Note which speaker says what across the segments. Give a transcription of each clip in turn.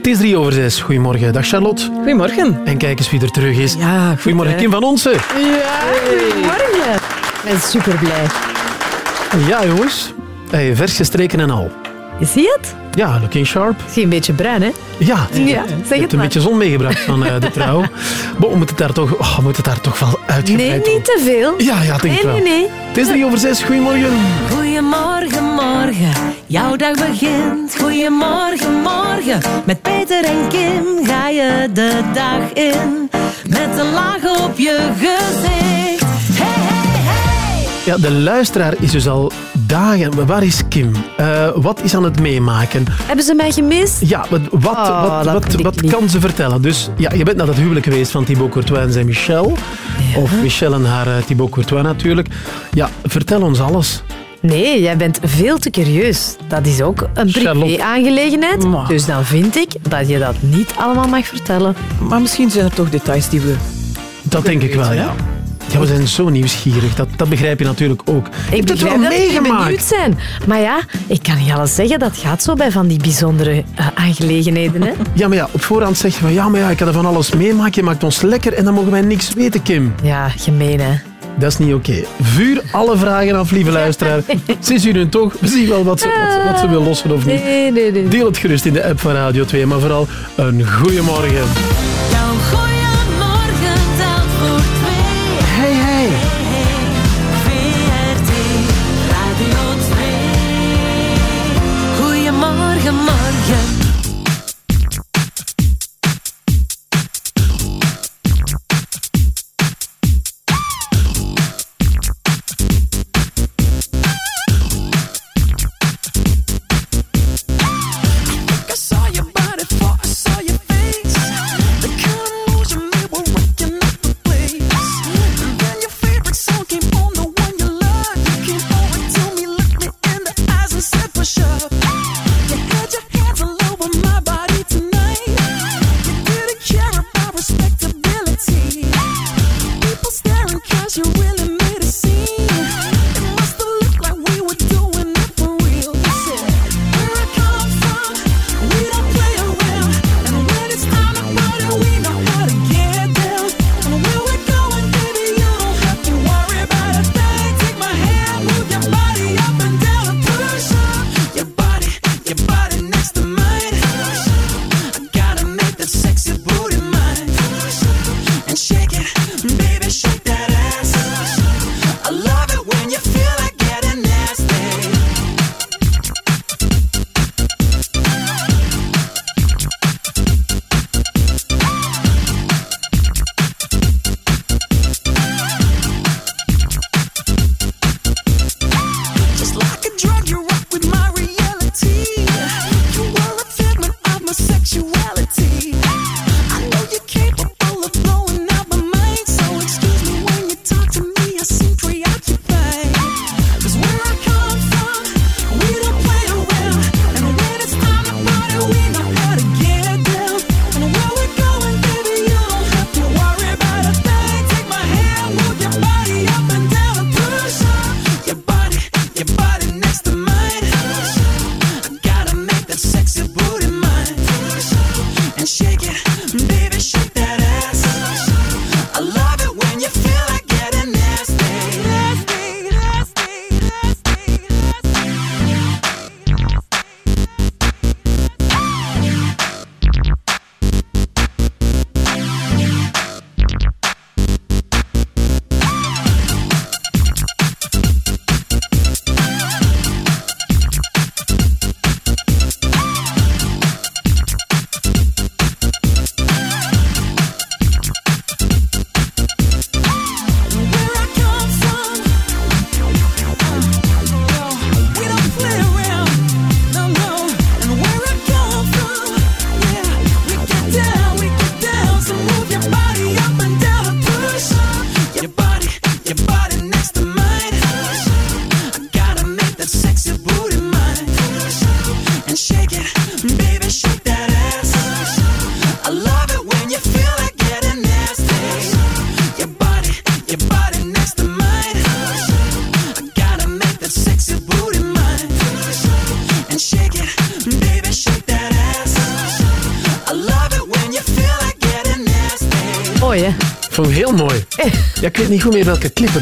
Speaker 1: Het is drie over zes. Goedemorgen. Dag Charlotte.
Speaker 2: Goedemorgen.
Speaker 1: En kijk eens wie er terug is.
Speaker 2: Ja, goed,
Speaker 1: Goedemorgen,
Speaker 2: hè.
Speaker 1: Kim van Onsen.
Speaker 2: Ja, goedemorgen. Ik ben super blij.
Speaker 1: Ja, jongens. Hey, vers gestreken en al.
Speaker 2: Zie je het?
Speaker 1: Ja, looking sharp.
Speaker 2: Zie je een beetje bruin, hè?
Speaker 1: Ja,
Speaker 2: Ja,
Speaker 1: je
Speaker 2: zeg
Speaker 1: hebt
Speaker 2: het
Speaker 1: een
Speaker 2: maar.
Speaker 1: beetje zon meegebracht van eh, de trouw. Bo, we moeten het daar toch, oh, we moeten daar toch wel
Speaker 2: Nee,
Speaker 1: uitgebreid
Speaker 2: niet te veel.
Speaker 1: Ja, ja, denk
Speaker 2: nee,
Speaker 1: ik wel.
Speaker 2: nee, nee.
Speaker 1: Het is drie over zes. Goedemorgen.
Speaker 3: Goedemorgen, morgen, jouw dag begint. Goedemorgen, morgen, met Peter en Kim ga je de dag in. Met een laag op je gezicht. Hey, hey, hey!
Speaker 1: Ja, de luisteraar is dus al dagen... Waar is Kim? Eh, wat is aan het meemaken?
Speaker 2: Hebben ze mij gemist?
Speaker 1: Ja, wat, wat,
Speaker 2: Oh,
Speaker 1: wat, wat, kan ze vertellen? Dus ja, je bent naar dat huwelijk geweest van Thibaut Courtois en zijn Michel. Of Michel en haar eh, Thibaut Courtois natuurlijk. Ja, vertel ons alles.
Speaker 2: Nee, jij bent veel te curieus. Dat is ook een privé-aangelegenheid. Dus dan vind ik dat je dat niet allemaal mag vertellen.
Speaker 4: Maar misschien zijn er toch details die we...
Speaker 1: Dat denk ik wel, ja. Ja, we zijn zo nieuwsgierig. Dat, dat begrijp je natuurlijk ook.
Speaker 2: Ik
Speaker 1: hebt het wel
Speaker 2: begrijp dat jullie benieuwd
Speaker 1: meegemaakt.
Speaker 2: zijn. Maar ja, ik kan niet alles zeggen. Dat gaat zo bij van die bijzondere eh, aangelegenheden. Hè?
Speaker 1: Ja, maar ja, op voorhand zeg je van ja, maar ja, ik had er van alles meemaken. Je maakt ons lekker en dan mogen wij niks weten, Kim.
Speaker 2: Ja, gemeen hè.
Speaker 1: Dat is niet oké. Vuur alle vragen af, lieve luisteraar. Ze is u nu toch. We zien wel wat ze, wat, wat ze wil lossen of niet.
Speaker 2: Nee, nee, nee.
Speaker 1: Deel het gerust in de app van Radio 2, maar vooral een goeiemorgen. morgen.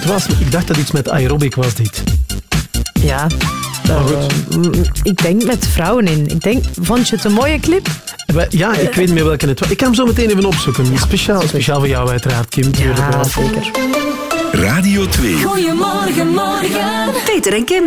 Speaker 5: Was. Ik dacht dat iets met aerobic was dit.
Speaker 2: Ja.
Speaker 5: Maar goed.
Speaker 2: Mm, ik denk met vrouwen in. Ik denk, vond je het een mooie clip?
Speaker 5: Ja, ik weet niet meer welke het was. Ik kan hem zo meteen even opzoeken. Speciaal, speciaal voor jou uiteraard, Kim. wel.
Speaker 2: zeker.
Speaker 6: Radio 2.
Speaker 7: Goedemorgen, morgen.
Speaker 8: Peter en Kim.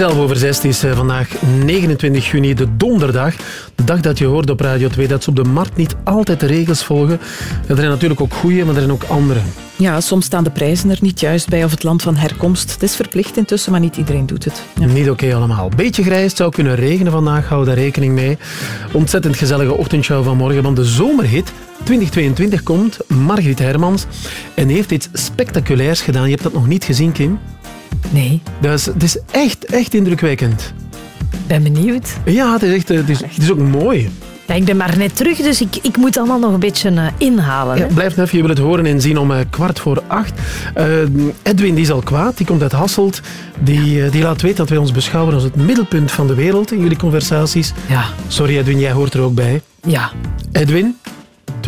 Speaker 5: 11 over 6, het is eh, vandaag 29 juni, de donderdag. De dag dat je hoort op Radio 2 dat ze op de markt niet altijd de regels volgen. Er zijn natuurlijk ook goede, maar er zijn ook andere.
Speaker 4: Ja, soms staan de prijzen er niet juist bij of het land van herkomst. Het is verplicht intussen, maar niet iedereen doet het. Ja.
Speaker 5: Niet oké allemaal. Beetje grijs, het zou kunnen regenen vandaag, hou daar rekening mee. Ontzettend gezellige ochtendshow van morgen, want de zomerhit 2022 komt. Margriet Hermans. En heeft iets spectaculairs gedaan. Je hebt dat nog niet gezien, Kim.
Speaker 2: Nee,
Speaker 5: Dat is, het is echt, echt indrukwekkend.
Speaker 2: ben benieuwd.
Speaker 5: Ja, het is, echt, eh, het is, het is ook mooi.
Speaker 2: Ja, ik ben maar net terug, dus ik, ik moet allemaal nog een beetje eh, inhalen.
Speaker 5: Ja, blijf even, je wil het horen en zien om eh, kwart voor acht. Edwin die is al kwaad, die komt uit Hasselt. Die, die laat weten dat wij ons beschouwen als het middelpunt van de wereld in jullie conversaties.
Speaker 2: Ja,
Speaker 5: Sorry Edwin, jij hoort er ook bij.
Speaker 2: ja.
Speaker 5: Edwin,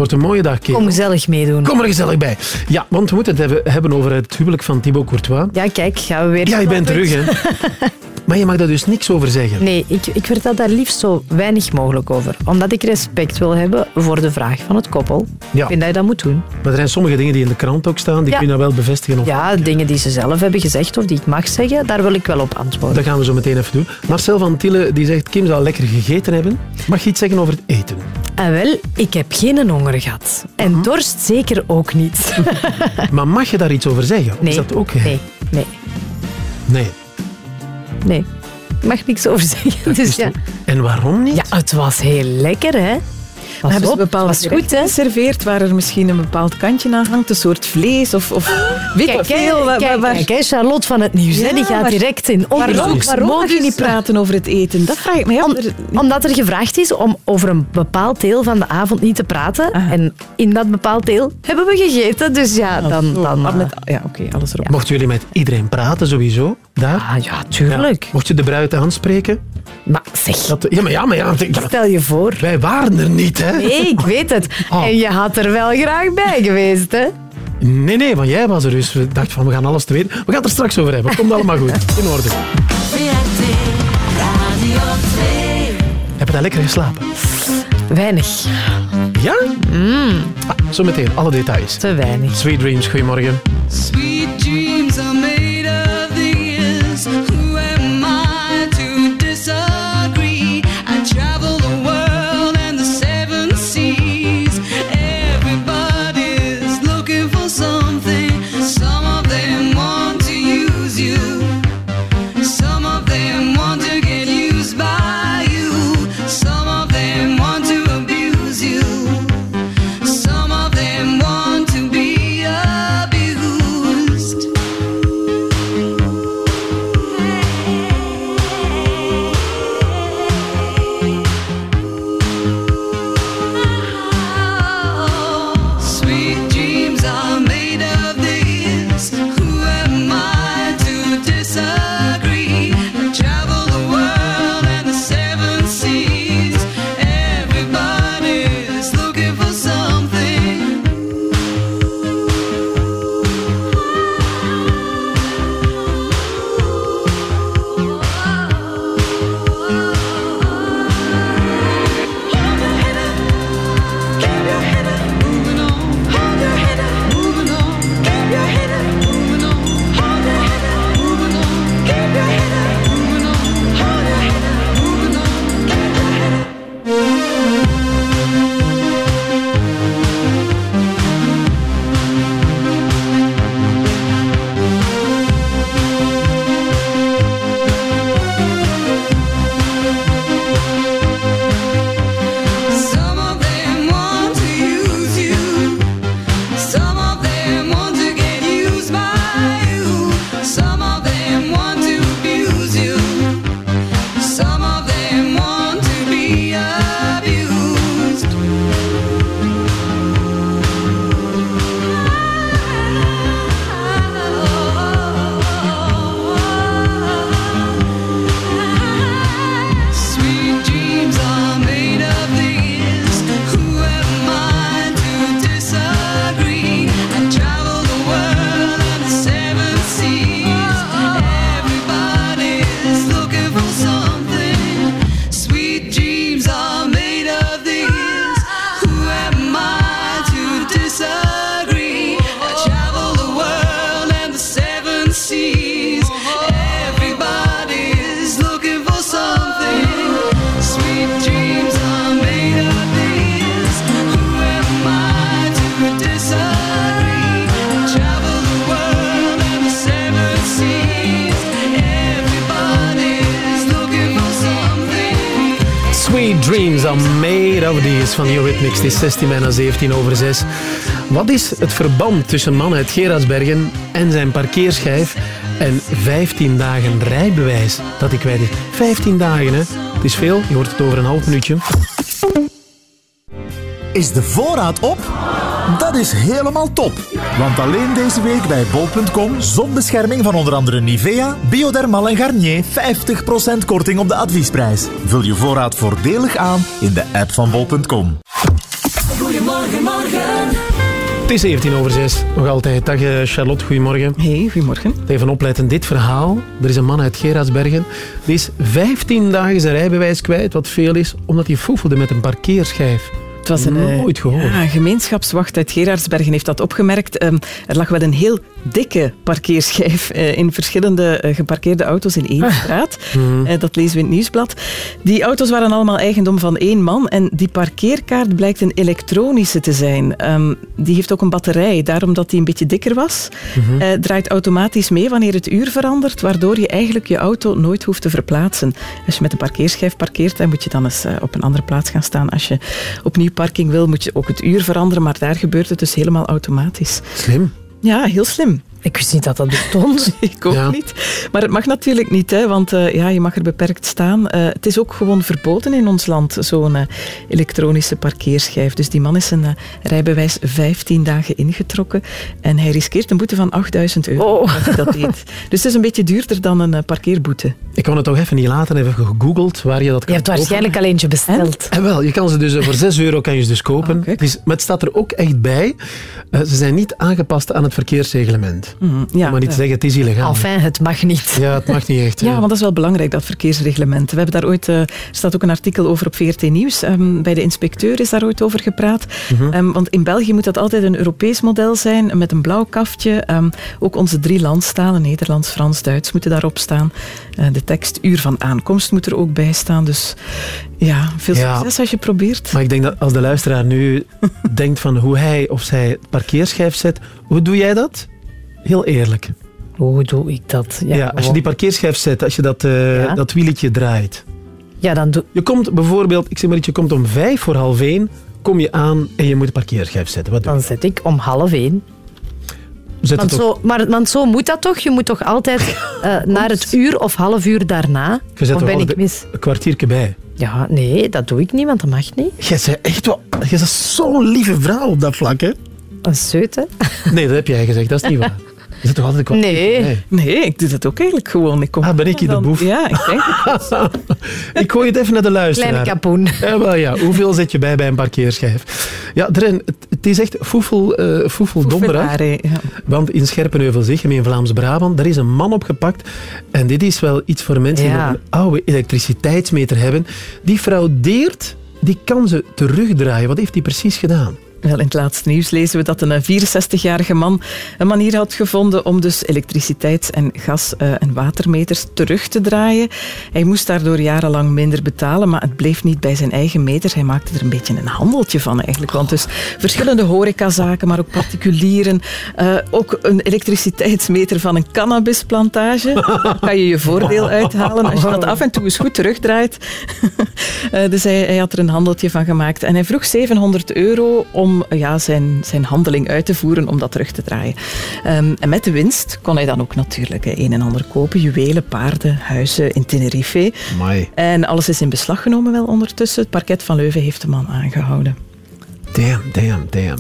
Speaker 5: wordt een mooie dag, kerel.
Speaker 2: Kom gezellig meedoen.
Speaker 5: Kom er gezellig bij. Ja, want we moeten het hebben, over het huwelijk van Thibaut Courtois.
Speaker 2: Ja, kijk, gaan we weer...
Speaker 5: Ja, je bent terug, hè. Maar je mag daar dus niks over zeggen.
Speaker 2: Nee, ik, ik vertel daar liefst zo weinig mogelijk over. Omdat ik respect wil hebben voor de vraag van het koppel.
Speaker 5: Ja.
Speaker 2: Ik vind dat je dat moet doen.
Speaker 5: Maar er zijn sommige dingen die in de krant ook staan, die
Speaker 2: Ja.
Speaker 5: kun je dan wel bevestigen. Of...
Speaker 2: Ja, dingen die ze zelf hebben gezegd of die ik mag zeggen, daar wil ik wel op antwoorden.
Speaker 5: Dat gaan we zo meteen even doen. Marcel van Tille die zegt, Kim zal lekker gegeten hebben. Mag je iets zeggen over het eten?
Speaker 2: En wel, ik heb geen honger gehad. En dorst zeker ook niet.
Speaker 5: Maar mag je daar iets over zeggen?
Speaker 2: Nee,
Speaker 5: Is dat ook...
Speaker 2: nee, nee,
Speaker 5: Nee.
Speaker 2: nee. Ik mag niks over zeggen. Dus ja.
Speaker 5: En waarom niet?
Speaker 2: ja, het was heel lekker, hè?
Speaker 4: Hebben ze
Speaker 9: op,
Speaker 4: een bepaald
Speaker 9: was goed, hè?
Speaker 4: geserveerd waar er misschien een bepaald kantje aan hangt, een soort vlees of, of weet ik
Speaker 9: Kijk,
Speaker 4: veel. waar-
Speaker 9: kijk,
Speaker 4: waar-
Speaker 9: kijk, Charlotte van het Nieuws, hè,
Speaker 4: Ja,
Speaker 9: die gaat
Speaker 4: maar-
Speaker 9: direct in onderzoek.
Speaker 4: waarom mag je niet praten over het eten? Dat vraag ik me af.
Speaker 9: Om- omdat er gevraagd is om over een bepaald deel van de avond niet te praten.
Speaker 4: Aha.
Speaker 9: En in dat bepaald deel hebben we gegeten. Dus ja, dan...
Speaker 4: Zo,
Speaker 9: dan eh,
Speaker 4: met- ja, oké, alles erop.
Speaker 5: Mochten jullie met iedereen praten, sowieso? Daar?
Speaker 9: ah, ja, tuurlijk.
Speaker 5: Mocht je de bruid aanspreken?
Speaker 9: Maar zeg,
Speaker 5: Dat, ja, maar ja, maar ja. ja,
Speaker 9: stel je voor.
Speaker 5: Wij waren er niet, hè?
Speaker 9: Nee, ik weet het.
Speaker 5: Oh.
Speaker 9: En je had er wel graag bij geweest, hè?
Speaker 5: Nee, nee, want jij was er dus. We dachten van, we gaan alles te weten. We gaan het er straks over hebben. Komt allemaal goed. In orde.
Speaker 3: VRT Radio 2.
Speaker 5: Heb je daar lekker geslapen?
Speaker 9: Weinig.
Speaker 5: Ja? Ah, zometeen, alle details.
Speaker 9: Te weinig.
Speaker 5: Sweet Dreams, goedemorgen.
Speaker 10: Sweet
Speaker 5: Het is 16 bijna 17 over 6. Wat is het verband tussen man uit Gerardsbergen en zijn parkeerschijf en 15 dagen rijbewijs dat ik kwijt is? 15 dagen, hè? Het is veel. Je hoort het over een half minuutje.
Speaker 11: Is de voorraad op? Dat is helemaal top. Want alleen deze week bij bol.com zonbescherming van onder andere Nivea, Biodermal en Garnier 50% korting op de adviesprijs. Vul je voorraad voordelig aan in de app van bol.com.
Speaker 3: Goedemorgen, morgen.
Speaker 5: Het is 17 over 6. Nog altijd. Dag eh, Charlotte, goedemorgen.
Speaker 4: Hey, goedemorgen.
Speaker 5: Even opletten, dit verhaal. Er is een man uit Gerardsbergen. Die is 15 dagen zijn rijbewijs kwijt, wat veel is, omdat hij foefelde met een parkeerschijf.
Speaker 4: Het was een, eh,
Speaker 5: Nooit gehoord.
Speaker 4: Ja, een gemeenschapswacht uit Gerardsbergen heeft dat opgemerkt. Ehm, er lag wel een heel dikke parkeerschijf eh, in verschillende eh, geparkeerde auto's in één straat. Eh, dat lezen we in het nieuwsblad. Die auto's waren allemaal eigendom van één man en die parkeerkaart blijkt een elektronische te zijn. Ehm, die heeft ook een batterij, daarom dat die een beetje dikker was. Eh, draait automatisch mee wanneer het uur verandert, waardoor je eigenlijk je auto nooit hoeft te verplaatsen. Als je met een parkeerschijf parkeert, dan moet je dan eens eh, op een andere plaats gaan staan als je opnieuw parking wil, moet je ook het uur veranderen. Maar daar gebeurt het dus helemaal automatisch.
Speaker 5: Slim.
Speaker 4: Ja, heel slim.
Speaker 2: Ik wist niet dat dat bestond.
Speaker 4: Ik ook
Speaker 5: Ja.
Speaker 4: niet. Maar het mag natuurlijk niet, hè, want eh, ja, je mag er beperkt staan. Eh, het is ook gewoon verboden in ons land, zo'n eh, elektronische parkeerschijf. Dus die man is zijn rijbewijs 15 dagen ingetrokken en hij riskeert een boete van 8000 euro
Speaker 2: Oh.
Speaker 4: als hij dat deed. Dus het is een beetje duurder dan een parkeerboete.
Speaker 5: Ik kon het toch even niet laten, even gegoogeld waar je dat
Speaker 2: Je
Speaker 5: kan
Speaker 2: hebt
Speaker 5: kopen.
Speaker 2: waarschijnlijk al eentje besteld.
Speaker 5: En wel, je kan ze dus voor 6 euro kan je ze dus kopen.
Speaker 4: Oh,
Speaker 5: is, maar het staat er ook echt bij. eh, ze zijn niet aangepast aan het verkeersreglement.
Speaker 4: Mhm, ja,
Speaker 5: Om maar niet te
Speaker 4: eh,
Speaker 5: zeggen, het is illegaal.
Speaker 2: Enfin, het mag niet.
Speaker 5: Ja, het mag niet echt.
Speaker 4: Ja, want dat is wel belangrijk, dat verkeersreglement. We hebben daar ooit, eh, er staat ook een artikel over op VRT Nieuws. Ehm, bij de inspecteur is daar ooit over gepraat. Ehm, want in België moet dat altijd een Europees model zijn, met een blauw kaftje. Ehm, ook onze drie landstalen, Nederlands, Frans, Duits, moeten daarop staan. Eh, de tekst uur van aankomst moet er ook bij staan. Dus ja, veel
Speaker 5: Ja.
Speaker 4: succes als je probeert.
Speaker 5: Maar ik denk dat als de luisteraar nu denkt van hoe hij of zij het parkeerschijf zet, hoe doe jij dat? Heel eerlijk.
Speaker 2: Hoe doe ik dat?
Speaker 5: Ja, als je die parkeerschijf zet, als je dat, eh,
Speaker 2: Ja.
Speaker 5: dat wieletje draait.
Speaker 2: Ja, dan doe
Speaker 5: Je komt bijvoorbeeld, ik zeg maar iets, je komt om vijf voor half één, kom je aan en je moet de parkeerschijf zetten. Wat doe
Speaker 2: Dan
Speaker 5: je?
Speaker 2: zet ik om half één.
Speaker 5: Zet
Speaker 2: Want zo, maar, want zo moet dat toch? Je moet toch altijd eh, naar het uur of half uur daarna?
Speaker 5: je zet
Speaker 2: Of ben ik mis?
Speaker 5: een kwartiertje bij.
Speaker 2: Ja, nee, dat doe ik niet, want dat mag niet.
Speaker 5: Jij bent echt wel, jij bent zo'n lieve vrouw op dat vlak, hè?
Speaker 2: Een zeut, hè?
Speaker 5: Nee, dat heb jij gezegd, dat is niet waar. Je zit toch altijd
Speaker 2: Nee.
Speaker 4: Nee, ik doe dat ook eigenlijk gewoon. Ik kom
Speaker 5: Ah, ben ik hier de boef?
Speaker 4: Ja, ik denk het.
Speaker 5: Ik gooi het even naar de luisteraar.
Speaker 2: Kleine kapoen.
Speaker 5: Ja, wel ja. Hoeveel zet je bij bij een parkeerschijf? Ja, Dren, het, is echt foefel, eh foefel donderdag.
Speaker 4: Ferrari, ja.
Speaker 5: Want in Scherpenheuvel-Zichem in Vlaams-Brabant, daar is een man opgepakt. En dit is wel iets voor mensen die nog een oude elektriciteitsmeter hebben. Die fraudeert, die kan ze terugdraaien. Wat heeft hij precies gedaan?
Speaker 4: Wel, in het laatste nieuws lezen we dat een eh, 64-jarige man een manier had gevonden om dus elektriciteits- en gas- eh, en watermeters terug te draaien. Hij moest daardoor jarenlang minder betalen, maar het bleef niet bij zijn eigen meter. Hij maakte er een beetje een handeltje van eigenlijk. Want dus verschillende horecazaken, maar ook particulieren. eh, ook een elektriciteitsmeter van een cannabisplantage. Kan je je voordeel uithalen als je dat af en toe eens goed terugdraait. Eh, dus hij had er een handeltje van gemaakt. En hij vroeg 700 euro om eh, ja, zijn, zijn handeling uit te voeren, om dat terug te draaien. Ehm, en met de winst kon hij dan ook natuurlijk een en ander kopen. Juwelen, paarden, huizen in Tenerife. En alles is in beslag genomen wel ondertussen. Het parket van Leuven heeft de man aangehouden.
Speaker 5: Damn, damn, damn.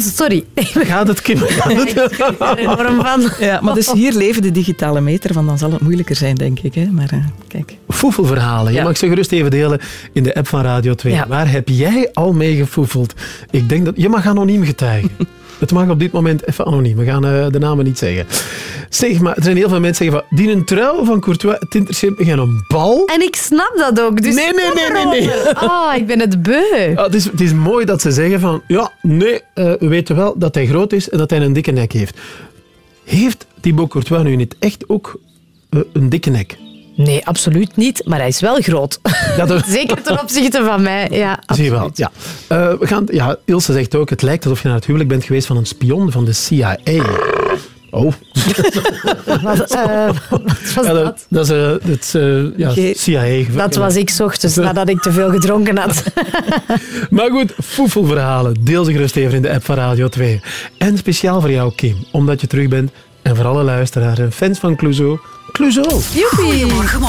Speaker 2: Sorry.
Speaker 5: Gaat het, Kim? Gaat het?
Speaker 2: er enorm van.
Speaker 4: Ja, maar dus hier leven de digitale meter van, dan zal het moeilijker zijn, denk ik. Hè? Maar eh, kijk.
Speaker 5: Foefelverhalen. Je
Speaker 4: Ja.
Speaker 5: mag ze gerust even delen in de app van Radio 2.
Speaker 2: Ja.
Speaker 5: Waar heb jij al mee gefoefeld? Ik denk dat... Je mag anoniem getuigen. Het mag op dit moment even anoniem. We gaan eh, de namen niet zeggen. Zeg maar, er zijn heel veel mensen die zeggen van... Die een trouw van Courtois, het interesseert me geen een bal.
Speaker 2: En ik snap dat ook. Dus
Speaker 5: Nee, nee, nee, nee, nee.
Speaker 2: Ah, ik ben het beu.
Speaker 5: Ja, het, is, het is mooi dat ze zeggen van... Ja, nee, eh, we weten wel dat hij groot is en dat hij een dikke nek heeft. Heeft Thibaut Courtois nu niet echt ook eh, een dikke nek?
Speaker 2: Nee, absoluut niet. Maar hij is wel groot.
Speaker 5: Ja, dat-
Speaker 2: Zeker ten opzichte van mij. Ja,
Speaker 5: Zie je wel, ja. Eh, we gaan, ja. Ilse zegt ook, het lijkt alsof je naar het huwelijk bent geweest van een spion van de CIA. Oh,
Speaker 2: Wat, eh, wat was
Speaker 5: ja,
Speaker 2: dat?
Speaker 5: is eh, het ja, CIA.
Speaker 2: Dat was ik ochtends nadat ik te veel gedronken had.
Speaker 5: Maar goed, foefelverhalen. Deel ze gerust even in de app van Radio 2. En speciaal voor jou, Kim, omdat je terug bent. En voor alle luisteraars en fans van Clouseau. Clouseau!
Speaker 2: Joepie.
Speaker 12: Goedemorgen.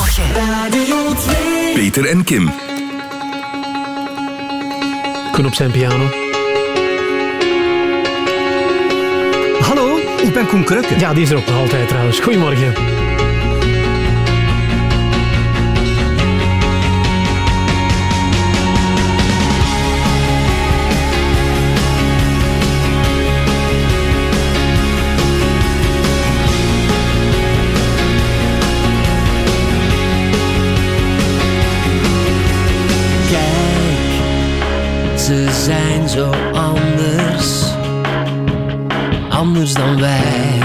Speaker 13: Peter en Kim.
Speaker 5: Koen op zijn piano.
Speaker 11: Hallo, ik ben Koen Krukke.
Speaker 5: Ja, die is er ook nog altijd trouwens. Goedemorgen.
Speaker 3: Zijn zo anders, anders dan wij.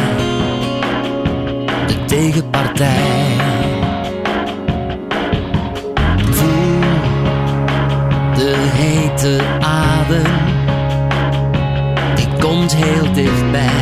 Speaker 3: De tegenpartij. Voel de hete adem, die komt heel dichtbij.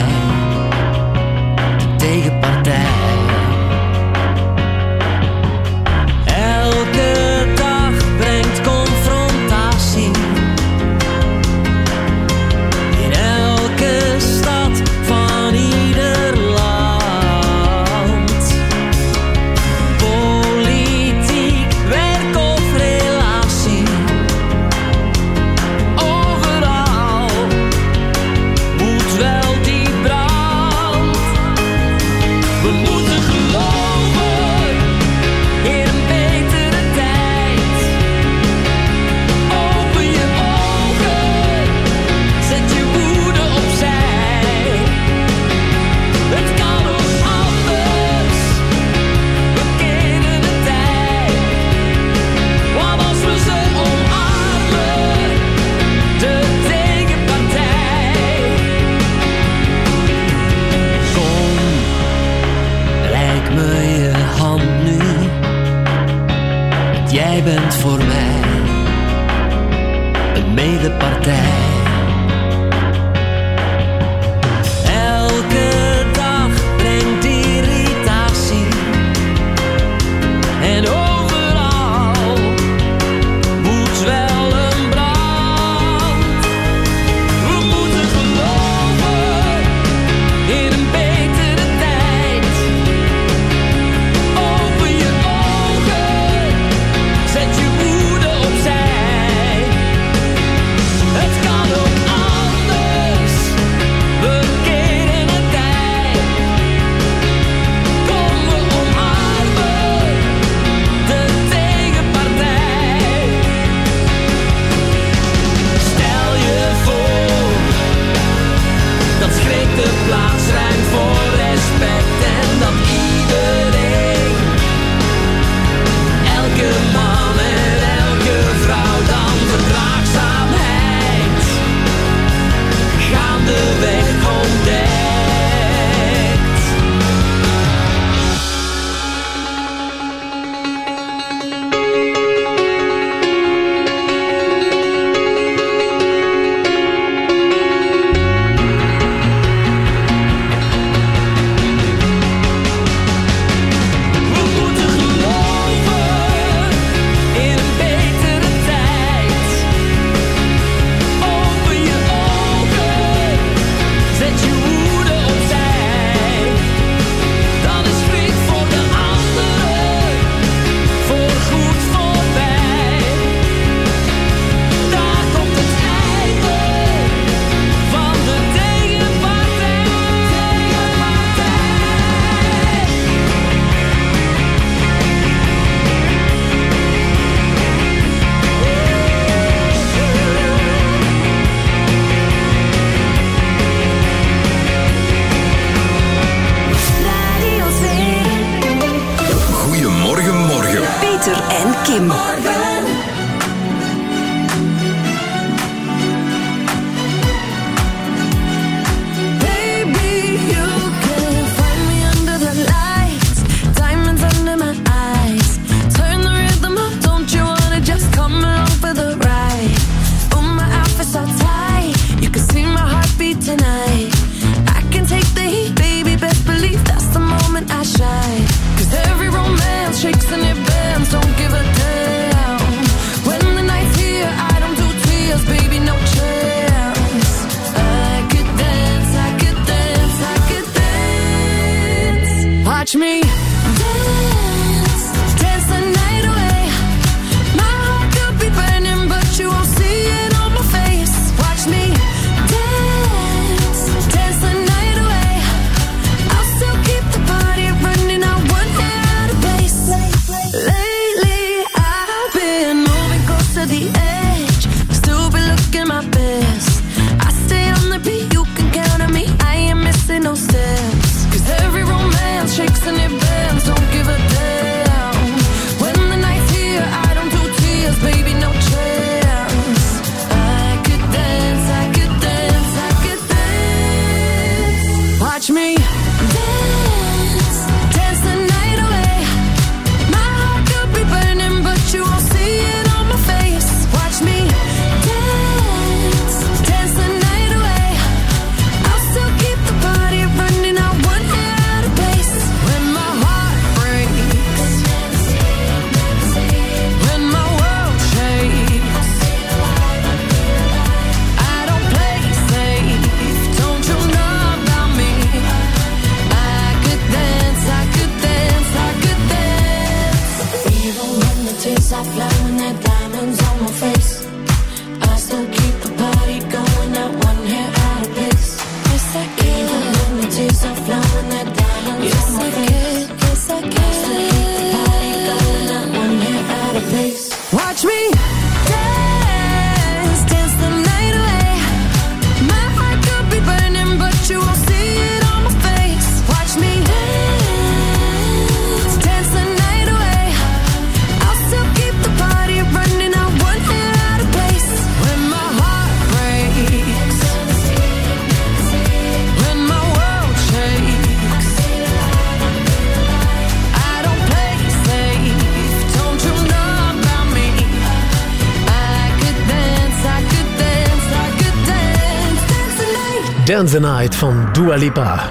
Speaker 14: Dance the Night
Speaker 5: van Dua Lipa.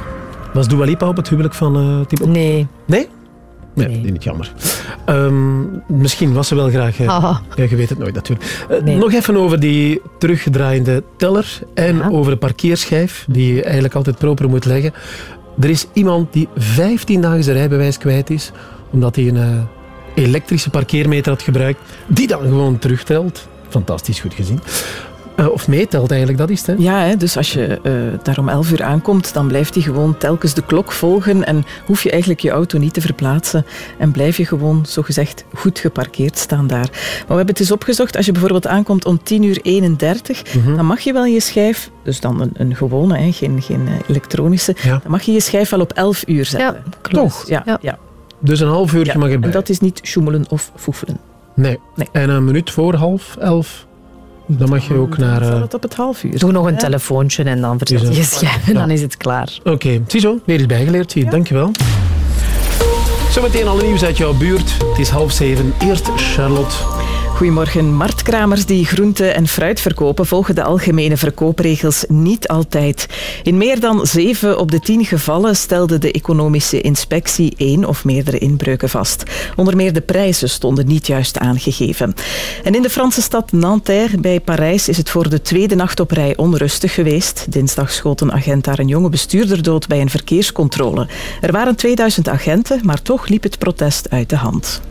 Speaker 5: Was Dua Lipa op het huwelijk van Thibaut?
Speaker 2: Nee.
Speaker 5: Nee? Nee, die niet jammer. Ehm, misschien was ze wel graag... eh,
Speaker 2: Ah.
Speaker 5: ja, je weet het nooit natuurlijk. Eh,
Speaker 2: Nee.
Speaker 5: Nog even over die teruggedraaiende teller en
Speaker 2: Ja.
Speaker 5: over de parkeerschijf, die je eigenlijk altijd proper moet leggen. Er is iemand die 15 dagen zijn rijbewijs kwijt is, omdat hij een elektrische parkeermeter had gebruikt, die dan gewoon terugtelt. Fantastisch goed gezien. Of meetelt eigenlijk, dat is het. Hè?
Speaker 4: Ja, hè, dus als je eh, daar om 11 uur aankomt, dan blijft hij gewoon telkens de klok volgen en hoef je eigenlijk je auto niet te verplaatsen en blijf je gewoon, zogezegd, goed geparkeerd staan daar. Maar we hebben het eens opgezocht, als je bijvoorbeeld aankomt om 10 uur 31,
Speaker 5: Mhm.
Speaker 4: dan mag je wel je schijf, dus dan een, een gewone, hè, geen, geen eh, elektronische,
Speaker 5: Ja.
Speaker 4: dan mag je je schijf wel op 11 uur zetten.
Speaker 2: Ja, klopt.
Speaker 5: Toch?
Speaker 4: Ja, ja.
Speaker 2: Ja.
Speaker 5: Dus een half uurtje
Speaker 4: Ja,
Speaker 5: mag erbij.
Speaker 4: En dat is niet sjoemelen of foefelen.
Speaker 5: Nee.
Speaker 4: Nee.
Speaker 5: En een minuut voor half elf, dan mag je ook naar...
Speaker 4: Dan
Speaker 5: eh,
Speaker 4: het op het half uur.
Speaker 2: Doe nog een
Speaker 4: Ja.
Speaker 2: telefoontje en dan verzet je schijf en dan is het klaar.
Speaker 5: Oké, ziezo, weer eens bijgeleerd. Zie je. Dankjewel. Zometeen alle nieuws uit jouw buurt. Het is half zeven. Eerst Charlotte.
Speaker 4: Goedemorgen. Marktkramers die groente en fruit verkopen volgen de algemene verkoopregels niet altijd. In meer dan 7 op de 10 gevallen stelde de economische inspectie één of meerdere inbreuken vast. Onder meer de prijzen stonden niet juist aangegeven. En in de Franse stad Nanterre bij Parijs is het voor de tweede nacht op rij onrustig geweest. Dinsdag schoot een agent daar een jonge bestuurder dood bij een verkeerscontrole. Er waren 2000 agenten, maar toch liep het protest uit de hand.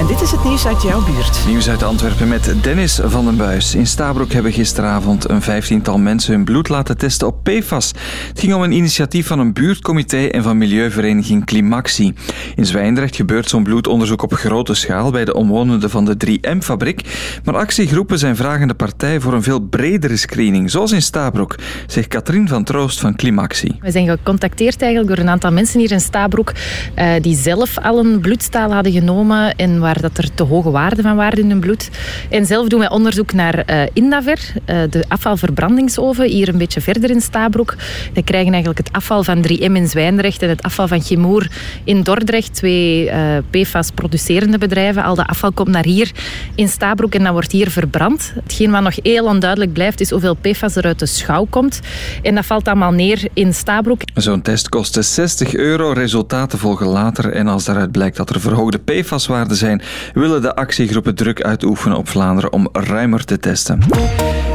Speaker 4: En dit is het nieuws uit jouw buurt.
Speaker 15: Nieuws uit Antwerpen met Dennis van den Buis. In Stabroek hebben gisteravond een vijftiental mensen hun bloed laten testen op PFAS. Het ging om een initiatief van een buurtcomité en van milieuvereniging Climaxi. In Zwijndrecht gebeurt zo'n bloedonderzoek op grote schaal bij de omwonenden van de 3M-fabriek. Maar actiegroepen zijn vragende partij voor een veel bredere screening, zoals in Stabroek, zegt Katrien van Troost van Climaxi.
Speaker 16: We zijn gecontacteerd eigenlijk door een aantal mensen hier in Stabroek eh, die zelf al een bloedstaal hadden genomen en waar dat er te hoge waarden van waren in hun bloed. En zelf doen wij onderzoek naar eh, Indaver, eh, de afvalverbrandingsoven, hier een beetje verder in Stabroek. We krijgen eigenlijk het afval van 3M in Zwijndrecht en het afval van Chemour in Dordrecht, twee eh, PFAS-producerende bedrijven. Al dat afval komt naar hier in Stabroek en dat wordt hier verbrand. Hetgeen wat nog heel onduidelijk blijft is hoeveel PFAS er uit de schouw komt. En dat valt allemaal neer in Stabroek.
Speaker 15: Zo'n test kostte 60 euro, resultaten volgen later en als daaruit blijkt dat er verhoogde PFAS-waarden zijn, zijn, willen de actiegroepen druk uitoefenen op Vlaanderen om ruimer te testen.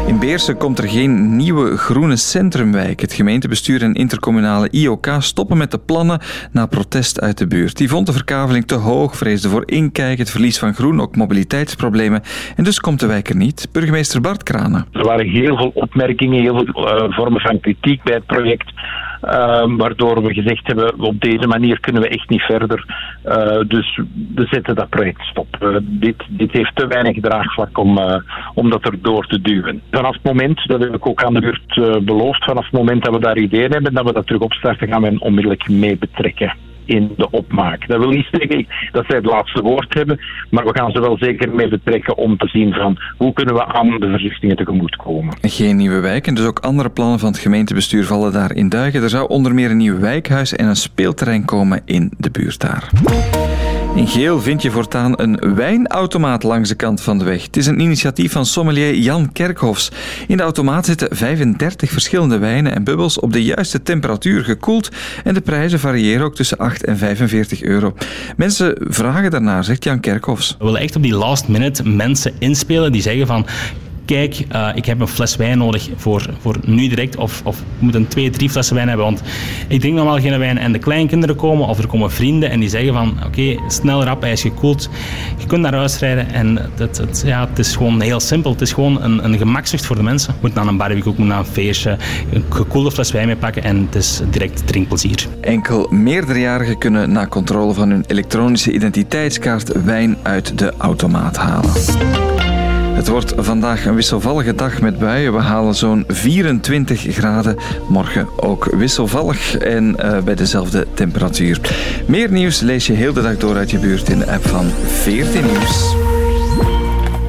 Speaker 15: In Beersen komt er geen nieuwe groene centrumwijk. Het gemeentebestuur en intercommunale IOK stoppen met de plannen na protest uit de buurt. Die vond de verkaveling te hoog, vreesde voor inkijk, het verlies van groen, ook mobiliteitsproblemen. En dus komt de wijk er niet. Burgemeester Bart Kranen.
Speaker 17: Er waren heel veel opmerkingen, heel veel eh, vormen van kritiek bij het project. Eh, waardoor we gezegd hebben, op deze manier kunnen we echt niet verder. Eh, dus we zetten dat project stop. Eh, dit, dit heeft te weinig draagvlak om, eh, om dat erdoor te duwen. Vanaf het moment, dat heb ik ook aan de buurt beloofd, vanaf het moment dat we daar ideeën hebben, dat we dat terug opstarten, gaan we onmiddellijk mee betrekken in de opmaak. Dat wil niet zeggen dat zij het laatste woord hebben, maar we gaan ze wel zeker mee betrekken om te zien van hoe kunnen we aan de verzuchtingen tegemoetkomen.
Speaker 15: Geen nieuwe wijk en dus ook andere plannen van het gemeentebestuur vallen daar in duigen. Er zou onder meer een nieuw wijkhuis en een speelterrein komen in de buurt daar. In Geel vind je voortaan een wijnautomaat langs de kant van de weg. Het is een initiatief van sommelier Jan Kerkhofs. In de automaat zitten 35 verschillende wijnen en bubbels op de juiste temperatuur gekoeld en de prijzen variëren ook tussen 8 en 45 euro. Mensen vragen daarnaar, zegt Jan Kerkhofs.
Speaker 18: We willen echt op die last minute mensen inspelen die zeggen van kijk, eh, ik heb een fles wijn nodig voor, voor nu direct of, of ik moet een twee, drie flessen wijn hebben, want ik drink normaal geen wijn en de kleinkinderen komen of er komen vrienden en die zeggen van oké, snel rap, hij is gekoeld, je kunt naar huis rijden en het, ja, het is gewoon heel simpel, het is gewoon een, een gemakzucht voor de mensen. Je moet naar een barbecue, moet naar een feestje, een gekoelde fles wijn meepakken en het is direct drinkplezier.
Speaker 15: Enkel meerderjarigen kunnen na controle van hun elektronische identiteitskaart wijn uit de automaat halen. Het wordt vandaag een wisselvallige dag met buien. We halen zo'n 24 graden. Morgen ook wisselvallig en eh, bij dezelfde temperatuur. Meer nieuws lees je heel de dag door uit je buurt in de app van 14 Nieuws.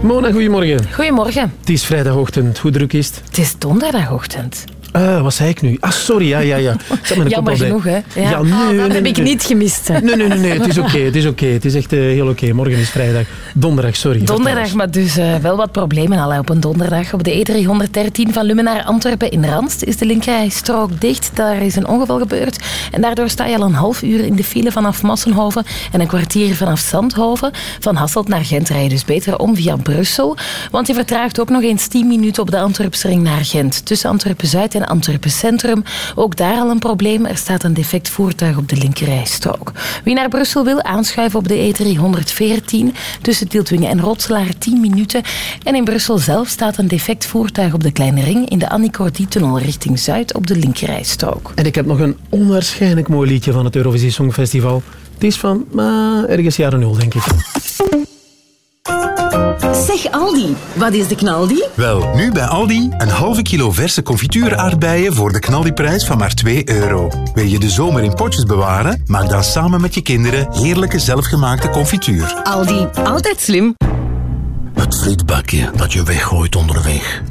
Speaker 5: Mona, goedemorgen.
Speaker 19: Goedemorgen.
Speaker 5: Het is vrijdagochtend. Hoe druk is het?
Speaker 19: Het is donderdagochtend.
Speaker 5: Ah, wat zei ik nu? Ah, sorry, ja, ja, ja. Ik zat met een
Speaker 19: Jammer genoeg, hè?
Speaker 5: Ja, nee,
Speaker 19: Ah,
Speaker 5: nee,
Speaker 19: dat heb
Speaker 5: nee,
Speaker 19: ik niet gemist. hè.
Speaker 5: Nee, nee, nee, nee, het is oké, het is oké. Het is echt eh, heel oké. Morgen is vrijdag. Donderdag, sorry.
Speaker 19: Donderdag, maar dus eh, wel wat problemen al hè, op een donderdag. Op de E313 van Lummen naar Antwerpen in Randst is de linkerrijstrook dicht. Daar is een ongeval gebeurd. En daardoor sta je al een half uur in de file vanaf Massenhoven en een kwartier vanaf Zandhoven. Van Hasselt naar Gent rij je dus beter om via Brussel. Want je vertraagt ook nog eens 10 minuten op de Antwerpsring naar Gent. Tussen Antwerpen-Zuid en Antwerpen-Centrum. Ook daar al een probleem. Er staat een defect voertuig op de linkerrijstrook. Wie naar Brussel wil, aanschuiven op de E314 tussen Tieltwingen en Rotselaar 10 minuten. En in Brussel zelf staat een defect voertuig op de Kleine Ring in de Annie Cordy-tunnel richting Zuid op de linkerrijstrook.
Speaker 5: En ik heb nog een onwaarschijnlijk mooi liedje van het Eurovisie Songfestival. Het is van ergens jaren nul, denk ik.
Speaker 12: Zeg Aldi, wat is de knaldi?
Speaker 6: Wel, nu bij Aldi een halve kilo verse confituuraardbeien voor de knaldiprijs van maar 2 euro. Wil je de zomer in potjes bewaren? Maak dan samen met je kinderen heerlijke zelfgemaakte confituur.
Speaker 12: Aldi, altijd slim.
Speaker 20: Het frietbakje dat je weggooit onderweg.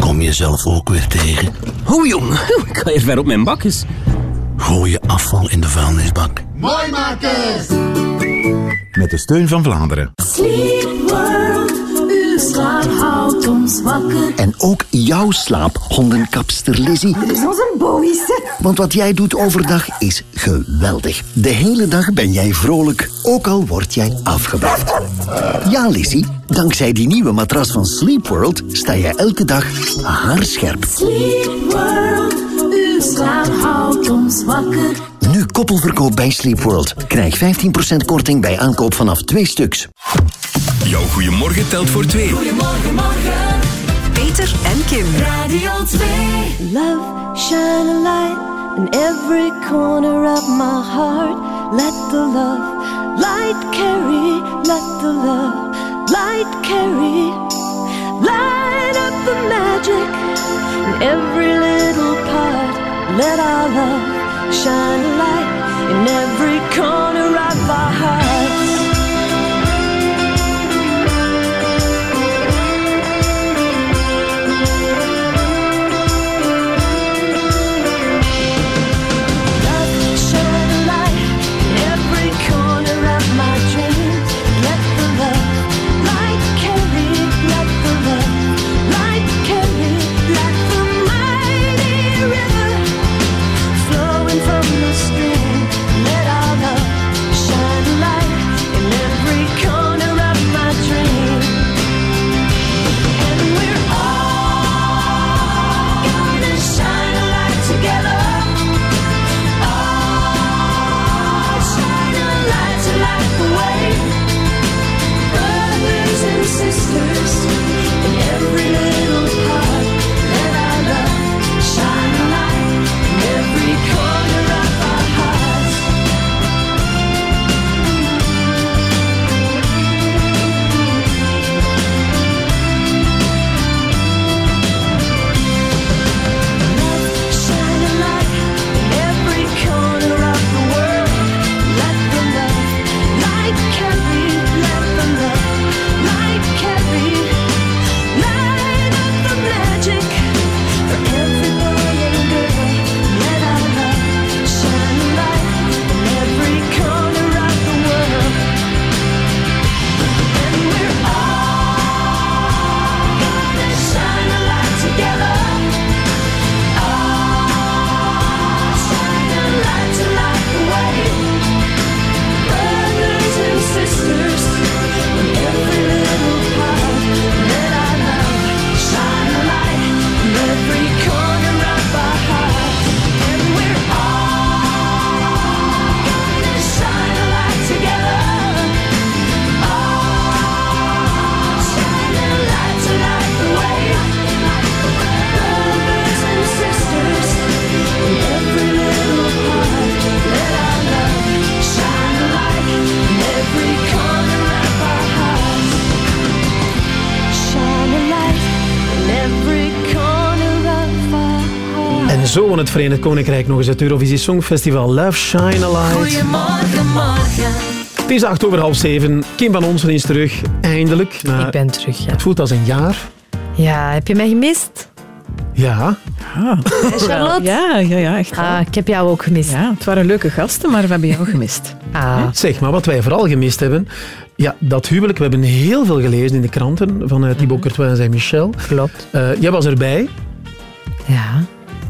Speaker 20: Kom je zelf ook weer tegen.
Speaker 21: Hoe jong, ik ga hier ver op mijn bakjes.
Speaker 20: Gooi je afval in de vuilnisbak.
Speaker 6: Mooi makers! Met de steun van Vlaanderen.
Speaker 22: Sleep World, uw slaap houdt ons wakker.
Speaker 23: En ook jouw slaap, hondenkapster Lizzie.
Speaker 22: Dit is onze boys.
Speaker 23: Want wat jij doet overdag is geweldig. De hele dag ben jij vrolijk, ook al word jij afgebracht. Ja, Lizzie, dankzij die nieuwe matras van Sleep World sta jij elke dag haarscherp.
Speaker 22: Sleep World, uw slaap houdt ons wakker.
Speaker 23: Nu koppelverkoop bij Sleep World. Krijg 15% korting bij aankoop vanaf twee stuks.
Speaker 13: Jouw goeiemorgen telt voor twee.
Speaker 22: Goedemorgen, morgen.
Speaker 12: Peter en Kim.
Speaker 22: Radio 2.
Speaker 24: Love, shine a light in every corner of my heart. Let the love light carry, let the love light carry. Light up the magic in every little. Let our love shine a light in every corner of our hearts.
Speaker 5: Zo in het Verenigd Koninkrijk nog eens het Eurovisie Songfestival Love Shine Alight.
Speaker 24: Goedemorgen, morgen.
Speaker 5: Het is acht over half zeven. Kim van Onsen is terug, eindelijk.
Speaker 2: Ik ben terug, ja.
Speaker 5: Het voelt als een jaar.
Speaker 2: Ja, heb je mij gemist?
Speaker 5: Ja.
Speaker 4: Ah,
Speaker 2: Charlotte?
Speaker 4: Ja, ja, ja, echt wel.
Speaker 2: Ah, ik heb jou ook gemist.
Speaker 4: Ja, het waren leuke gasten, maar we hebben jou gemist.
Speaker 2: Ah.
Speaker 5: Zeg, maar wat wij vooral gemist hebben, ja, dat huwelijk. We hebben heel veel gelezen in de kranten van uh, Thibaut Courtois en zijn Michel.
Speaker 2: Klopt.
Speaker 5: Eh, jij was erbij.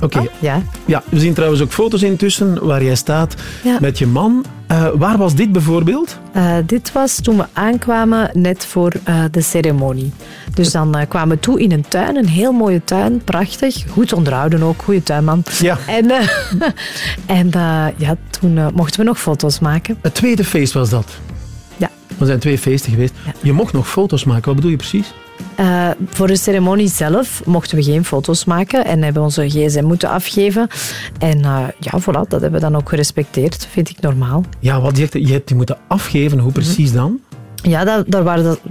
Speaker 5: Oké.
Speaker 2: ja.
Speaker 5: Ja, we zien trouwens ook foto's intussen waar jij staat
Speaker 2: Ja.
Speaker 5: met je man. Eh, waar was dit bijvoorbeeld?
Speaker 2: Eh, dit was toen we aankwamen net voor eh, de ceremonie. Dus dan kwamen we toe in een tuin, een heel mooie tuin, prachtig. Goed onderhouden ook, goede tuinman.
Speaker 5: Ja.
Speaker 2: En, en ja, toen mochten we nog foto's maken.
Speaker 5: Het tweede feest was dat. Er zijn twee feesten geweest. Je mocht nog foto's maken. Wat bedoel je precies?
Speaker 2: Eh, voor de ceremonie zelf mochten we geen foto's maken en hebben onze gsm moeten afgeven. En eh, ja, voilà, dat hebben we dan ook gerespecteerd, vind ik normaal.
Speaker 5: Ja, wat je, je hebt die moeten afgeven. Hoe precies dan?
Speaker 2: Ja, dat, daar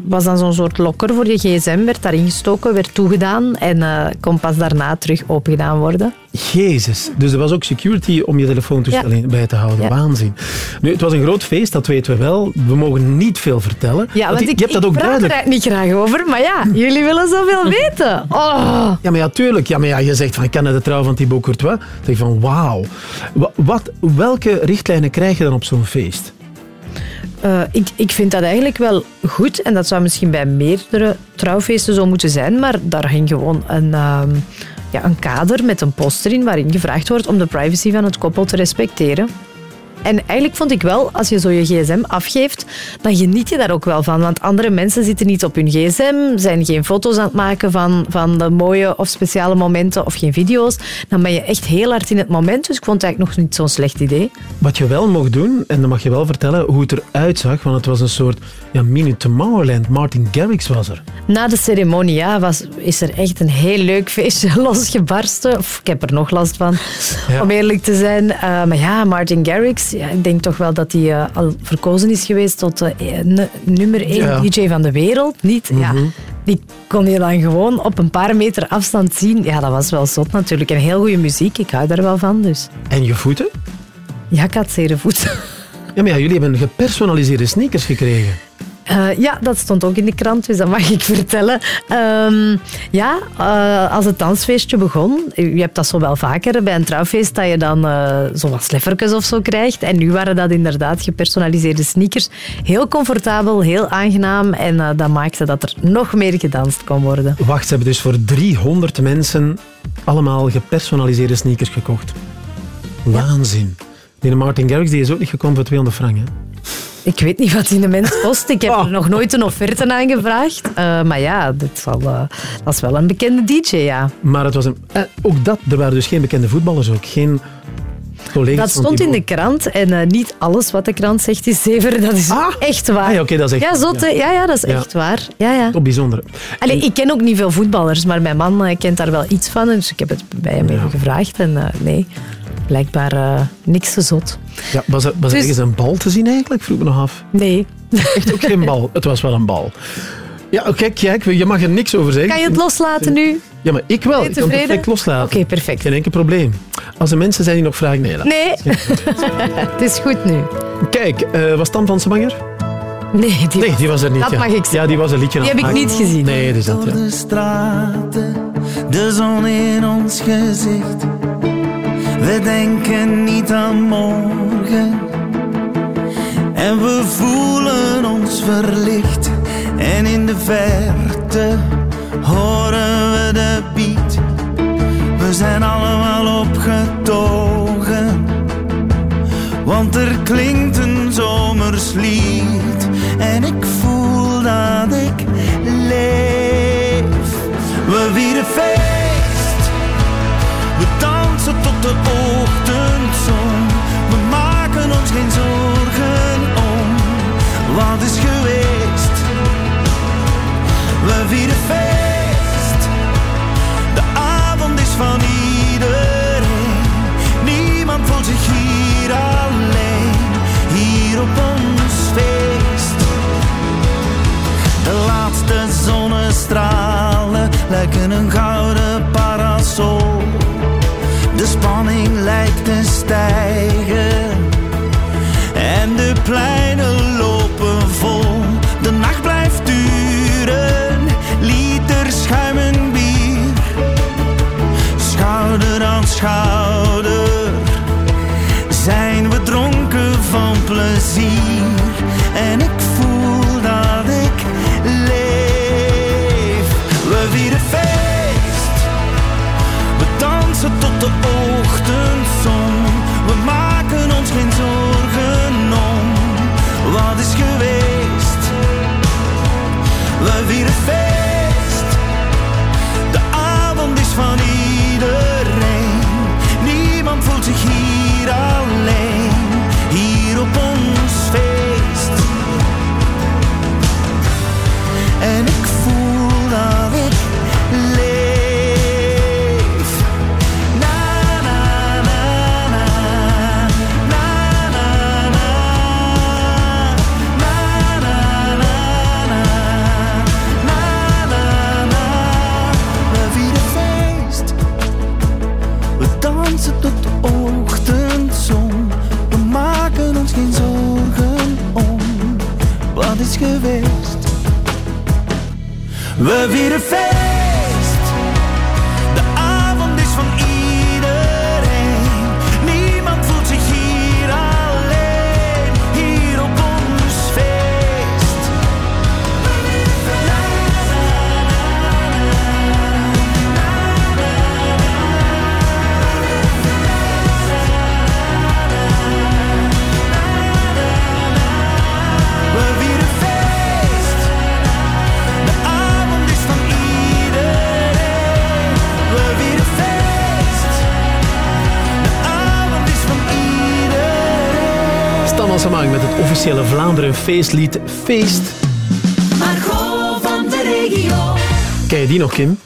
Speaker 2: was dan zo'n soort lokker voor je gsm, werd daarin gestoken, werd toegedaan en eh, kon pas daarna terug opengedaan worden.
Speaker 5: Jezus. Dus er was ook security om je
Speaker 2: Ja.
Speaker 5: in- bij te houden.
Speaker 2: Ja.
Speaker 5: Waanzin. Nu, het was een groot feest, dat weten we wel. We mogen niet veel vertellen.
Speaker 2: Ja, want ik,
Speaker 5: je hebt dat
Speaker 2: ik
Speaker 5: ook
Speaker 2: praat
Speaker 5: duidelijk.
Speaker 2: er niet graag over, maar ja, jullie willen zoveel weten. Oh.
Speaker 5: Ja, maar ja, tuurlijk. Ja, maar ja, je zegt van, ik ken de trouw van Thibaut Courtois. Dan zeg je van, wauw. Wa- Wat, welke richtlijnen krijg je dan op zo'n feest?
Speaker 2: Eh, ik, ik vind dat eigenlijk wel goed en dat zou misschien bij meerdere trouwfeesten zo moeten zijn, maar daar ging gewoon een, ehm, ja, een kader met een poster in waarin gevraagd wordt om de privacy van het koppel te respecteren. En eigenlijk vond ik wel, als je zo je gsm afgeeft, dan geniet je daar ook wel van. Want andere mensen zitten niet op hun gsm, zijn geen foto's aan het maken van, van de mooie of speciale momenten of geen video's. Dan ben je echt heel hard in het moment, dus ik vond het eigenlijk nog niet zo'n slecht idee.
Speaker 5: Wat je wel mocht doen, en dan mag je wel vertellen hoe het eruit zag, want het was een soort ja, mini Tomorrowland. Martin Garrix was er.
Speaker 2: Na de ceremonie ja, was, is er echt een heel leuk feestje losgebarsten. Of, ik heb er nog last van,
Speaker 5: Ja.
Speaker 2: om eerlijk te zijn. Eh, maar ja, Martin Garrix, ja, ik denk toch wel dat hij eh, al verkozen is geweest tot eh, nu- nummer 1
Speaker 5: Ja.
Speaker 2: DJ van de wereld. Niet, ja.
Speaker 5: Mhm.
Speaker 2: Die kon je dan gewoon op een paar meter afstand zien. Ja, dat was wel zot natuurlijk. En heel goede muziek, ik hou daar wel van. Dus.
Speaker 5: En je voeten?
Speaker 2: Ja, ik had zere voeten.
Speaker 5: Ja, maar ja, jullie hebben gepersonaliseerde sneakers gekregen.
Speaker 2: Eh, ja, dat stond ook in de krant, dus dat mag ik vertellen. Ehm, ja, eh, als het dansfeestje begon, je hebt dat zo wel vaker bij een trouwfeest, dat je dan eh, zo wat sleffertjes of zo krijgt. En nu waren dat inderdaad gepersonaliseerde sneakers. Heel comfortabel, heel aangenaam en dat maakte dat er nog meer gedanst kon worden.
Speaker 5: Wacht, ze hebben dus voor 300 mensen allemaal gepersonaliseerde sneakers gekocht. Waanzin. Die Martin Garrix die is ook niet gekomen voor 200 frank. Hè?
Speaker 2: Ik weet niet wat die de mens kost. Ik heb er nog nooit een offerte aan gevraagd. Eh, maar ja, dit zal, eh, dat is wel een bekende DJ, ja.
Speaker 5: Maar het was een, eh, ook dat, er waren dus geen bekende voetballers ook. Geen collega's
Speaker 2: Dat stond in de krant en niet alles wat de krant zegt is zever. Dat is echt waar.
Speaker 5: Ah, ja, oké, dat is echt
Speaker 2: Ja, zot, hè? ja, ja, dat is
Speaker 5: Ja.
Speaker 2: echt waar. Ja, ja.
Speaker 5: Bijzonder.
Speaker 2: Allee, ik ken ook niet veel voetballers, maar mijn man kent daar wel iets van. Dus ik heb het bij hem even gevraagd. En nee, blijkbaar eh, niks te zot.
Speaker 5: Ja, was er, was er
Speaker 2: Dus-
Speaker 5: ergens een bal te zien eigenlijk? Vroeg me nog af.
Speaker 2: Nee.
Speaker 5: Echt ook geen bal. Het was wel een bal. Ja, kijk, kijk, je mag er niks over zeggen.
Speaker 2: Kan je het loslaten nu?
Speaker 5: Ja, maar ik wel. Ik kan het
Speaker 2: tevreden?
Speaker 5: perfect loslaten.
Speaker 2: Oké, perfect.
Speaker 5: Geen enkel probleem. Als er mensen zijn die nog vragen, nee.
Speaker 2: Nee, het is goed nu.
Speaker 5: Kijk, eh, was Tam van Zwanger?
Speaker 2: Nee, die,
Speaker 5: Nee, die was er niet.
Speaker 2: Dat
Speaker 5: ja.
Speaker 2: mag ik zeggen.
Speaker 5: Ja, die was een liedje aan
Speaker 2: Die heb ik niet gezien.
Speaker 5: Nee, dat is dat, ja.
Speaker 10: Door de straten, de zon in ons gezicht. We denken niet aan morgen. En we voelen ons verlicht. En in de verte horen we de beat. We zijn allemaal opgetogen. Want er klinkt een zomers lied. En ik voel dat ik leef. We vieren feest. zorgen om wat is geweest. We vieren feest, de avond is van iedereen. Niemand voelt zich hier alleen, hier op ons feest. De laatste zonnestralen lijken een gouden parasol. De spanning lijkt te stijgen Pleinen lopen vol, de nacht blijft duren. Liter schuim en bier, schouder aan schouder. Wat is geweest. We
Speaker 5: met het officiële Vlaanderen feestlied Feest.
Speaker 8: Margot van de regio.
Speaker 5: Ken je die nog, Kim?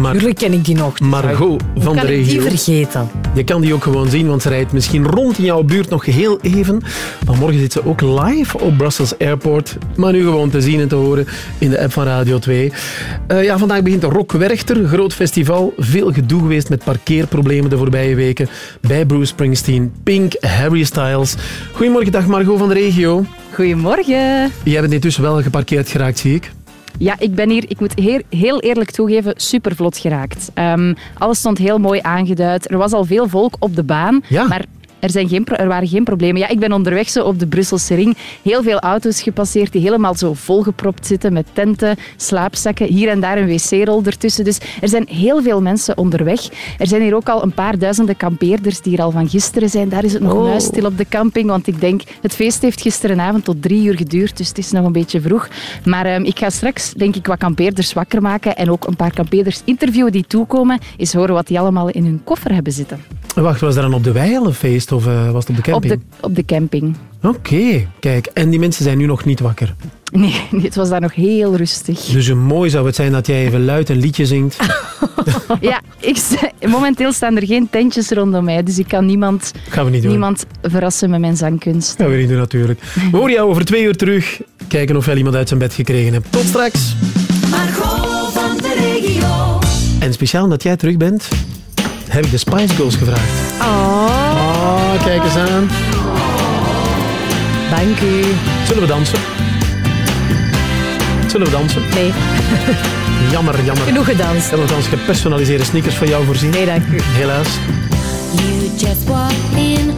Speaker 5: Natuurlijk
Speaker 2: ken ik die nog.
Speaker 5: Margot van de
Speaker 2: kan ik
Speaker 5: regio.
Speaker 2: die vergeten?
Speaker 5: Je kan die ook gewoon zien, want ze rijdt misschien rond in jouw buurt nog heel even. Maar morgen zit ze ook live op Brussels Airport. Maar nu gewoon te zien en te horen in de app van Radio 2. Eh, ja, vandaag begint de Rock Werchter, groot festival. Veel gedoe geweest met parkeerproblemen de voorbije weken. Bij Bruce Springsteen, Pink, Harry Styles. Goedemorgen, dag Margot van de regio.
Speaker 25: Goedemorgen.
Speaker 5: Jij bent intussen wel geparkeerd geraakt, zie ik.
Speaker 25: Ja, ik ben hier, ik moet heel, heel eerlijk toegeven, super vlot geraakt. Ehm, alles stond heel mooi aangeduid. Er was al veel volk op de baan, maar er, zijn geen, er waren geen problemen. Ja, ik ben onderweg zo op de Brusselse ring heel veel auto's gepasseerd die helemaal zo volgepropt zitten met tenten, slaapzakken, hier en daar een wc-rol ertussen. Dus er zijn heel veel mensen onderweg. Er zijn hier ook al een paar duizenden kampeerders die er al van gisteren zijn. Daar is het nog
Speaker 5: Oh.
Speaker 25: muisstil op de camping, want ik denk, het feest heeft gisterenavond tot drie uur geduurd, dus het is nog een beetje vroeg. Maar ehm, ik ga straks, denk ik, wat kampeerders wakker maken en ook een paar kampeerders interviewen die toekomen, eens horen wat die allemaal in hun koffer hebben zitten.
Speaker 5: Wacht, was er dan op de Weijel een of eh, was het op de
Speaker 25: Op
Speaker 5: camping?
Speaker 25: de, op de camping.
Speaker 5: Oké, kijk. En die mensen zijn nu nog niet wakker.
Speaker 25: Nee, nee, het was daar nog heel rustig.
Speaker 5: Dus hoe mooi zou het zijn dat jij even luid een liedje zingt.
Speaker 25: Ja, ik, momenteel staan er geen tentjes rondom mij, dus ik kan niemand,
Speaker 5: Gaan we niet doen.
Speaker 25: niemand verrassen met mijn zangkunst.
Speaker 5: Dat gaan we niet doen natuurlijk. We horen jou over twee uur terug. Kijken of jij iemand uit zijn bed gekregen hebt. Tot straks.
Speaker 8: Margot van de regio.
Speaker 5: En speciaal omdat jij terug bent, heb ik de Spice Girls gevraagd. Oh, kijk eens aan.
Speaker 2: Dank u.
Speaker 5: Zullen we dansen? Zullen we dansen?
Speaker 2: Nee.
Speaker 5: Jammer, jammer.
Speaker 2: Genoeg gedanst.
Speaker 5: Hebben we ons gepersonaliseerde sneakers voor jou voorzien?
Speaker 2: Nee, dank u.
Speaker 5: Helaas.
Speaker 24: You just walk
Speaker 26: in,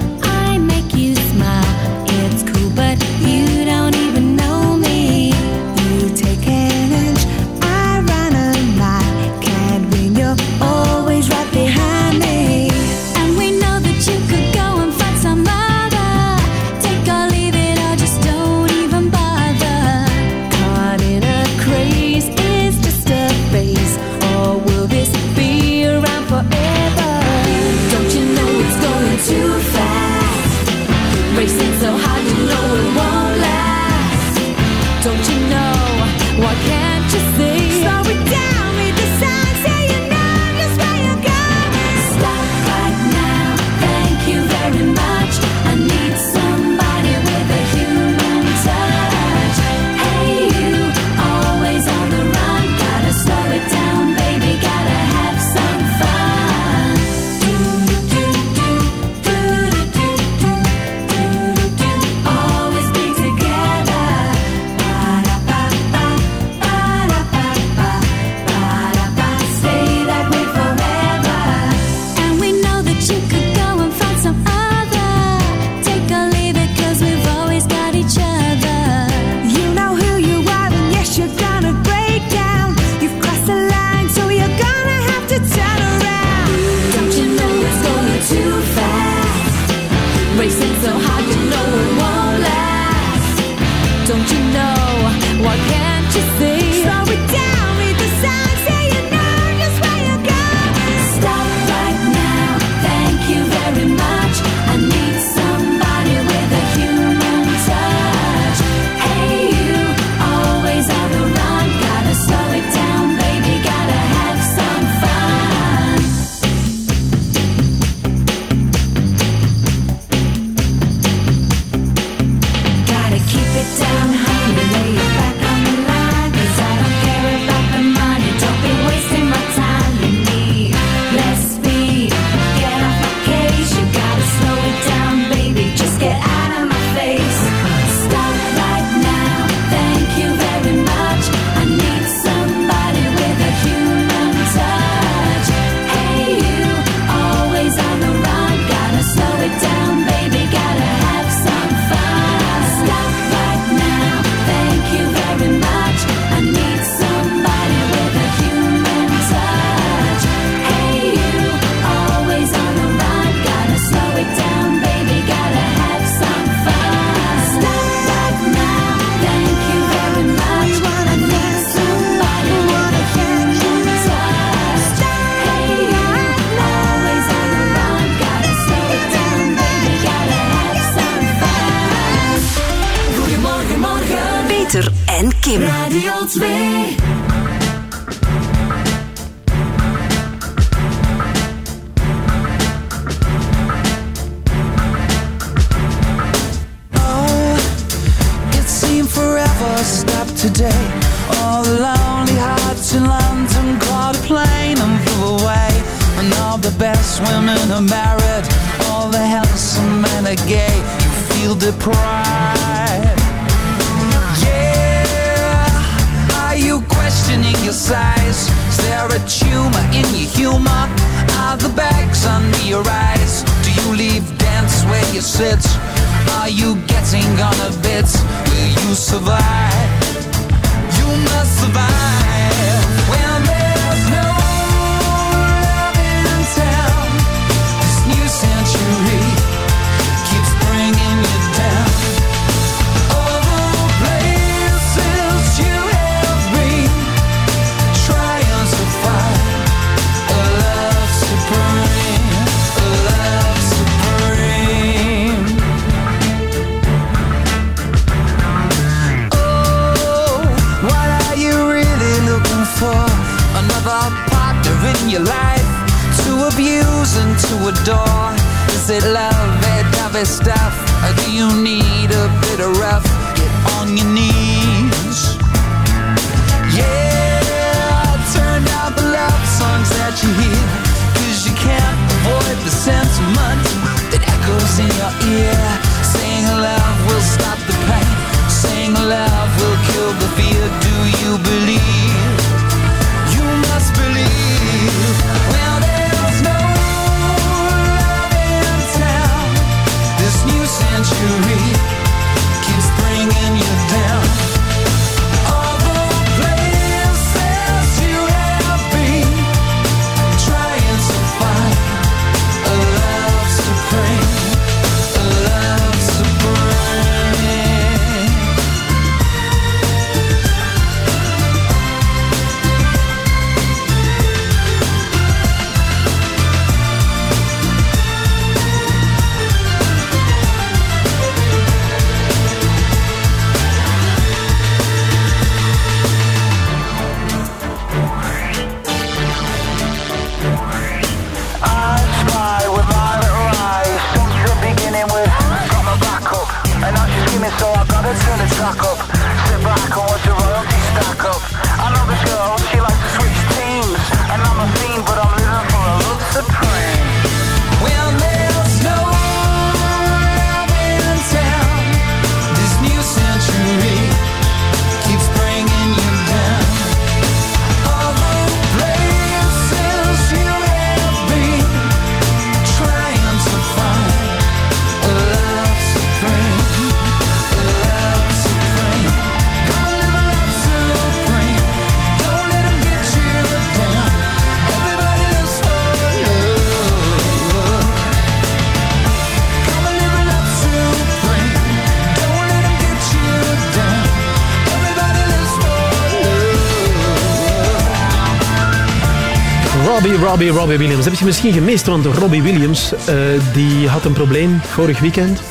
Speaker 5: Robbie, Robbie, Williams. Heb je misschien gemist, want Robbie Williams eh, die had een probleem vorig weekend.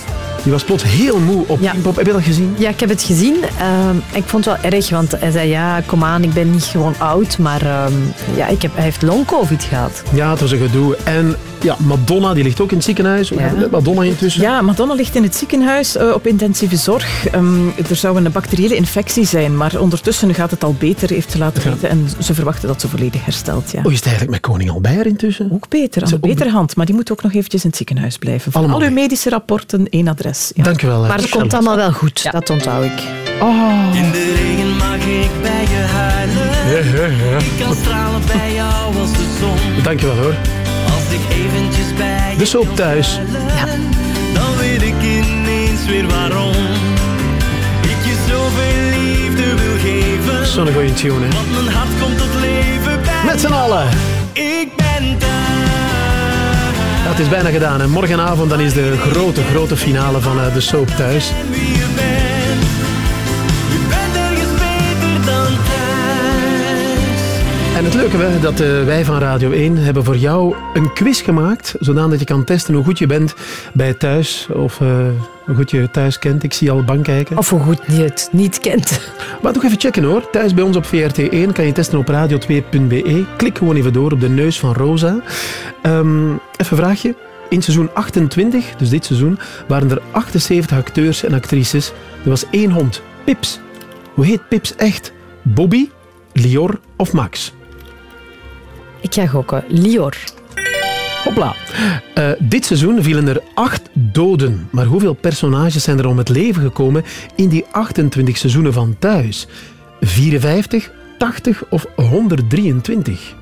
Speaker 5: Die was plots heel moe op Pinkpop. Heb je dat gezien?
Speaker 2: Ja, ik heb het gezien. Ehm, ik vond het wel erg, want hij zei ja, kom aan, ik ben niet gewoon oud, maar ehm, ja, ik heb, hij heeft long-covid gehad.
Speaker 5: Ja, het was een gedoe. En ja, Madonna, die ligt ook in het ziekenhuis. Het met Madonna intussen?
Speaker 4: Ja, Madonna ligt in het ziekenhuis eh, op intensieve zorg. Ehm, er zou een bacteriële infectie zijn, maar ondertussen gaat het al beter, heeft ze laten weten. En ze verwachten dat ze volledig herstelt. Ja.
Speaker 5: Hoe is het eigenlijk met koning Albert intussen?
Speaker 4: Ook beter, aan de betere hand. Maar die moet ook nog eventjes in het ziekenhuis blijven. Voor
Speaker 5: Allemaal
Speaker 4: al uw medische rapporten, één adres. Ja.
Speaker 5: Dank je wel.
Speaker 2: Maar het komt allemaal wel goed, dat onthoud ik.
Speaker 4: Oh.
Speaker 26: In de regen mag ik bij je huilen. Ik kan stralen bij jou als de zon.
Speaker 5: Dank je wel hoor.
Speaker 26: Als ik eventjes bij
Speaker 5: De soap thuis.
Speaker 26: Dan weet ik ineens weer waarom. Ik je zoveel liefde wil geven.
Speaker 5: Zo'n goeie tune, hè.
Speaker 26: Want mijn hart komt tot leven bij
Speaker 5: Met z'n allen.
Speaker 26: Ik ben daar.
Speaker 5: Ja, het is bijna gedaan. En morgenavond dan is de grote, grote finale van eh, de soap thuis.
Speaker 1: En het leuke hè, dat eh, wij van Radio 1 hebben voor jou een quiz gemaakt, zodat je kan testen hoe goed je bent bij thuis of eh, hoe goed je thuis kent. Ik zie al bang kijken.
Speaker 2: Of hoe goed je het niet kent.
Speaker 1: Maar toch even checken hoor. Thuis bij ons op VRT1 kan je testen op radio2.be. Klik gewoon even door op de neus van Rosa. Ehm, even een vraagje. In seizoen 28, dus dit seizoen, waren er 78 acteurs en actrices. Er was één hond, Pips. Hoe heet Pips echt? Bobby, Lior of Max?
Speaker 2: Ik ga gokken. Lior.
Speaker 1: Hopla. Eh, dit seizoen vielen er acht doden. Maar hoeveel personages zijn er om het leven gekomen in die 28 seizoenen van thuis? 54, 80 of 123?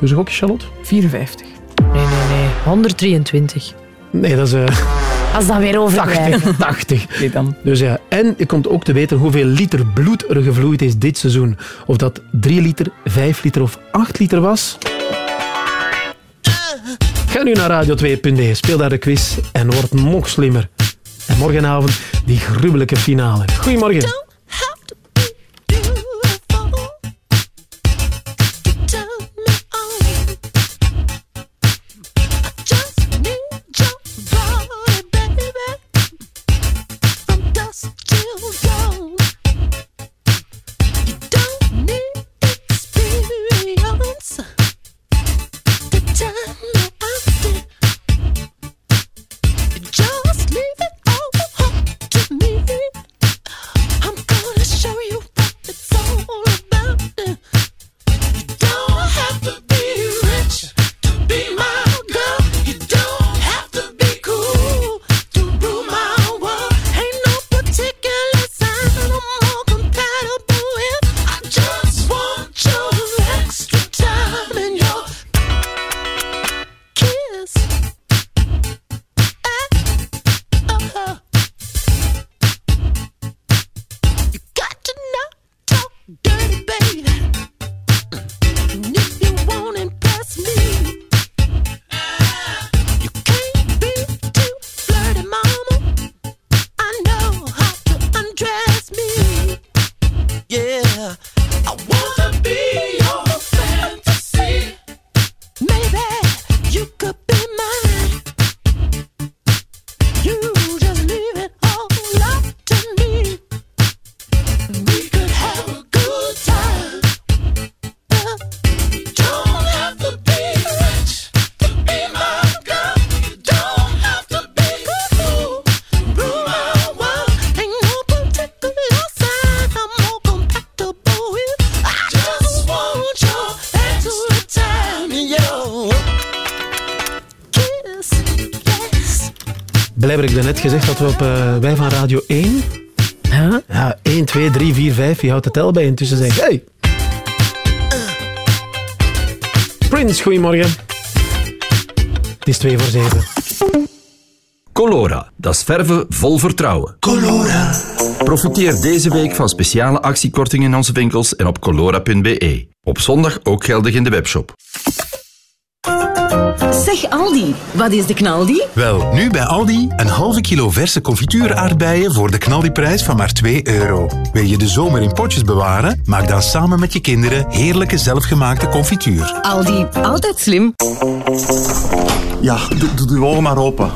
Speaker 1: Dus een gokje, Charlotte?
Speaker 2: 54. Nee, nee, nee. 123.
Speaker 1: Nee, dat is... eh,
Speaker 2: Als dat weer overdrijven.
Speaker 1: 80. 80. Dus ja, en je komt ook te weten hoeveel liter bloed er gevloeid is dit seizoen. Of dat 3 liter, 5 liter of 8 liter was. Ga nu naar radio2.de, speel daar de quiz en word nog slimmer. En morgenavond die gruwelijke finale. Goedemorgen. 3, 4, 5. Je houdt de tel bij intussen zeg. Hey! Prins, goedemorgen. Het is 2 voor 7.
Speaker 13: Colora, dat is verven vol vertrouwen.
Speaker 26: Colora.
Speaker 13: Profiteer deze week van speciale actiekortingen in onze winkels en op colora.be. Op zondag ook geldig in de webshop.
Speaker 27: Zeg Aldi, wat is de knaldi?
Speaker 6: Wel, nu bij Aldi een halve kilo verse confituuraardbeien voor de knaldiprijs van maar 2 euro. Wil je de zomer in potjes bewaren? Maak dan samen met je kinderen heerlijke zelfgemaakte confituur.
Speaker 27: Aldi, altijd slim.
Speaker 11: Ja, doe, doe de ogen maar open.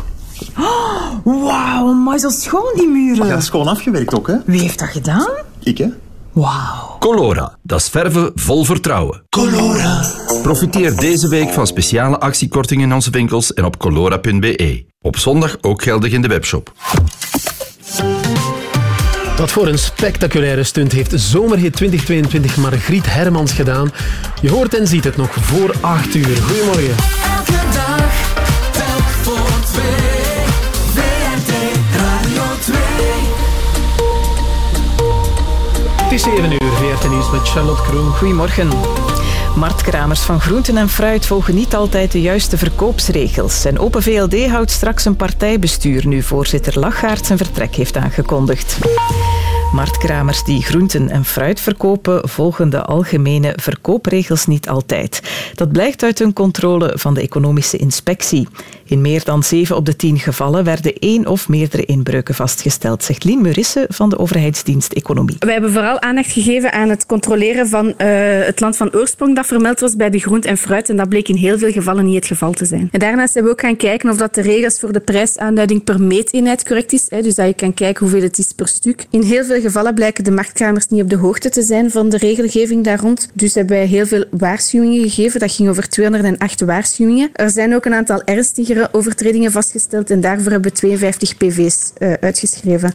Speaker 12: Oh, Wauw, maar zo schoon die muren.
Speaker 11: Ja, dat is gewoon afgewerkt ook, hè?
Speaker 12: Wie heeft dat gedaan?
Speaker 11: Ik, hè?
Speaker 12: Wauw.
Speaker 13: Colora, dat is verven vol vertrouwen.
Speaker 26: Colora.
Speaker 13: Profiteer deze week van speciale actiekortingen in onze winkels en op colora.be. Op zondag ook geldig in de webshop.
Speaker 1: Wat voor een spectaculaire stunt heeft Zomerhit 2022 Margriet Hermans gedaan. Je hoort en ziet het nog voor 8 uur. Goedemorgen.
Speaker 26: Elke dag, telk voor twee.
Speaker 1: Het is 7 uur, VRT Nieuws met Charlotte Kroon.
Speaker 4: Goedemorgen. Marktkramers van groenten en fruit volgen niet altijd de juiste verkoopsregels. En Open VLD houdt straks een partijbestuur nu voorzitter Lachaert zijn vertrek heeft aangekondigd. Marktkramers die groenten en fruit verkopen volgen de algemene verkoopregels niet altijd. Dat blijkt uit een controle van de economische inspectie. In meer dan 7 op de 10 gevallen werden één of meerdere inbreuken vastgesteld, zegt Lien Murisse van de overheidsdienst Economie.
Speaker 28: Wij hebben vooral aandacht gegeven aan het controleren van eh, het land van oorsprong dat vermeld was bij de groente en fruit. En dat bleek in heel veel gevallen niet het geval te zijn. En daarnaast hebben we ook gaan kijken of dat de regels voor de prijsaanduiding per meeteenheid correct is. Hè, dus dat je kan kijken hoeveel het is per stuk. In heel veel gevallen blijken de marktkramers niet op de hoogte te zijn van de regelgeving daar rond. Dus hebben wij heel veel waarschuwingen gegeven. Dat ging over 208 waarschuwingen. Er zijn ook een aantal ernstigere overtredingen vastgesteld en daarvoor hebben we 52 PV's eh, uitgeschreven.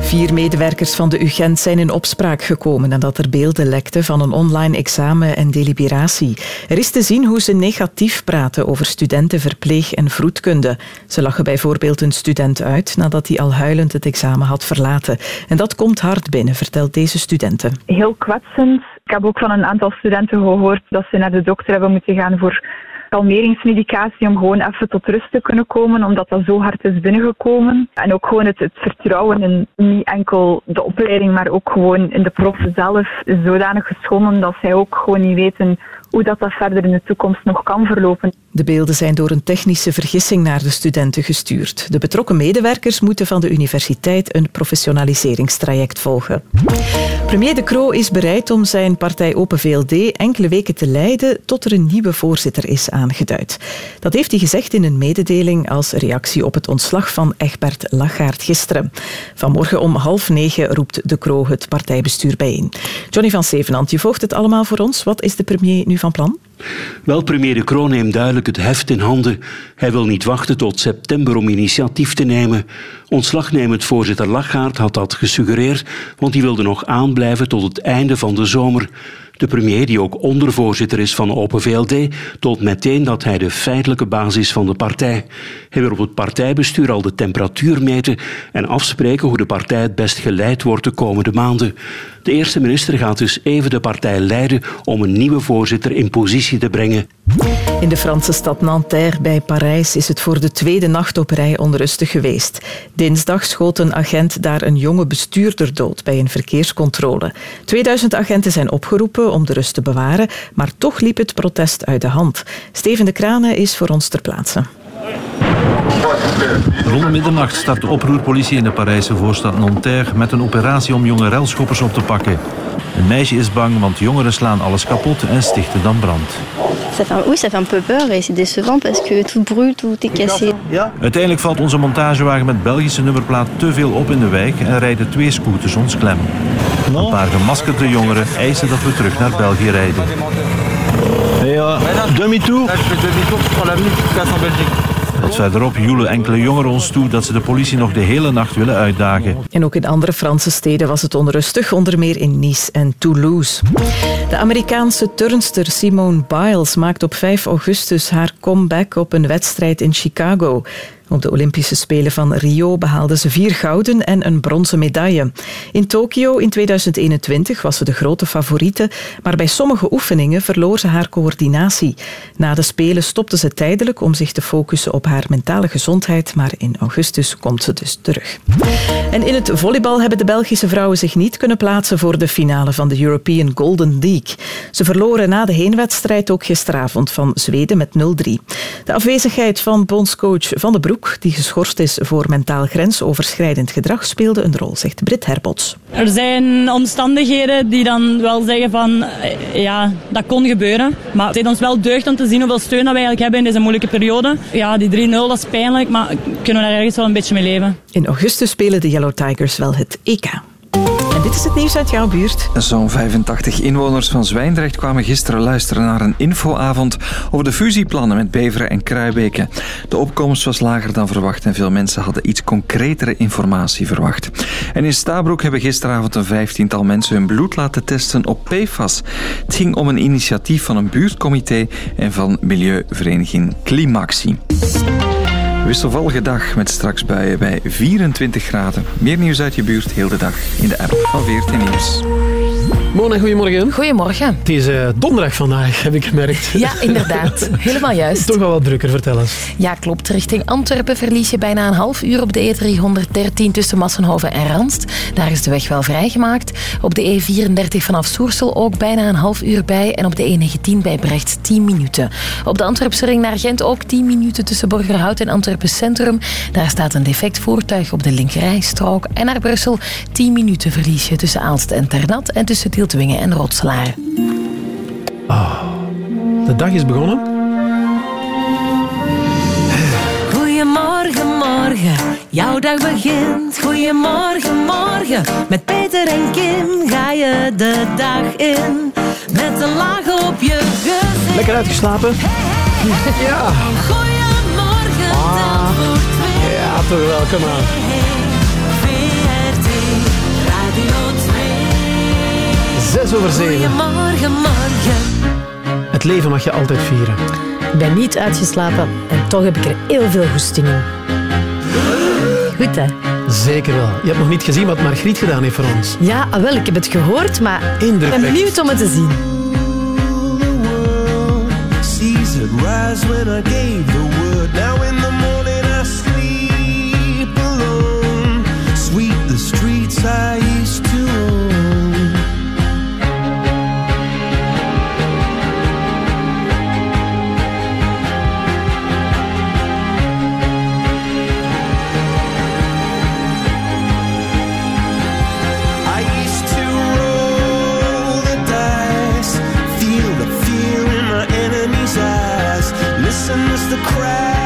Speaker 4: Vier medewerkers van de UGent zijn in opspraak gekomen nadat er beelden lekten van een online examen en deliberatie. Er is te zien hoe ze negatief praten over studenten verpleeg- en vroedkunde. Ze lachen bijvoorbeeld een student uit nadat hij al huilend het examen had verlaten. En dat komt hard binnen, vertelt deze studenten.
Speaker 29: heel kwetsend. Ik heb ook van een aantal studenten gehoord dat ze naar de dokter hebben moeten gaan voor kalmeringsmedicatie om gewoon even tot rust te kunnen komen, omdat dat zo hard is binnengekomen. En ook gewoon het, het vertrouwen in niet enkel de opleiding, maar ook gewoon in de proffen zelf is zodanig geschonden dat zij ook gewoon niet weten hoe dat, dat verder in de toekomst nog kan verlopen.
Speaker 4: De beelden zijn door een technische vergissing naar de studenten gestuurd. De betrokken medewerkers moeten van de universiteit een professionaliseringstraject volgen. Premier De Croo is bereid om zijn partij Open VLD enkele weken te leiden tot er een nieuwe voorzitter is aangeduid. Dat heeft hij gezegd in een mededeling als reactie op het ontslag van Egbert Lachaert gisteren. Vanmorgen om half negen roept De Croo het partijbestuur bijeen. Johnny van Zevenand, je volgt het allemaal voor ons. Wat is de premier nu van plan?
Speaker 30: Wel, premier De Croo neemt duidelijk het heft in handen. Hij wil niet wachten tot september om initiatief te nemen. Ontslagnemend voorzitter Lachaert had dat gesuggereerd, want die wilde nog aanblijven tot het einde van de zomer. De premier, die ook ondervoorzitter is van Open VLD, toont meteen dat hij de feitelijke basis is van de partij. Hij wil op het partijbestuur al de temperatuur meten en afspreken hoe de partij het best geleid wordt de komende maanden. De eerste minister gaat dus even de partij leiden om een nieuwe voorzitter in positie te brengen.
Speaker 4: In de Franse stad Nanterre bij Parijs is het voor de tweede nacht op rij onrustig geweest. Dinsdag schoot een agent daar een jonge bestuurder dood bij een verkeerscontrole. 2000 agenten zijn opgeroepen om de rust te bewaren, maar toch liep het protest uit de hand. Steven de Kranen is voor ons ter plaatse.
Speaker 31: Rond middernacht start de oproerpolitie in de Parijse voorstad Nanterre met een operatie om jonge relschoppers op te pakken. Een meisje is bang, want jongeren slaan alles kapot en stichten dan brand.
Speaker 32: Oui, ça fait un peu peur et c'est décevant parce que tout brûle, tout est cassé.
Speaker 31: Uiteindelijk valt onze montagewagen met Belgische nummerplaat te veel op in de wijk en rijden twee scooters ons klem. Een paar gemaskerde jongeren eisen dat we terug naar België rijden. demi-tour. Wat verderop joelen enkele jongeren ons toe dat ze de politie nog de hele nacht willen uitdagen.
Speaker 4: En ook in andere Franse steden was het onrustig, onder meer in Nice en Toulouse. De Amerikaanse turnster Simone Biles maakt op 5 augustus haar comeback op een wedstrijd in Chicago. Op de Olympische Spelen van Rio behaalde ze vier gouden en een bronzen medaille. In Tokio in 2021 was ze de grote favoriete, maar bij sommige oefeningen verloor ze haar coördinatie. Na de Spelen stopte ze tijdelijk om zich te focussen op haar mentale gezondheid, maar in augustus komt ze dus terug. En in het volleybal hebben de Belgische vrouwen zich niet kunnen plaatsen voor de finale van de European Golden League. Ze verloren na de heenwedstrijd ook gisteravond van Zweden met 0-3. De afwezigheid van bondscoach Van de Broek, die geschorst is voor mentaal grensoverschrijdend gedrag, speelde een rol, zegt Britt Herbots.
Speaker 33: Er zijn omstandigheden die dan wel zeggen van, eh, ja, dat kon gebeuren. Maar het heeft ons wel deugd om te zien hoeveel steun dat we eigenlijk hebben in deze moeilijke periode. Ja, die 3-0, dat is pijnlijk, maar kunnen we daar ergens wel een beetje mee leven.
Speaker 4: In augustus spelen de Yellow Tigers wel het EK. Dit is het nieuws uit jouw buurt.
Speaker 34: Zo'n 85 inwoners van Zwijndrecht kwamen gisteren luisteren naar een infoavond over de fusieplannen met Beveren en Kruibeke. De opkomst was lager dan verwacht en veel mensen hadden iets concretere informatie verwacht. En in Stabroek hebben gisteravond een vijftiental mensen hun bloed laten testen op PFAS. Het ging om een initiatief van een buurtcomité en van milieuvereniging Climaxi. Wisselvallige dag met straks buien bij 24 graden. Meer nieuws uit je buurt heel de dag in de app van 14 Nieuws.
Speaker 5: Mona, goedemorgen.
Speaker 35: Goedemorgen.
Speaker 5: Het is eh, donderdag vandaag, heb ik gemerkt.
Speaker 35: Ja, inderdaad. Helemaal juist.
Speaker 5: Toch wel wat drukker, vertel eens.
Speaker 35: Ja, klopt. Richting Antwerpen verlies je bijna een half uur op de E313 tussen Massenhoven en Ranst. Daar is de weg wel vrijgemaakt. Op de E34 vanaf Soersel ook bijna een half uur bij. En op de E19 bij Brecht 10 minuten. Op de Antwerpse ring naar Gent ook 10 minuten tussen Borgerhout en Antwerpen Centrum. Daar staat een defect voertuig op de linkerrijstrook. En naar Brussel 10 minuten verlies je tussen Aalst en Ternat en tussen Tieltwingen en Rotselaar.
Speaker 5: De dag is begonnen.
Speaker 3: Goedemorgen, morgen, jouw dag begint. Goedemorgen, morgen, met Peter en Kim ga je de dag in. Met een laag op je gezicht.
Speaker 5: Lekker uitgeslapen? Ja.
Speaker 3: Goedemorgen,
Speaker 5: Ah. Ja, toch wel, kom aan.
Speaker 3: VRT Radio 2.
Speaker 5: Zes over zeven.
Speaker 3: Goedemorgen, morgen.
Speaker 5: Het leven mag je altijd vieren.
Speaker 2: Ik ben niet uitgeslapen en toch heb ik er heel veel goesting in. Goed, hè?
Speaker 5: Zeker wel. Je hebt nog niet gezien wat Margriet gedaan heeft voor ons.
Speaker 2: Ja, ah, wel, ik heb het gehoord, maar ik ben benieuwd om het te zien.
Speaker 10: Rise when I gave the word. Now in the morning the crowd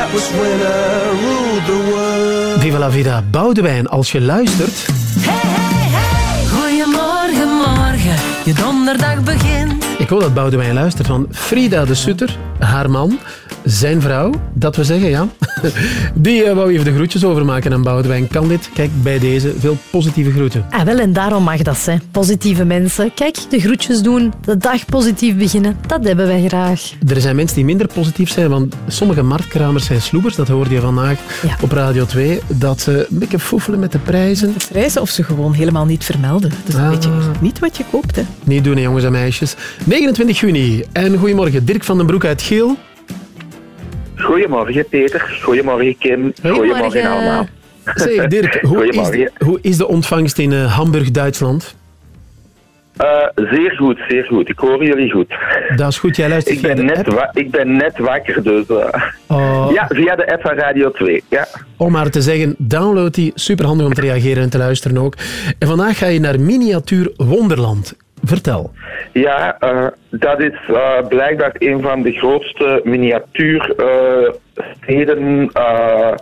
Speaker 10: That was when I ruled the world.
Speaker 5: Viva la vida. Boudewijn, als je luistert...
Speaker 3: Goedemorgen, morgen, je donderdag begint.
Speaker 5: Ik hoor dat Boudewijn luistert van Frida de Sutter, haar man, zijn vrouw, dat we zeggen, ja. Die eh, wou even de groetjes overmaken aan Boudewijn. Kan dit? Kijk, bij deze veel positieve groeten.
Speaker 2: Ah, wel, en daarom mag dat, hè. Positieve mensen. Kijk, de groetjes doen, de dag positief beginnen, dat hebben wij graag.
Speaker 5: Er zijn mensen die minder positief zijn, want sommige marktkramers zijn sloebers. Dat hoorde je vandaag op Radio 2. Dat ze een beetje foefelen met de prijzen.
Speaker 4: De prijzen of ze gewoon helemaal niet vermelden. Dus dan weet je niet wat je koopt. Hè.
Speaker 5: Niet doen, hè, jongens en meisjes. 29 juni. En goedemorgen, Dirk van den Broek uit Geel.
Speaker 36: Goedemorgen Peter, goedemorgen Kim, goedemorgen allemaal.
Speaker 5: Zeg, Dirk, hoe is,
Speaker 36: Goedemorgen.
Speaker 5: de, hoe is de ontvangst in eh, Hamburg, Duitsland?
Speaker 36: Eh, zeer goed, zeer goed. Ik hoor jullie goed.
Speaker 5: Dat is goed, jij luistert
Speaker 36: Ik ben, net wa- ik ben net wakker, dus... eh,
Speaker 5: Oh.
Speaker 36: Ja, via de app van Radio 2. Ja.
Speaker 5: Om maar te zeggen, download die. Superhandig om te reageren en te luisteren ook. En vandaag ga je naar Miniatuur Wonderland. Vertel.
Speaker 36: Ja, eh, dat is eh, blijkbaar een van de grootste miniatuursteden eh,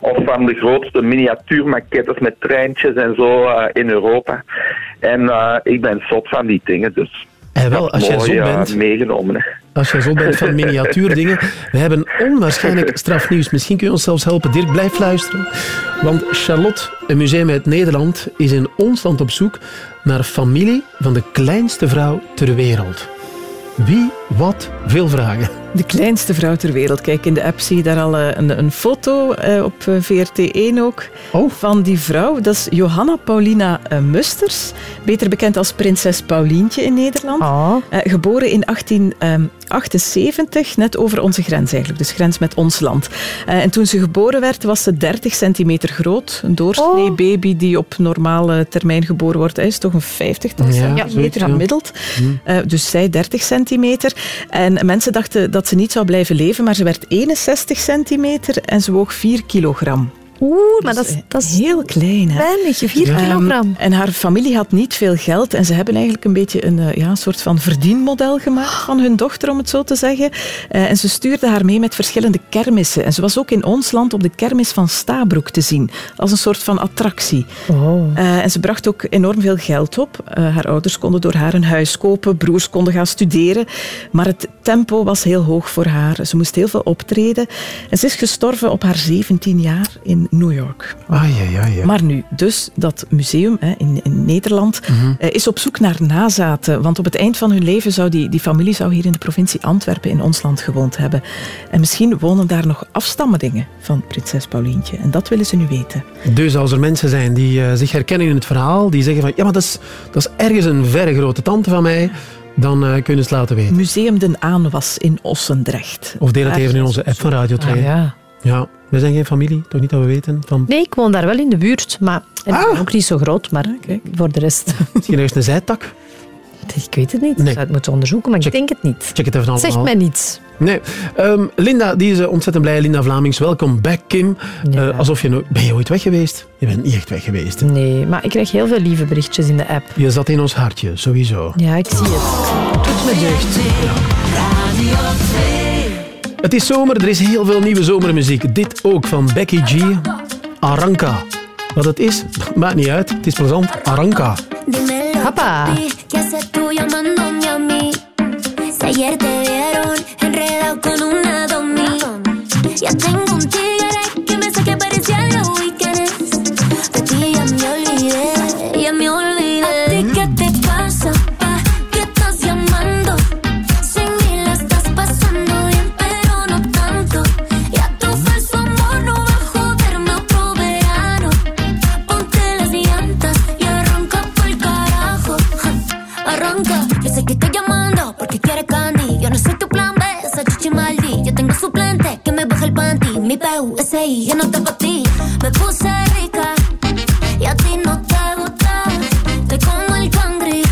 Speaker 36: of van de grootste miniatuurmaquettes met treintjes en zo in Europa. En ik ben zot van die dingen, dus
Speaker 5: En wel, als jij
Speaker 36: eh,
Speaker 5: bent,
Speaker 36: meegenomen. hè.
Speaker 5: als jij zo bent van miniatuurdingen, we hebben onwaarschijnlijk strafnieuws. Misschien kun je ons zelfs helpen. Dirk, blijf luisteren. Want Charlotte, een museum uit Nederland, is in ons land op zoek naar familie van de kleinste vrouw ter wereld. Wie, wat, veel vragen.
Speaker 4: De kleinste vrouw ter wereld. Kijk, in de app zie je daar al eh, een, een foto eh, op eh, VRT1 ook van die vrouw. Dat is Johanna Paulina Musters, beter bekend als prinses Paulientje in Nederland. Eh, geboren in 1878, net over onze grens eigenlijk, dus grens met ons land. Eh, en toen ze geboren werd, was ze 30 centimeter groot. Een doorsnee baby die op normale termijn geboren wordt, hij is toch een 50
Speaker 5: Ja,
Speaker 4: centimeter
Speaker 5: ja.
Speaker 4: gemiddeld. Eh, dus zij 30 centimeter. En mensen dachten dat ze niet zou blijven leven, maar ze werd 61 centimeter en ze woog 4 kilogram.
Speaker 2: Oeh, maar dat is, dat is
Speaker 4: heel klein. Hè?
Speaker 2: weinig, 4
Speaker 4: Ehm,
Speaker 2: kilogram.
Speaker 4: en haar familie had niet veel geld en ze hebben eigenlijk een beetje een eh, ja, soort van verdienmodel gemaakt van hun dochter, om het zo te zeggen. Eh, en ze stuurde haar mee met verschillende kermissen. En ze was ook in ons land op de kermis van Stabroek te zien, als een soort van attractie. Eh, en ze bracht ook enorm veel geld op. Eh, haar ouders konden door haar een huis kopen, broers konden gaan studeren. Maar het tempo was heel hoog voor haar. Ze moest heel veel optreden. En ze is gestorven op haar 17 jaar in New York.
Speaker 5: Ai, ai, ai, ai.
Speaker 4: Maar nu, dus dat museum hè, in, in Nederland
Speaker 5: Mhm.
Speaker 4: eh, is op zoek naar nazaten. Want op het eind van hun leven zou die, die familie zou hier in de provincie Antwerpen in ons land gewoond hebben. En misschien wonen daar nog afstammelingen van prinses Paulientje. En dat willen ze nu weten.
Speaker 5: Dus als er mensen zijn die eh, zich herkennen in het verhaal, die zeggen van ja, maar dat is, dat is ergens een verre grote tante van mij, dan eh, kunnen ze het laten weten.
Speaker 4: Museum Den Aanwas in Ossendrecht.
Speaker 5: Of deel het even in onze
Speaker 4: ze
Speaker 5: app van Radio
Speaker 4: zoek.
Speaker 5: 2.
Speaker 2: Ah, ja.
Speaker 5: Ja, we zijn geen familie, toch niet dat we weten. Van...
Speaker 2: Nee, ik woon daar wel in de buurt, maar ben ook niet zo groot, maar voor de rest...
Speaker 5: Misschien ergens een zijtak?
Speaker 2: Ik weet het niet. Ik zou het moeten onderzoeken, maar ik denk het niet.
Speaker 5: Check het even allemaal.
Speaker 2: Zegt mij niets.
Speaker 5: Nee. Ehm, Linda, die is eh, ontzettend blij. Linda Vlamings, welkom back, Kim. Eh, alsof je... nooit- Ben je ooit weg geweest? Je bent niet echt weg geweest. hè?
Speaker 2: Nee, maar ik krijg heel veel lieve berichtjes in de app.
Speaker 5: Je zat in ons hartje, sowieso.
Speaker 2: Ja, ik zie het. Doet me deugd.
Speaker 5: Het is zomer, er is heel veel nieuwe zomermuziek. Dit ook van Becky G. Aranka. Wat het is, maakt niet uit. Het is plezant. Aranka.
Speaker 2: Papa.
Speaker 8: ayer te vieron enredado con una domi. Ya tengo suplente que me baja el panty. Mi PUSI, yo no te pa' ti. Me puse rica y a ti no te gusta. Estoy como el cangri.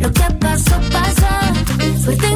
Speaker 8: Lo que pasó, pasó. Suerte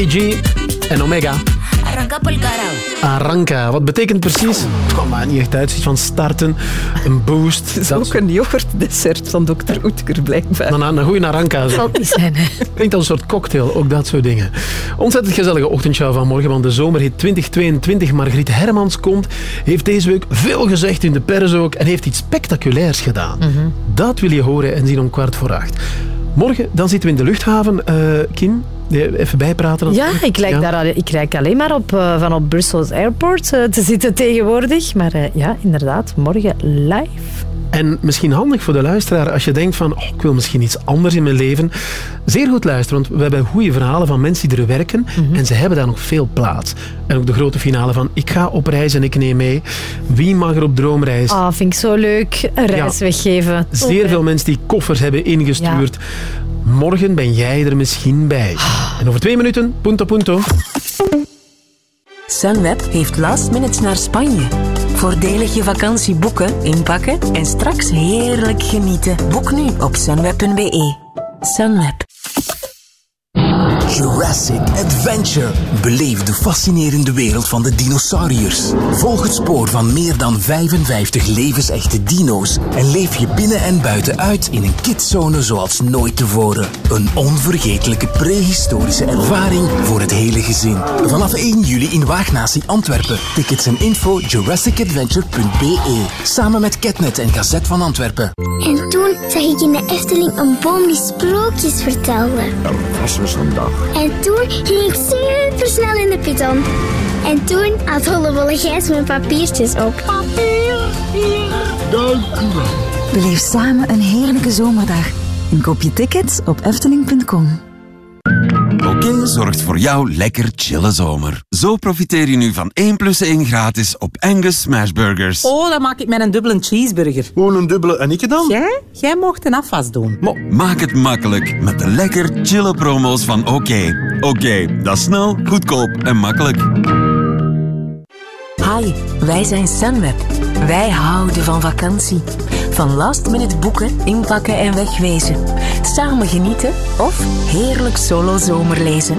Speaker 37: Becky G
Speaker 5: en Omega.
Speaker 8: Arranca.
Speaker 5: Arranca. Wat betekent precies? Kom maar niet echt uit. Iets van starten, een boost.
Speaker 4: Het is ook een yoghurtdessert van Dr. Oetker, blijkbaar.
Speaker 5: Maar een, een goede Aranka.
Speaker 4: Zal het niet zijn, hè?
Speaker 5: Klinkt als een soort cocktail, ook dat soort dingen. Ontzettend gezellige ochtendshow van morgen, want de zomerhit 2022 Margriet Hermans komt. Heeft deze week veel gezegd in de pers ook en heeft iets spectaculairs gedaan. Dat wil je horen en zien om kwart voor acht. Morgen, dan zitten we in de luchthaven. Eh, Kim, even bijpraten.
Speaker 2: Ja, ik lijk,
Speaker 5: Ja.
Speaker 2: Daar, al- ik lijk alleen maar op, eh, van op Brussels Airport eh, te zitten tegenwoordig. Maar ja, inderdaad, morgen live.
Speaker 5: En misschien handig voor de luisteraar als je denkt van oh, ik wil misschien iets anders in mijn leven. Zeer goed luisteren, want we hebben goede verhalen van mensen die er werken en ze hebben daar nog veel plaats. En ook de grote finale van ik ga op reis en ik neem mee. Wie mag er op droomreis?
Speaker 2: Ah, vind ik zo leuk. Een reis
Speaker 5: Ja.
Speaker 2: weggeven.
Speaker 5: Zeer veel mensen die koffers hebben ingestuurd. Morgen ben jij er misschien bij. En over twee minuten, punto punto.
Speaker 12: Sunweb heeft last minutes naar Spanje. Voordelig je vakantie boeken, inpakken en straks heerlijk genieten. Boek nu op sunweb.be. Sunweb.
Speaker 6: Jurassic Adventure. Beleef de fascinerende wereld van de dinosauriërs. Volg het spoor van meer dan 55 levensechte dino's en leef je binnen en buiten uit in een kidzone zoals nooit tevoren. Een onvergetelijke prehistorische ervaring voor het hele gezin. Vanaf 1 juli in Waagnatie Antwerpen. Tickets en info jurassicadventure.be. Samen met Ketnet en Gazet van Antwerpen.
Speaker 38: En toen zag ik in de Efteling een boom die sprookjes vertelde.
Speaker 39: Er was eens een dag.
Speaker 38: En toen ging ik super snel in de piton. En toen had Hollebolle Gijs mijn papiertjes op.
Speaker 39: Dank u wel.
Speaker 40: Samen een heerlijke zomerdag. En koop je tickets op efteling.com.
Speaker 31: Oké zorgt voor jouw lekker chille zomer. Zo profiteer je nu van 1 plus 1 gratis op Angus Smashburgers.
Speaker 41: Oh, dan maak ik met een dubbele cheeseburger.
Speaker 31: Gewoon een dubbele en ik dan?
Speaker 41: Jij? Jij mocht een afwas doen.
Speaker 31: Maak het makkelijk met de lekker chille promo's van Oké. Oké, dat is snel, goedkoop en makkelijk.
Speaker 12: Hi, wij zijn Sunweb. Wij houden van vakantie. Van last minute boeken, inpakken en wegwezen. Samen genieten of heerlijk solo zomerlezen.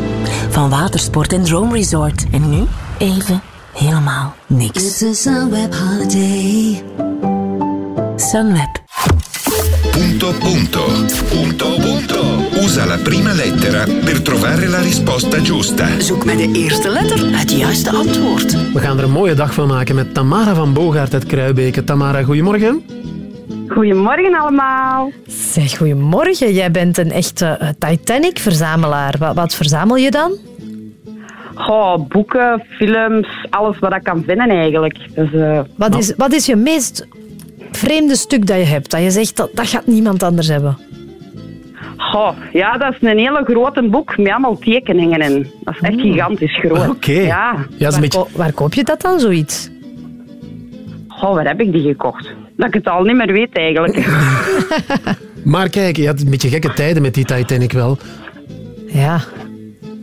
Speaker 12: Van watersport en drone resort. En nu even helemaal niks.
Speaker 40: It's a Sunweb holiday.
Speaker 12: Sunweb.
Speaker 42: Punto punto. Punto punto. Usa la prima lettera per trovare la risposta giusta.
Speaker 43: Zoek met de eerste letter het juiste antwoord.
Speaker 5: We gaan er een mooie dag van maken met Tamara van Boogaard uit Kruibeke. Tamara, goedemorgen.
Speaker 44: Goedemorgen allemaal.
Speaker 2: Zeg, goedemorgen. Jij bent een echte eh, Titanic-verzamelaar. Wat, wat verzamel je dan?
Speaker 44: Goh, boeken, films, alles wat ik kan vinden eigenlijk. Dus, eh,
Speaker 2: Wat is, wat is je meest vreemde stuk dat je hebt? Dat je zegt, dat, dat gaat niemand anders hebben.
Speaker 44: goh, ja, dat is een hele grote boek met allemaal tekeningen in. Dat is echt gigantisch groot.
Speaker 5: Oké.
Speaker 44: Ja.
Speaker 2: waar, ko- waar koop je dat dan, zoiets?
Speaker 44: Goh, waar heb ik die gekocht? Dat ik het al niet meer weet eigenlijk.
Speaker 5: Maar kijk, je had een beetje gekke tijden met die Titanic wel.
Speaker 2: Ja.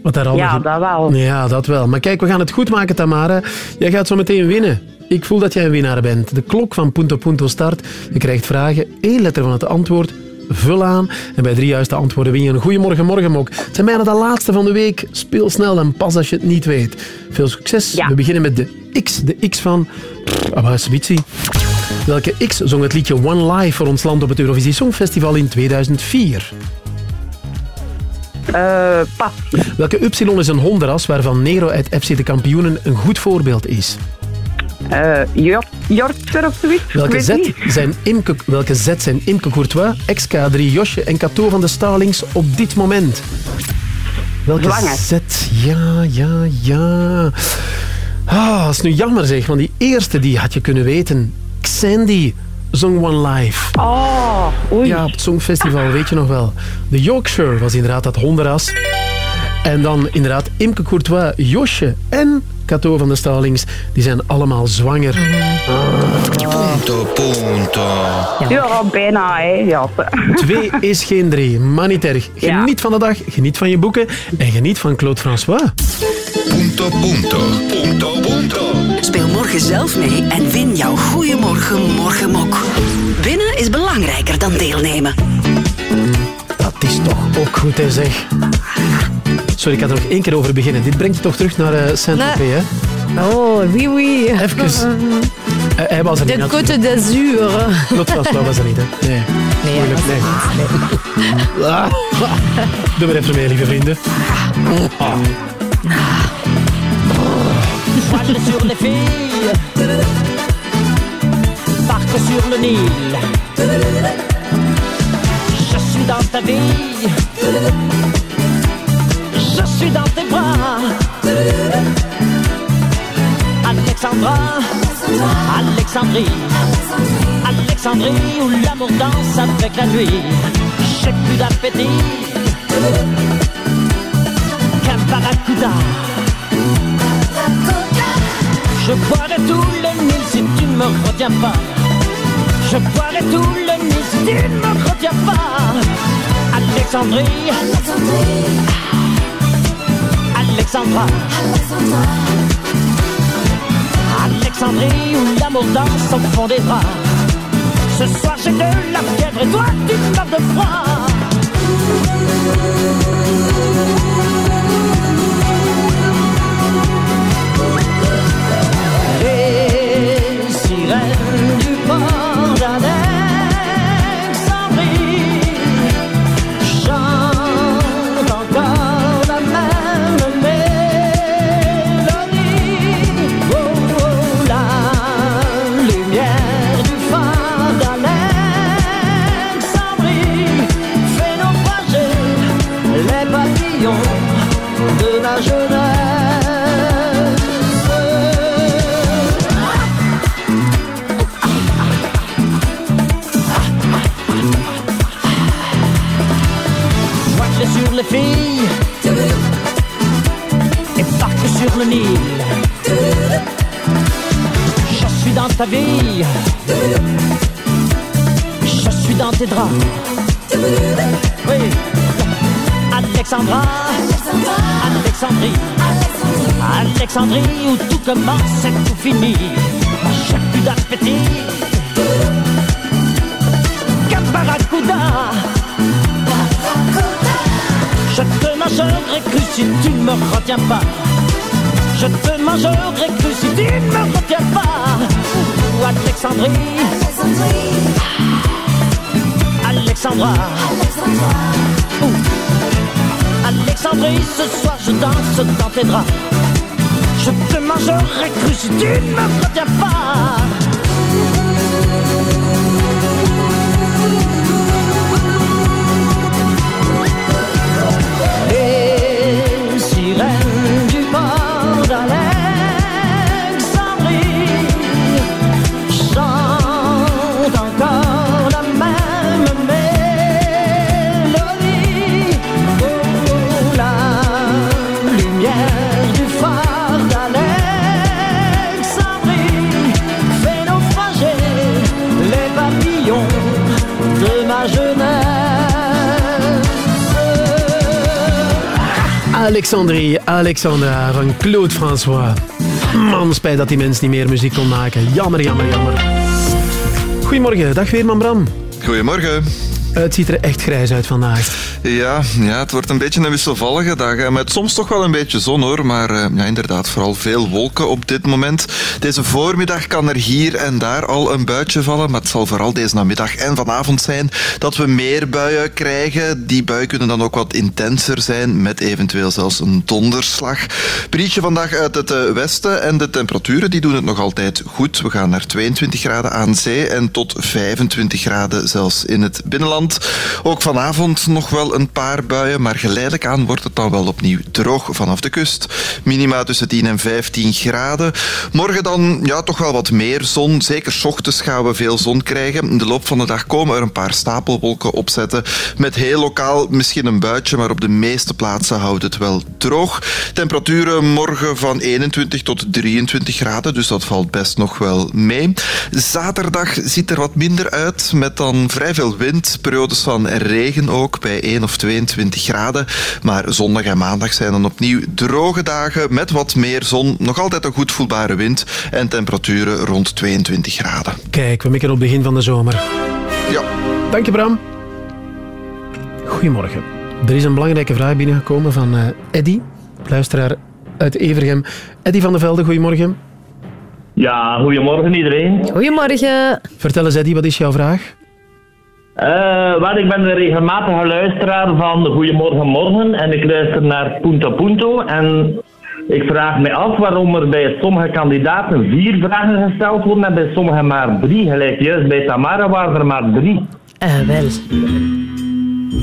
Speaker 5: Wat daar allemaal
Speaker 44: Ja, dat wel.
Speaker 5: Ja, dat wel. Maar kijk, we gaan het goed maken, Tamara. Jij gaat zo meteen winnen. Ik voel dat jij een winnaar bent. De klok van Punto Punto start. Je krijgt vragen, één letter van het antwoord. vul aan. En bij drie juiste antwoorden win je een Goeiemorgen Morgenmok. Het zijn bijna de laatste van de week. Speel snel en pas als je het niet weet. Veel succes. We beginnen met de X. De X van... Pff, Abasabitsi. Welke X zong het liedje One Life voor ons land op het Eurovisie Songfestival in 2004?
Speaker 44: Eh, pas.
Speaker 5: Welke Y is een hondenras waarvan Nero uit FC de Kampioenen een goed voorbeeld is?
Speaker 44: Eh Jortser of zoiets?
Speaker 5: Welke
Speaker 44: weet
Speaker 5: Z
Speaker 44: niet.
Speaker 5: zijn Imke, welke Z zijn Imke Courtois, XK3 Josje en Cato van de Stalings op dit moment? Welke
Speaker 44: Zwanger.
Speaker 5: Z? Ja, ja, ja. Ah, dat is nu jammer zeg, want die eerste die had je kunnen weten. Xandy zong One Life.
Speaker 44: Oh, oei.
Speaker 5: Ja, op het Songfestival, weet je nog wel. De Yorkshire was inderdaad dat hondenras. En dan inderdaad Imke Courtois, Josje en Cato van de Stalings. Die zijn allemaal zwanger.
Speaker 45: Punto, punto.
Speaker 44: Ja, bijna, hè. Ja.
Speaker 5: Twee is geen drie, maar niet erg. Geniet van de dag, geniet van je boeken en geniet van Claude François.
Speaker 45: Punto, punto. Punto, punto.
Speaker 8: Speel morgen zelf mee en win jouw Goeiemorgen Morgenmok. Winnen is belangrijker dan deelnemen.
Speaker 5: Dat is toch ook goed, hè, zeg. Sorry, ik had er nog één keer over beginnen. Dit brengt je toch terug naar eh Saint-Tropez, hè?
Speaker 2: Oh, oui, oui.
Speaker 5: Even. Eh, hij was er niet.
Speaker 2: De. Côte d'Azur.
Speaker 5: François was er niet, hè? Nee.
Speaker 2: Nee,
Speaker 5: Moeilijk, nee. Ah. Doe maar even mee, lieve vrienden. Ah.
Speaker 46: Voile sur les filles, barque sur le Nil. Je suis dans ta vie, je suis dans tes bras. Alexandra, Alexandrie, Alexandrie où l'amour danse avec la nuit. J'ai plus d'appétit qu'un barracuda. Je boirai tout le Nil si tu ne me retiens pas. Je boirai tout le si tu ne me pas. Alexandrie, Alexandra, Alexandrie où l'amour danse au fond des bras. Ce soir j'ai de la fièvre et toi tu meurs de froid. Alexandrie où tout finit. J'ai plus d'appétit qu'un barracuda. Je te mangerai cru si tu ne me retiens pas. Je te mangerai cru si tu ne me retiens pas. Ou Alexandrie, Alexandra. Ouh. Alexandrie, ce soir je danse dans tes draps. Je te mangerai cru si tu ne me retiens pas.
Speaker 5: Alexandrie, Alexandra van Claude François. Man, spijt dat die mens niet meer muziek kon maken. Jammer, jammer, jammer. Goedemorgen, dag Weerman Bram.
Speaker 47: Goedemorgen.
Speaker 5: Het ziet er echt grijs uit vandaag.
Speaker 47: Ja, ja, het wordt een beetje een wisselvallige dag. Met soms toch wel een beetje zon hoor. Maar eh, ja, inderdaad, vooral veel wolken op dit moment. Deze voormiddag kan er hier en daar al een buitje vallen. Maar het zal vooral deze namiddag en vanavond zijn dat we meer buien krijgen. Die buien kunnen dan ook wat intenser zijn. Met eventueel zelfs een donderslag. Brietje vandaag uit het eh, westen. En de temperaturen die doen het nog altijd goed. We gaan naar 22 graden aan zee. En tot 25 graden zelfs in het binnenland. Ook vanavond nog wel paar buien, maar geleidelijk aan wordt het dan wel opnieuw droog vanaf de kust. Minima tussen 10 en 15 graden. Morgen dan ja, toch wel wat meer zon. Zeker ochtends gaan we veel zon krijgen. In de loop van de dag komen er een paar stapelwolken opzetten. Met heel lokaal misschien een buitje, maar op de meeste plaatsen houdt het wel droog. Temperaturen morgen van 21 tot 23 graden, dus dat valt best nog wel mee. Zaterdag ziet er wat minder uit, met dan vrij veel wind. Periodes van regen ook, bij 1 of 22 graden. Maar zondag en maandag zijn dan opnieuw droge dagen met wat meer zon. Nog altijd een goed voelbare wind en temperaturen rond 22 graden.
Speaker 5: Kijk, we mikken op het begin van de zomer.
Speaker 47: Ja.
Speaker 5: Dank je, Bram. Goedemorgen. Er is een belangrijke vraag binnengekomen van eh, Eddy, luisteraar uit Evergem. Eddy van de Velde, goedemorgen.
Speaker 48: Ja, goedemorgen iedereen.
Speaker 2: Goedemorgen.
Speaker 5: Vertel eens, Eddy, wat is jouw vraag?
Speaker 48: Eh, wel, ik ben een regelmatige luisteraar van Goedemorgen Morgen en ik luister naar Punto Punto. En ik vraag me af waarom er bij sommige kandidaten vier vragen gesteld worden en bij sommigen maar drie. Gelijk juist bij Tamara waren er maar drie.
Speaker 2: Eh, wel.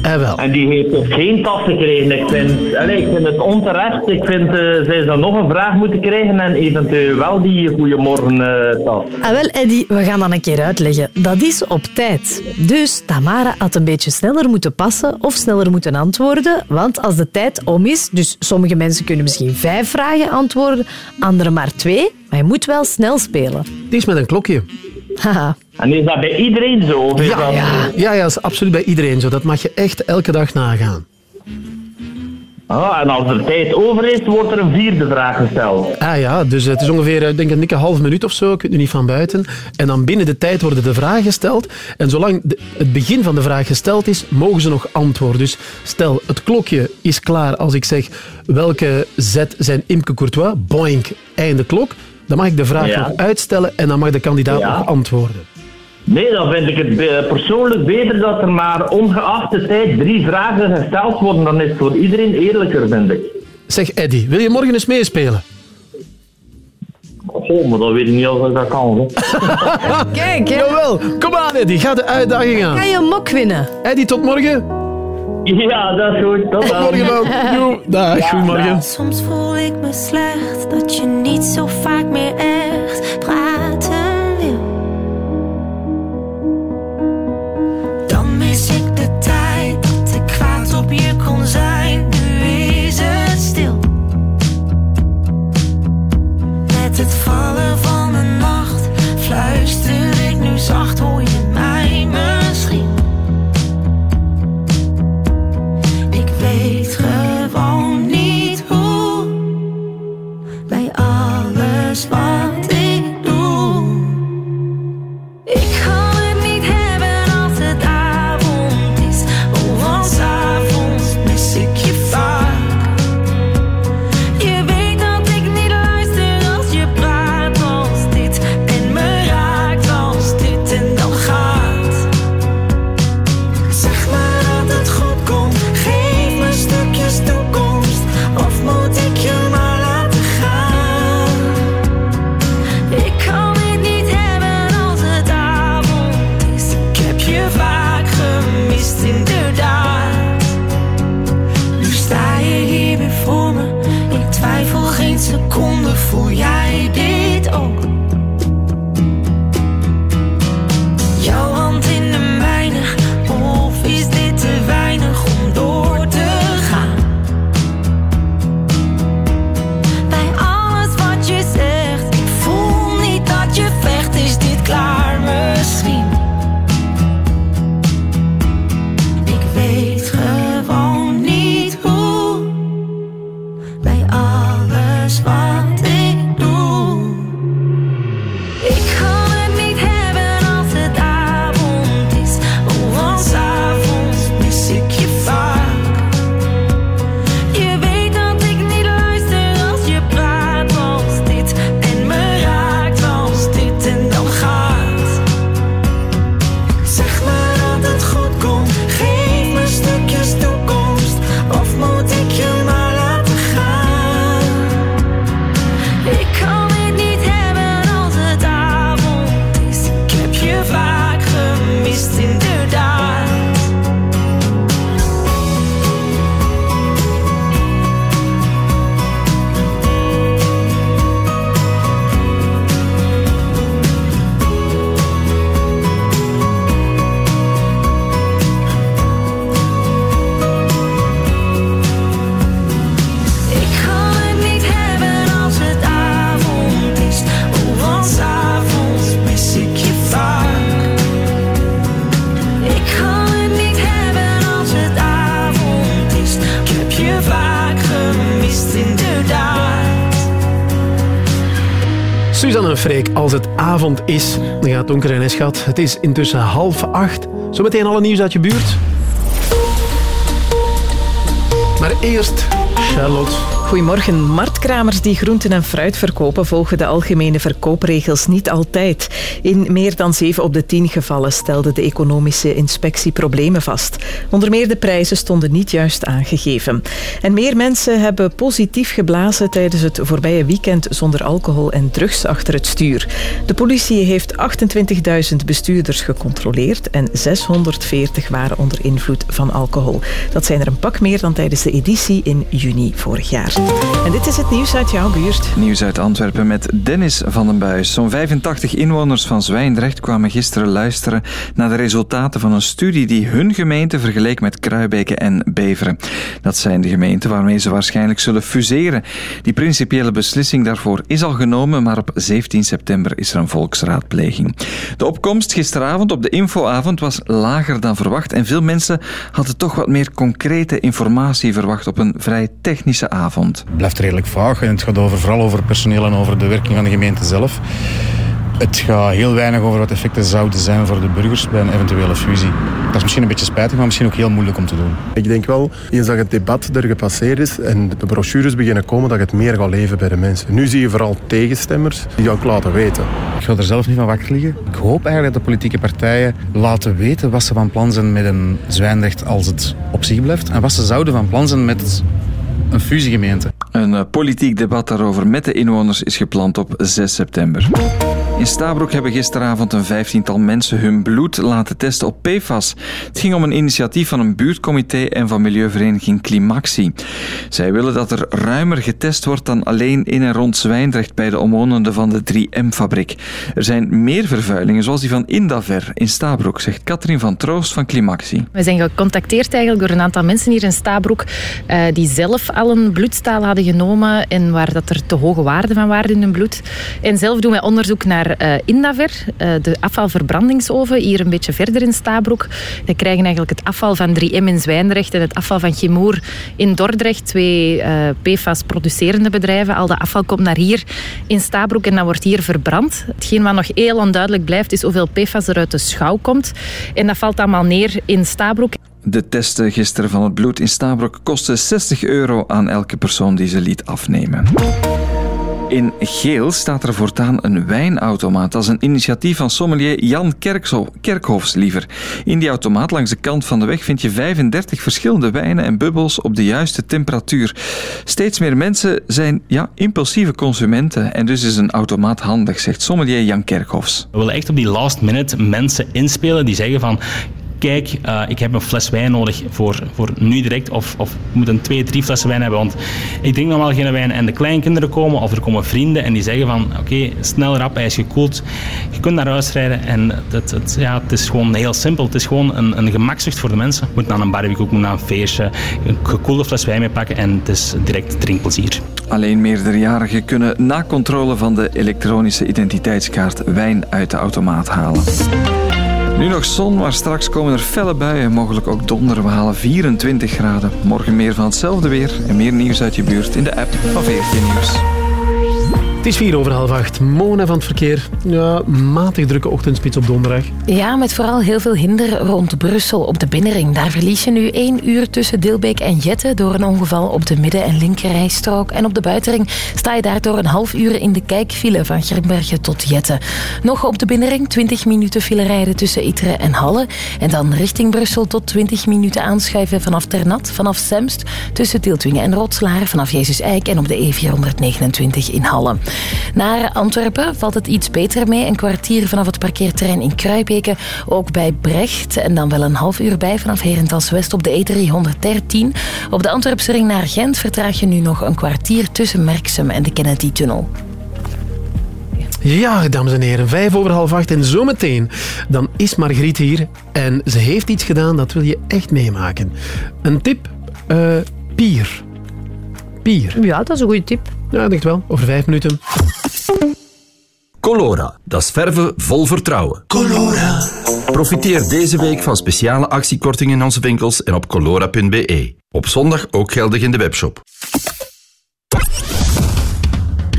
Speaker 5: Eh, wel.
Speaker 48: En die heeft dus geen tas gekregen. Ik vind, ik vind het onterecht. Ik vind eh, zij zou nog een vraag moeten krijgen en eventueel wel die Goedemorgen eh, tas.
Speaker 2: Ah, wel, Eddy, we gaan dat een keer uitleggen. Dat is op tijd. Dus Tamara had een beetje sneller moeten passen of sneller moeten antwoorden. Want als de tijd om is, dus sommige mensen kunnen misschien vijf vragen antwoorden, anderen maar twee. Maar je moet wel snel spelen.
Speaker 5: Het is met een klokje.
Speaker 2: Haha.
Speaker 48: En is dat bij iedereen zo? Of is
Speaker 5: Ja,
Speaker 48: dat-
Speaker 5: ja. ja, ja, dat is absoluut bij iedereen zo. Dat mag je echt elke dag nagaan.
Speaker 48: Ah, en als er tijd over is, wordt er een vierde vraag gesteld.
Speaker 5: Ah ja, dus het is ongeveer eh, ik denk een dikke half minuut of zo, ik weet nu niet van buiten. En dan binnen de tijd worden de vragen gesteld. En zolang de- het begin van de vraag gesteld is, mogen ze nog antwoorden. Dus stel, het klokje is klaar als ik zeg welke zet zijn Imke Courtois, boink, einde klok. Dan mag ik de vraag
Speaker 48: Ja.
Speaker 5: nog uitstellen en dan mag de kandidaat
Speaker 48: Ja.
Speaker 5: nog antwoorden.
Speaker 48: Nee, dan vind ik het eh, persoonlijk beter dat er maar ongeacht de tijd drie vragen gesteld worden. Dan is het voor iedereen eerlijker, vind ik.
Speaker 5: Zeg Eddy, wil je morgen eens meespelen?
Speaker 48: Goh, maar dat weet ik niet of ik dat kan. Hè.
Speaker 2: Kijk, hè.
Speaker 5: Jawel, kom aan Eddy, ga de uitdaging aan.
Speaker 2: Kan je een mok winnen?
Speaker 5: Eddy, tot morgen.
Speaker 48: Ja, dat is goed. Tot dan.
Speaker 5: Morgen. Joe, dag,
Speaker 48: Ja,
Speaker 5: goedemorgen.
Speaker 24: Soms voel ik me slecht dat je niet zo vaak meer echt praten is
Speaker 5: intussen half acht. Zometeen alle nieuws uit je buurt. Maar eerst Charlotte.
Speaker 4: Goedemorgen. Marktkramers die groenten en fruit verkopen volgen de algemene verkoopregels niet altijd. In meer dan 7 op de 10 gevallen stelde de economische inspectie problemen vast. Onder meer de prijzen stonden niet juist aangegeven. En meer mensen hebben positief geblazen tijdens het voorbije weekend zonder alcohol en drugs achter het stuur. De politie heeft 28.000 bestuurders gecontroleerd en 640 waren onder invloed van alcohol. Dat zijn er een pak meer dan tijdens de editie in juni vorig jaar. En dit is het nieuws uit jouw buurt.
Speaker 15: Nieuws uit Antwerpen met Dennis van den Buis. Zo'n 85 inwoners van Zwijndrecht kwamen gisteren luisteren naar de resultaten van een studie die hun gemeente vergeleek met Kruibeke en Beveren. Dat zijn de gemeenten waarmee ze waarschijnlijk zullen fuseren. Die principiële beslissing daarvoor is al genomen, maar op 17 september is er een volksraadpleging. De opkomst gisteravond op de infoavond was lager dan verwacht en veel mensen hadden toch wat meer concrete informatie verwacht op een vrij technische avond.
Speaker 49: Het blijft redelijk vaag en het gaat over, vooral over personeel en over de werking van de gemeente zelf. Het gaat heel weinig over wat effecten zouden zijn voor de burgers bij een eventuele fusie. Dat is misschien een beetje spijtig, maar misschien ook heel moeilijk om te doen.
Speaker 50: Ik denk wel, eens dat het debat er gepasseerd is en de brochures beginnen komen, dat het meer gaat leven bij de mensen. Nu zie je vooral tegenstemmers die ook laten weten.
Speaker 49: Ik ga er zelf niet van wakker liggen. Ik hoop eigenlijk dat de politieke partijen laten weten wat ze van plan zijn met een Zwijndrecht als het op zich blijft. En wat ze zouden van plan zijn met een fusiegemeente.
Speaker 15: Een uh, politiek debat daarover met de inwoners is gepland op 6 september. In Stabroek hebben gisteravond een vijftiental mensen hun bloed laten testen op PFAS. Het ging om een initiatief van een buurtcomité en van milieuvereniging Climaxi. Zij willen dat er ruimer getest wordt dan alleen in en rond Zwijndrecht bij de omwonenden van de 3M-fabriek. Er zijn meer vervuilingen, zoals die van Indaver in Stabroek, zegt Katrien van Troost van Climaxi.
Speaker 16: We zijn gecontacteerd eigenlijk door een aantal mensen hier in Stabroek uh, die zelf al een bloedstaal hadden genomen en waar dat er te hoge waarden van waren in hun bloed. En zelf doen wij onderzoek naar uh, Indaver, uh, de afvalverbrandingsoven, hier een beetje verder in Stabroek. We krijgen eigenlijk het afval van 3M in Zwijndrecht en het afval van Chemour in Dordrecht, twee uh, PFAS-producerende bedrijven. Al dat afval komt naar hier in Stabroek en dat wordt hier verbrand. Hetgeen wat nog heel onduidelijk blijft is hoeveel PFAS er uit de schouw komt. En dat valt allemaal neer in Stabroek.
Speaker 15: De testen gisteren van het bloed in Stabroek kostten 60 euro aan elke persoon die ze liet afnemen. In Geel staat er voortaan een wijnautomaat. Dat is een initiatief van sommelier Jan Kerkhofs liever. In die automaat langs de kant van de weg vind je 35 verschillende wijnen en bubbels op de juiste temperatuur. Steeds meer mensen zijn ja, impulsieve consumenten en dus is een automaat handig, zegt sommelier Jan Kerkhofs.
Speaker 18: We willen echt op die last minute mensen inspelen die zeggen van kijk, uh, ik heb een fles wijn nodig voor, voor nu direct. Of, of ik moet een twee, drie flessen wijn hebben. Want ik drink normaal geen wijn. En de kleinkinderen komen of er komen vrienden en die zeggen van oké, snel rap, hij is gekoeld. Je kunt naar huis rijden en het, ja, het is gewoon heel simpel. Het is gewoon een, een gemakzucht voor de mensen. Je moet naar een barbecue, moet naar een feestje, een gekoelde fles wijn meepakken en het is direct drinkplezier.
Speaker 15: Alleen meerderjarigen kunnen na controle van de elektronische identiteitskaart wijn uit de automaat halen. Nu nog zon, maar straks komen er felle buien. Mogelijk ook donder. We halen 24 graden. Morgen meer van hetzelfde weer en meer nieuws uit je buurt in de app van 14 Nieuws.
Speaker 5: Het is vier over half acht. Mona van het verkeer. Ja, matig drukke ochtendspits op donderdag.
Speaker 19: Ja, met vooral heel veel hinder rond Brussel op de binnenring. Daar verlies je nu één uur tussen Dilbeek en Jette door een ongeval op de midden- en linkerrijstrook. En op de buitenring sta je daardoor een half uur in de kijkfile van Gerbergen tot Jette. Nog op de binnenring 20 minuten file rijden tussen Iteren en Halle. En dan richting Brussel tot 20 minuten aanschuiven vanaf Ternat, vanaf Semst, tussen Tieltwingen en Rotslaar, vanaf Jezus Eik en op de E429 in Halle. Naar Antwerpen valt het iets beter mee. Een kwartier vanaf het parkeerterrein in Kruibeke. Ook bij Brecht. En dan wel een half uur bij vanaf Herentals West op de E313. Op de Antwerpse ring naar Gent vertraag je nu nog een kwartier tussen Merksem en de Kennedy-tunnel.
Speaker 5: Ja, dames en heren, vijf over half acht en zometeen, dan is Margriet hier en ze heeft iets gedaan dat wil je echt meemaken. Een tip, uh, pier. Pier.
Speaker 19: Ja, dat is een goede tip.
Speaker 5: Ja, ik denk wel. Over vijf minuten.
Speaker 13: Colora, dat is verven vol vertrouwen.
Speaker 5: Colora.
Speaker 13: Profiteer deze week van speciale actiekortingen in onze winkels en op colora.be. Op zondag ook geldig in de webshop.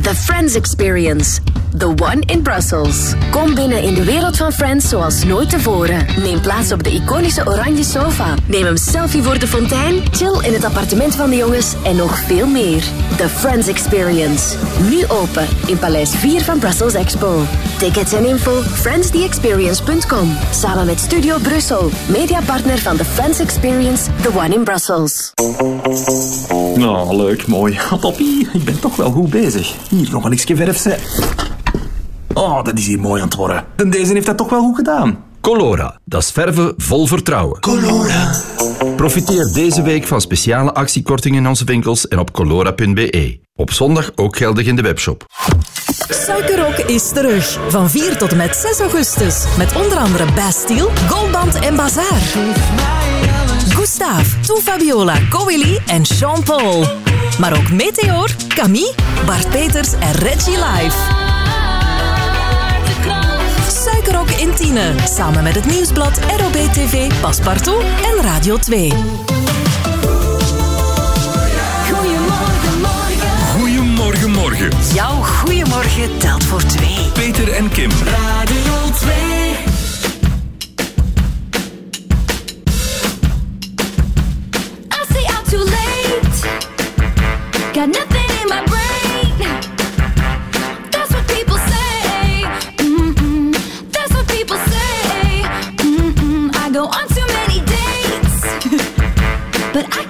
Speaker 51: The Friends Experience. The One in Brussels. Kom binnen in de wereld van Friends zoals nooit tevoren. Neem plaats op de iconische oranje sofa. Neem een selfie voor de fontein. Chill in het appartement van de jongens en nog veel meer. The Friends Experience. Nu open in Paleis 4 van Brussels Expo. Tickets en info friendstheexperience.com. Samen met Studio Brussel, mediapartner van The Friends Experience, The One in Brussels.
Speaker 11: Nou, leuk, mooi. Toppie, ik ben toch wel goed bezig. Hier, nog een x verf, Oh, dat is hier mooi aan het worden. En deze heeft dat toch wel goed gedaan.
Speaker 13: Colora, dat is verven vol vertrouwen.
Speaker 11: Colora.
Speaker 13: Profiteer deze week van speciale actiekortingen in onze winkels en op colora.be. Op zondag ook geldig in de webshop.
Speaker 12: Suikerok is terug. Van 4 tot en met 6 augustus. Met onder andere Bastille, Goldband en Bazaar. Gustave, Toe Fabiola, Coeli en Jean-Paul. Maar ook Meteor, Camille, Bart Peters en Reggie Life ook in Tiene. Samen met het Nieuwsblad, ROB TV, Paspartout en Radio 2.
Speaker 8: Goedemorgen, morgen.
Speaker 52: Goedemorgen, morgen.
Speaker 8: Jouw goedemorgen telt voor twee.
Speaker 52: Peter en Kim.
Speaker 8: Radio 2. got nothing but I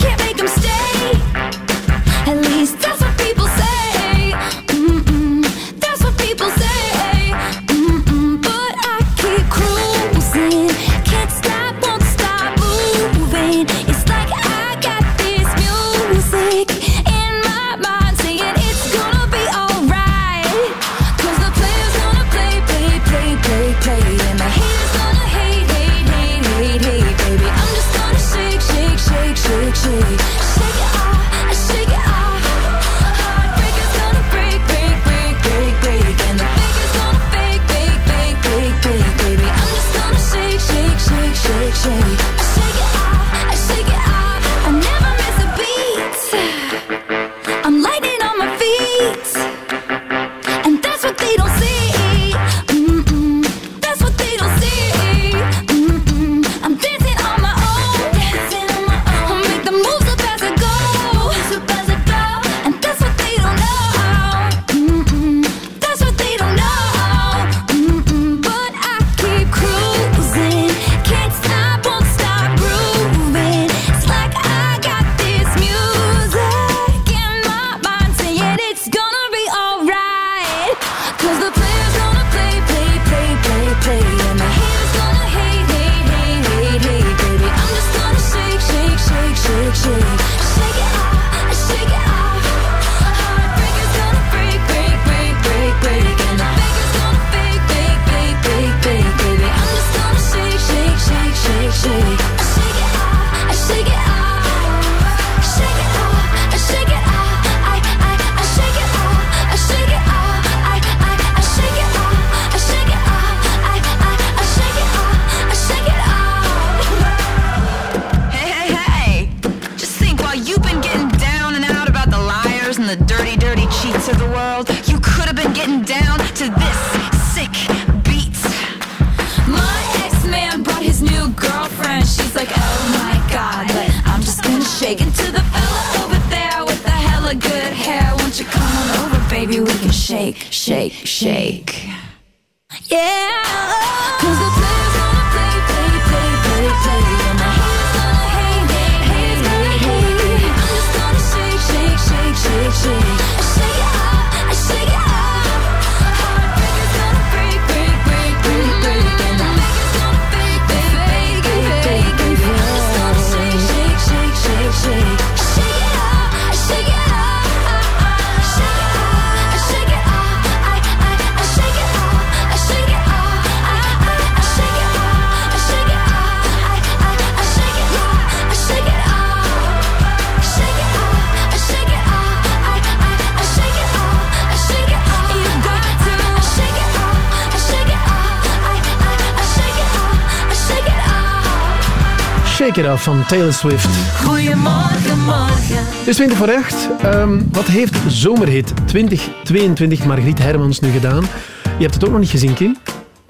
Speaker 5: Van Taylor Swift.
Speaker 8: Goedemorgen.
Speaker 5: Het is 20 voor 8. Ehm, wat heeft Zomerhit 2022 Margriet Hermans nu gedaan? Je hebt het ook nog niet gezien, Kim?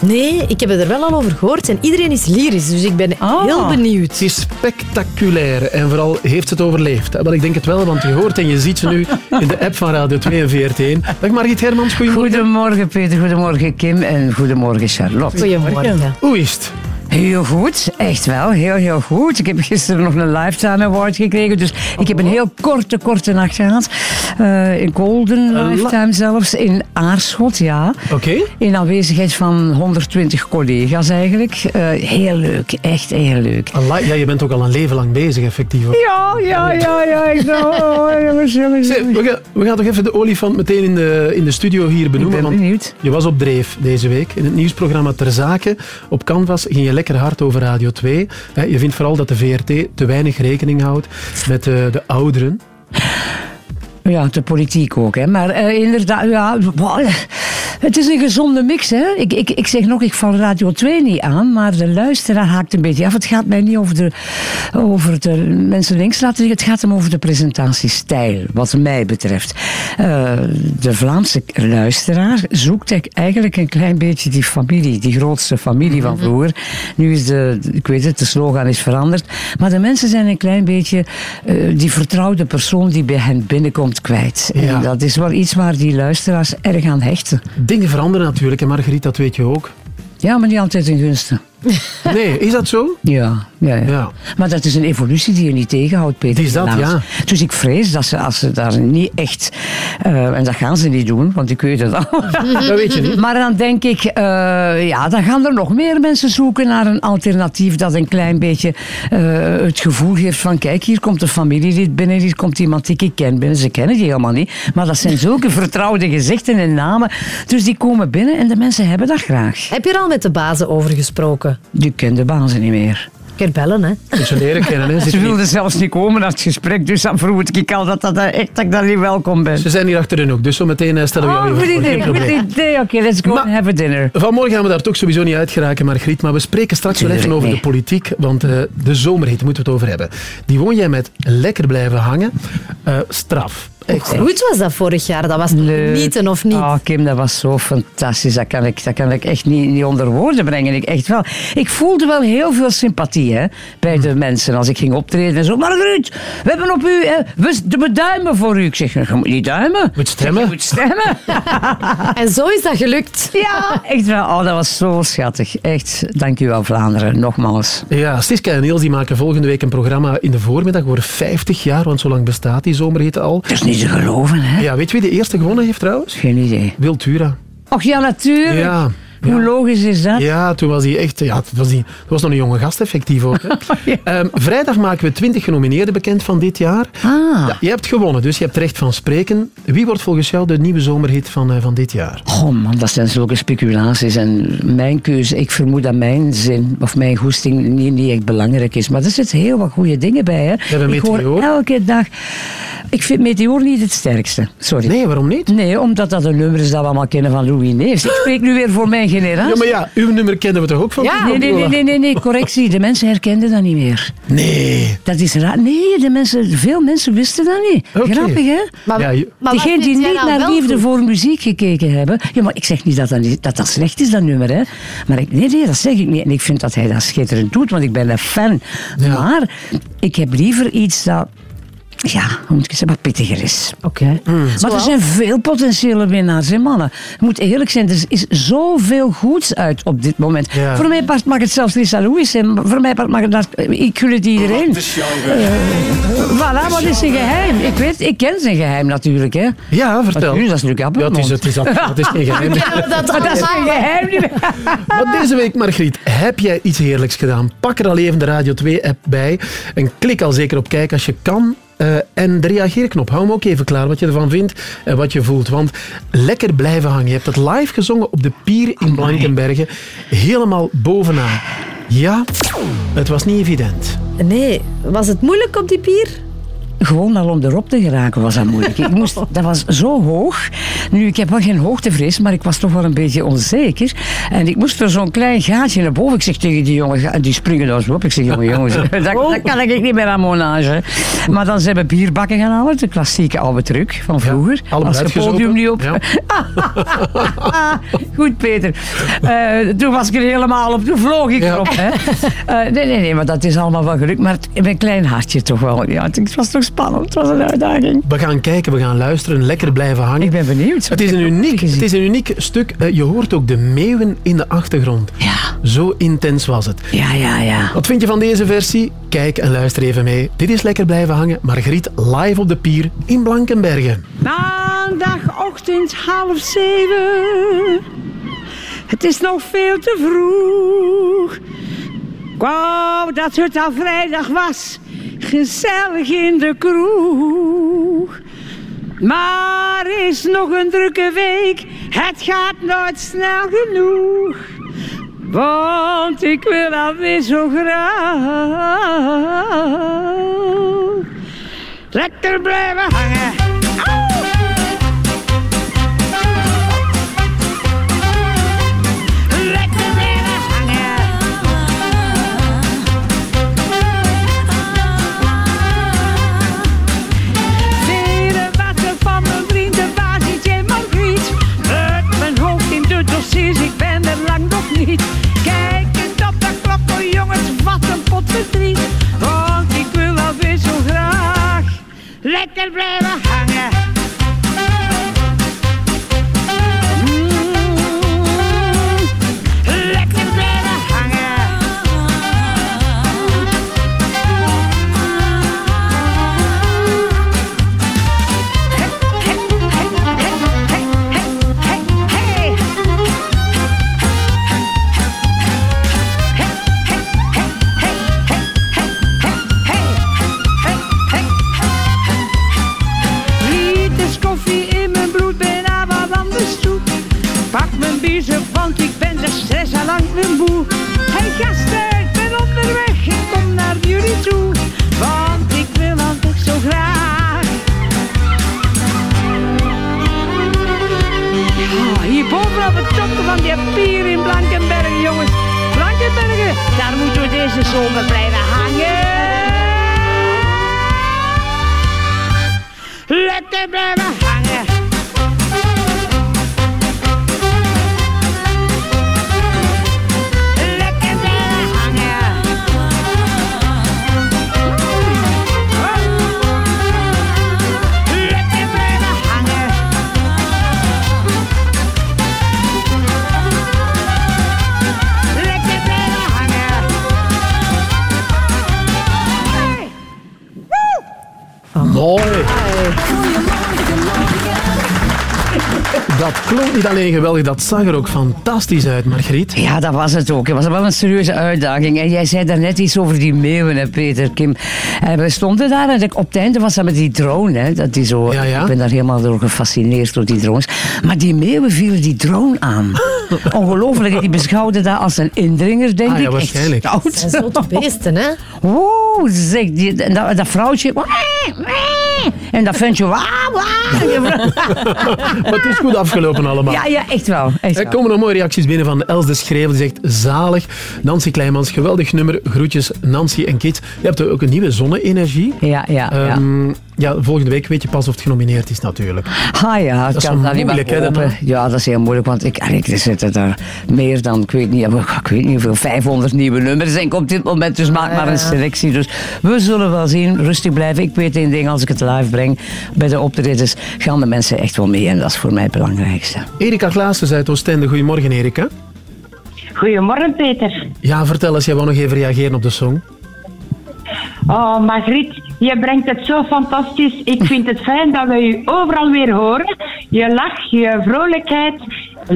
Speaker 2: Nee, ik heb het er wel al over gehoord en iedereen is lyrisch, dus ik ben ah. heel benieuwd.
Speaker 5: Het is spectaculair en vooral heeft het overleefd. Wel, ik denk het wel, want je hoort en je ziet ze nu in de app van Radio 42. Dag Margriet Hermans, goedemorgen.
Speaker 53: Goedemorgen Peter, goedemorgen Kim en goedemorgen Charlotte.
Speaker 2: Goedemorgen.
Speaker 5: Hoe is het?
Speaker 53: Heel goed, echt wel, heel heel goed. Ik heb gisteren nog een Lifetime Award gekregen, dus ik heb een heel korte, korte nacht gehad. Eh, in Golden Lifetime zelfs, in Aarschot, ja.
Speaker 5: Oké.
Speaker 53: In aanwezigheid van 120 collega's eigenlijk. Eh, heel leuk, echt heel leuk.
Speaker 5: Ja, je bent ook al een leven lang bezig, effectief.
Speaker 53: Ja, ja, ja, ja. Ik nou, oh, jongens, jongens.
Speaker 5: Zeg, we, gaan, we gaan toch even de olifant meteen in de, in de studio hier benoemen.
Speaker 53: ben
Speaker 5: want
Speaker 53: benieuwd.
Speaker 5: Je was op dreef deze week. In het nieuwsprogramma Ter Zake op Canvas ging je lekker hard over Radio 2. Hè, Je vindt vooral dat de VRT te weinig rekening houdt met eh, de ouderen.
Speaker 53: Ja, de politiek ook. Hè. Maar eh, inderdaad, ja, het is een gezonde mix. Hè. Ik, ik, ik zeg nog, ik val Radio 2 niet aan, maar de luisteraar haakt een beetje af. Het gaat mij niet over de, over de mensen links laten zeggen, het gaat hem over de presentatiestijl, wat mij betreft. Eh, de Vlaamse luisteraar zoekt e- eigenlijk een klein beetje die familie, die grootste familie van vroeger. Nu is de, ik weet het, de slogan is veranderd, maar de mensen zijn een klein beetje eh, die vertrouwde persoon die bij hen binnenkomt kwijt. En dat is wel iets waar die luisteraars erg aan hechten.
Speaker 5: Dingen veranderen natuurlijk, en Margriet, dat weet je ook.
Speaker 53: Ja, maar niet altijd ten gunste.
Speaker 5: Nee, is dat zo?
Speaker 53: Ja, ja, ja. Maar dat is een evolutie die je niet tegenhoudt, Peter.
Speaker 5: Is dat, ja.
Speaker 53: Dus ik vrees dat ze, als ze daar niet echt... eh, en dat gaan ze niet doen, want ik weet het al.
Speaker 5: Dat weet je niet.
Speaker 53: Maar dan denk ik, eh, ja, dan gaan er nog meer mensen zoeken naar een alternatief dat een klein beetje eh, het gevoel geeft van, kijk, hier komt een familielid binnen, hier komt iemand die ik ken binnen. Ze kennen die helemaal niet, maar dat zijn zulke vertrouwde gezichten en namen. Dus die komen binnen en de mensen hebben dat graag.
Speaker 2: Heb je er al met de bazen over gesproken?
Speaker 53: Die ken de bazen niet meer.
Speaker 2: Kun je bellen, hè?
Speaker 5: Je leren kennen, hè.
Speaker 53: Ze
Speaker 5: niet-
Speaker 53: wilden zelfs niet komen naar het gesprek, dus dan vroeg ik al dat, dat, echt, dat ik daar niet welkom ben.
Speaker 5: Ze zijn hier achter de hoek, dus zo meteen eh, stellen we jou
Speaker 53: Oh,
Speaker 5: even
Speaker 53: idee, goed idee. Oké, let's go and have a dinner.
Speaker 5: Vanmorgen gaan we daar toch sowieso niet uit geraken, Margriet. Maar we spreken straks wel even over
Speaker 53: nee.
Speaker 5: de politiek. Want eh, de zomerhit moeten we het over hebben. Die woon jij met lekker blijven hangen. Eh, straf.
Speaker 2: Hoe goed was dat vorig jaar? Dat was genieten of niet?
Speaker 53: Oh, Kim, dat was zo fantastisch. Dat kan ik, dat kan ik echt niet, niet onder woorden brengen. Ik, echt wel. ik voelde wel heel veel sympathie hè, bij de mensen als ik ging optreden. En zo, Margriet, we hebben op u, hè, we, we duimen voor u. Ik zeg, je moet niet duimen.
Speaker 5: Moet stemmen.
Speaker 53: Je moet stemmen.
Speaker 2: En zo is dat gelukt.
Speaker 53: Ja, echt wel. Oh, dat was zo schattig. Echt, dank u wel Vlaanderen, nogmaals.
Speaker 5: Ja, Siska en Niels die maken volgende week een programma in de voormiddag voor 50 jaar, want zo lang bestaat die zomerhit al.
Speaker 53: Dat is niet te geloven, hè?
Speaker 5: Ja, weet je wie de eerste gewonnen heeft trouwens?
Speaker 53: Geen idee.
Speaker 5: Wiltura.
Speaker 53: Och ja, natuurlijk.
Speaker 5: Ja.
Speaker 53: Hoe logisch is dat?
Speaker 5: Ja, toen was hij echt... Ja, het was, die, het was nog een jonge gast, effectief ook. Hè. Ehm, vrijdag maken we 20 genomineerden bekend van dit jaar.
Speaker 53: Ah.
Speaker 5: Ja, je hebt gewonnen, dus je hebt recht van spreken. Wie wordt volgens jou de nieuwe zomerhit van, eh, van dit jaar?
Speaker 53: Oh man, dat zijn zulke speculaties. En mijn keuze, ik vermoed dat mijn zin of mijn goesting niet, niet echt belangrijk is. Maar er zitten heel wat goede dingen bij. Hè.
Speaker 5: hebben
Speaker 53: ik
Speaker 5: Meteor.
Speaker 53: elke dag... Ik vind Meteor niet het sterkste. Sorry.
Speaker 5: Nee, waarom niet?
Speaker 53: Nee, omdat dat een nummer is dat we allemaal kennen van Louis Neefs. Ik spreek nu weer voor mijn generatie.
Speaker 5: Ja, maar ja, uw nummer kennen we toch ook van
Speaker 53: Ja, nee, nee, nee, nee, nee, nee, correctie. De mensen herkenden dat niet meer.
Speaker 5: Nee.
Speaker 53: Dat is raar. Nee, de mensen, veel mensen wisten dat niet. Grappig, hè?
Speaker 5: Maar- Ja, je-
Speaker 2: maar
Speaker 53: die niet naar liefde
Speaker 2: goed?
Speaker 53: voor muziek gekeken hebben. Ja, maar ik zeg niet dat dat, niet, dat, dat slecht is, dat nummer. Hè. Maar ik, nee, nee, dat zeg ik niet. En ik vind dat hij dat schitterend doet, want ik ben een fan. Maar ik heb liever iets dat... Ja, hoe moet ik het zeggen, wat pittiger is.
Speaker 2: Oké.
Speaker 53: Maar er zijn veel potentiële winnaars, hè, mannen. Ik moet eerlijk zijn, er is zoveel goeds uit op dit moment.
Speaker 5: Ja.
Speaker 53: Voor mij part mag het zelfs Lisa Louis zijn. Voor mij part mag het... dat- Ik gun het iedereen. Eh, voilà, wat is zijn geheim? Ik weet, ik ken zijn geheim natuurlijk, hè.
Speaker 5: Ja, vertel.
Speaker 53: Natuurlijk, dat is Luc
Speaker 5: Ja, het
Speaker 53: Appelmond.
Speaker 5: is, het is, het is geen geheim.
Speaker 53: dat, dat is geen geheim niet meer.
Speaker 5: Maar deze week, Margriet, heb jij iets heerlijks gedaan? Pak er al even de Radio 2-app bij en klik al zeker op kijk als je kan. Eh, en de reageerknop, hou hem ook even klaar wat je ervan vindt en wat je voelt. Want lekker blijven hangen. Je hebt het live gezongen op de pier in Blankenbergen. Helemaal bovenaan. Ja, het was niet evident.
Speaker 2: Nee, was het moeilijk op die pier?
Speaker 53: Gewoon al om erop te geraken was dat moeilijk. Ik moest, dat was zo hoog Nu, ik heb wel geen hoogtevrees, maar ik was toch wel een beetje onzeker. En ik moest er zo'n klein gaatje naar boven. Ik zeg tegen die jongens, en die springen daar zo op. Ik zeg, jongen, jongens, dat, dat kan ik niet meer aan monage. Maar dan zijn we bierbakken gaan halen, de klassieke oude truc van vroeger.
Speaker 5: allemaal
Speaker 53: Als je podium niet op...
Speaker 5: Ja.
Speaker 53: Goed, Peter. Eh, toen was ik er helemaal op. Toen vloog ik erop. Hè. Eh, nee, nee, nee, maar dat is allemaal wel gelukt. Maar mijn klein hartje toch wel. Ja, het was toch spannend. Het was een uitdaging.
Speaker 5: We gaan kijken, we gaan luisteren, lekker blijven hangen. Ik
Speaker 53: ben benieuwd.
Speaker 5: Het is een uniek, het is een uniek stuk. Eh, Je hoort ook de meeuwen in de achtergrond.
Speaker 53: Ja.
Speaker 5: Zo intens was het.
Speaker 53: Ja, ja, ja.
Speaker 5: Wat vind je van deze versie? Kijk en luister even mee. Dit is Lekker Blijven Hangen. Margriet live op de pier in Blankenbergen.
Speaker 54: Maandagochtend half zeven. Het is nog veel te vroeg. Wou dat het al vrijdag was. Gezellig in de kroeg. Maar is nog een drukke week. Het gaat nooit snel genoeg. Want ik wil alweer zo graag. Lekker blijven hangen. Lekker niet. Kijkend op de klok, oh jongens, wat een pot verdriet. Want ik wil alweer zo graag lekker blijven hangen. Moe. Hey gasten, ik ben onderweg, ik kom naar jullie toe. Want ik wil altijd zo graag. Ja, hier boven op het topje van die pier in Blankenbergen, jongens. Blankenbergen, daar moeten we deze zomer blijven hangen. Lekker blijven
Speaker 5: Mooi. Dat klonk niet alleen geweldig, dat zag er ook fantastisch uit, Margriet.
Speaker 53: Ja, dat was het ook. Het was wel een serieuze uitdaging. En jij zei daarnet iets over die meeuwen, hè, Peter, Kim. En we stonden daar en op het einde was dat met die drone. Hè, dat die zo, Ik ben daar helemaal door gefascineerd door die drones. Maar die meeuwen vielen die drone aan. Ongelooflijk. Die beschouwden dat als een indringer, denk
Speaker 5: Ah, ja,
Speaker 53: ik.
Speaker 5: waarschijnlijk.
Speaker 53: Echt
Speaker 2: Dat zijn zotte beesten, hè?
Speaker 53: Oeh, zeg, die, en dat, dat vrouwtje... En dat ventje... wauw.
Speaker 5: maar het is goed afgelopen allemaal.
Speaker 53: Ja, ja, echt wel. Echt
Speaker 5: Er komen nog mooie reacties binnen van Els de Schrevel. Die zegt, zalig. Nancy Kleimans, geweldig nummer. Groetjes, Nancy en Kit. Je hebt ook een nieuwe zonne-energie.
Speaker 53: Ja, ja, ja.
Speaker 5: Ehm, ja. Volgende week weet je pas of het genomineerd is natuurlijk.
Speaker 53: Ah ja,
Speaker 5: Dat is
Speaker 53: kan dat niet
Speaker 5: moeilijk.
Speaker 53: Ja, dat is heel moeilijk, want ik, allee, er zitten daar meer dan, ik weet niet, ik weet niet hoeveel, 500 nieuwe nummers denk ik op dit moment, dus maak maar een selectie. Dus we zullen wel zien, rustig blijven. Ik weet één ding, als ik het live breng bij de optredens, gaan de mensen echt wel mee en dat is voor mij het belangrijkste.
Speaker 5: Erika Klaassen uit Oostende. Goedemorgen, Erika.
Speaker 55: Goedemorgen, Peter.
Speaker 5: Ja, vertel eens, jij wou nog even reageren op de song.
Speaker 55: Oh, Margriet, je brengt het zo fantastisch. Ik vind het fijn dat we je overal weer horen. Je lach, je vrolijkheid.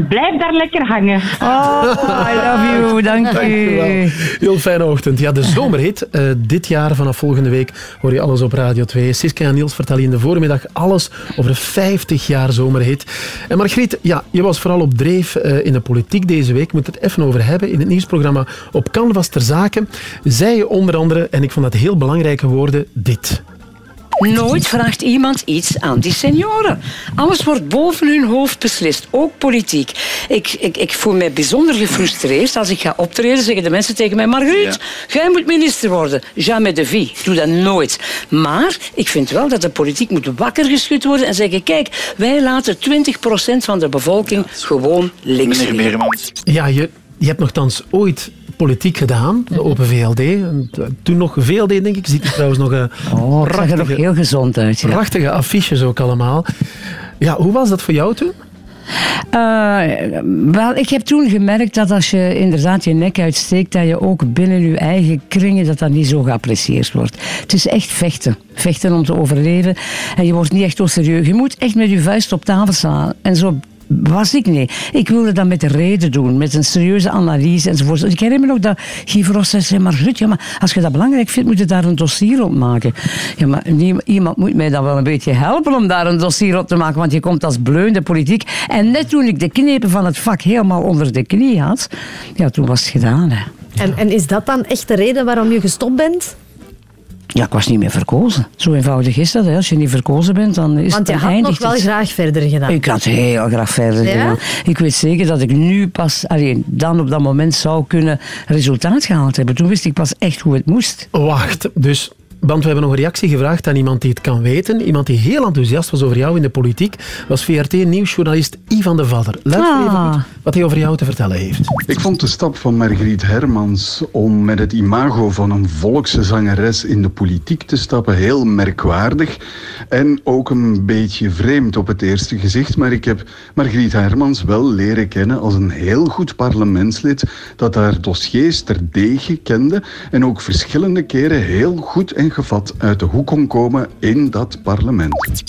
Speaker 55: Blijf daar lekker hangen.
Speaker 53: Oh, I love you. Dank
Speaker 5: Dankjewel. Heel fijne ochtend. Ja, de zomerhit. eh, dit jaar vanaf volgende week hoor je alles op Radio 2. Siska en Niels vertellen je in de voormiddag alles over 50 jaar zomerhit. En Margriet, ja, je was vooral op dreef eh, in de politiek deze week. Ik moet het even over hebben. In het nieuwsprogramma Op Canvas ter Zake zei je onder andere, en ik vond dat heel belangrijke woorden, dit.
Speaker 53: Nooit vraagt iemand iets aan die senioren. Alles wordt boven hun hoofd beslist, ook politiek. Ik, ik, ik voel mij bijzonder gefrustreerd als ik ga optreden. Zeggen de mensen tegen mij: Margriet, jij moet minister worden. Jamais de vie. Ik doe dat nooit. Maar ik vind wel dat de politiek moet wakker geschud worden en zeggen: kijk, wij laten 20% van de bevolking gewoon links liggen.
Speaker 5: Ja, je, je hebt nogthans ooit politiek gedaan, de Open VLD. Toen nog VLD, denk ik. Ziet er trouwens nog een
Speaker 53: Oh, het zag er nog heel gezond uit. Ja.
Speaker 5: prachtige affiches ook allemaal. Ja, hoe was dat voor jou toen?
Speaker 53: Eh, wel, ik heb toen gemerkt dat als je inderdaad je nek uitsteekt, dat je ook binnen je eigen kringen dat dat niet zo geapprecieerd wordt. Het is echt vechten. Vechten om te overleven. En je wordt niet echt zo serieus. Je moet echt met je vuist op tafel slaan. En zo was ik niet. Ik wilde dat met reden doen, met een serieuze analyse enzovoort. Ik herinner me nog dat Guy Verhofstadt zei, maar Ruud, ja, maar als je dat belangrijk vindt, moet je daar een dossier rond maken. Ja, maar iemand moet mij dan wel een beetje helpen om daar een dossier op te maken, want je komt als bleunde politiek. En net toen ik de knepen van het vak helemaal onder de knie had, ja, toen was het gedaan. Hè.
Speaker 2: En, en is dat dan echt de reden waarom je gestopt bent?
Speaker 53: Ja, ik was niet meer verkozen. Zo eenvoudig is dat. Hè. Als je niet verkozen bent, dan is
Speaker 2: Want je
Speaker 53: het
Speaker 2: had nog wel
Speaker 53: het.
Speaker 2: graag verder gedaan.
Speaker 53: Ik had heel graag verder
Speaker 2: Ja?
Speaker 53: gedaan. Ik weet zeker dat ik nu pas, alleen dan op dat moment zou kunnen resultaat gehaald hebben. Toen wist ik pas echt hoe het moest.
Speaker 5: Wacht, dus... Want we hebben nog een reactie gevraagd aan iemand die het kan weten. Iemand die heel enthousiast was over jou in de politiek. was VRT-nieuwsjournalist Ivan de Vadder. Luister even
Speaker 56: Ah.
Speaker 5: goed wat hij over jou te vertellen heeft.
Speaker 56: Ik vond de stap van Margriet Hermans om met het imago van een volkse zangeres in de politiek te stappen heel merkwaardig en ook een beetje vreemd op het eerste gezicht. Maar ik heb Margriet Hermans wel leren kennen als een heel goed parlementslid dat haar dossiers terdege kende en ook verschillende keren heel goed en gevat uit de hoek kon komen in dat parlement.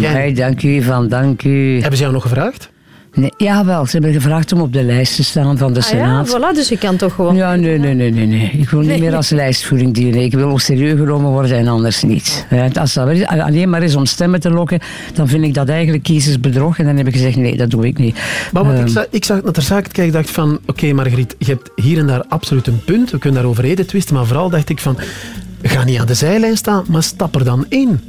Speaker 53: Nee, dank u, Ivan, dank u.
Speaker 5: Hebben ze jou nog gevraagd?
Speaker 53: Nee, jawel, ze hebben gevraagd om op de lijst te staan van de
Speaker 2: Ah ja,
Speaker 53: Senaat.
Speaker 2: voilà, dus je kan toch gewoon...
Speaker 53: Ja, nee, nee, nee, nee, nee. Ik wil niet meer als lijstvoering dienen. Ik wil ook serieus genomen worden en anders niet. Ja, Als dat alleen maar is om stemmen te lokken, dan vind ik dat eigenlijk kiezersbedrog. En dan heb ik gezegd, nee, dat doe ik niet.
Speaker 5: Maar wat ik,
Speaker 53: Ehm,
Speaker 5: zag, ik zag naar de zaak kijken en dacht van... Oké, Margriet, je hebt hier en daar absoluut een punt. We kunnen daarover reden twisten. Maar vooral dacht ik van... Ga niet aan de zijlijn staan, maar stap er dan in.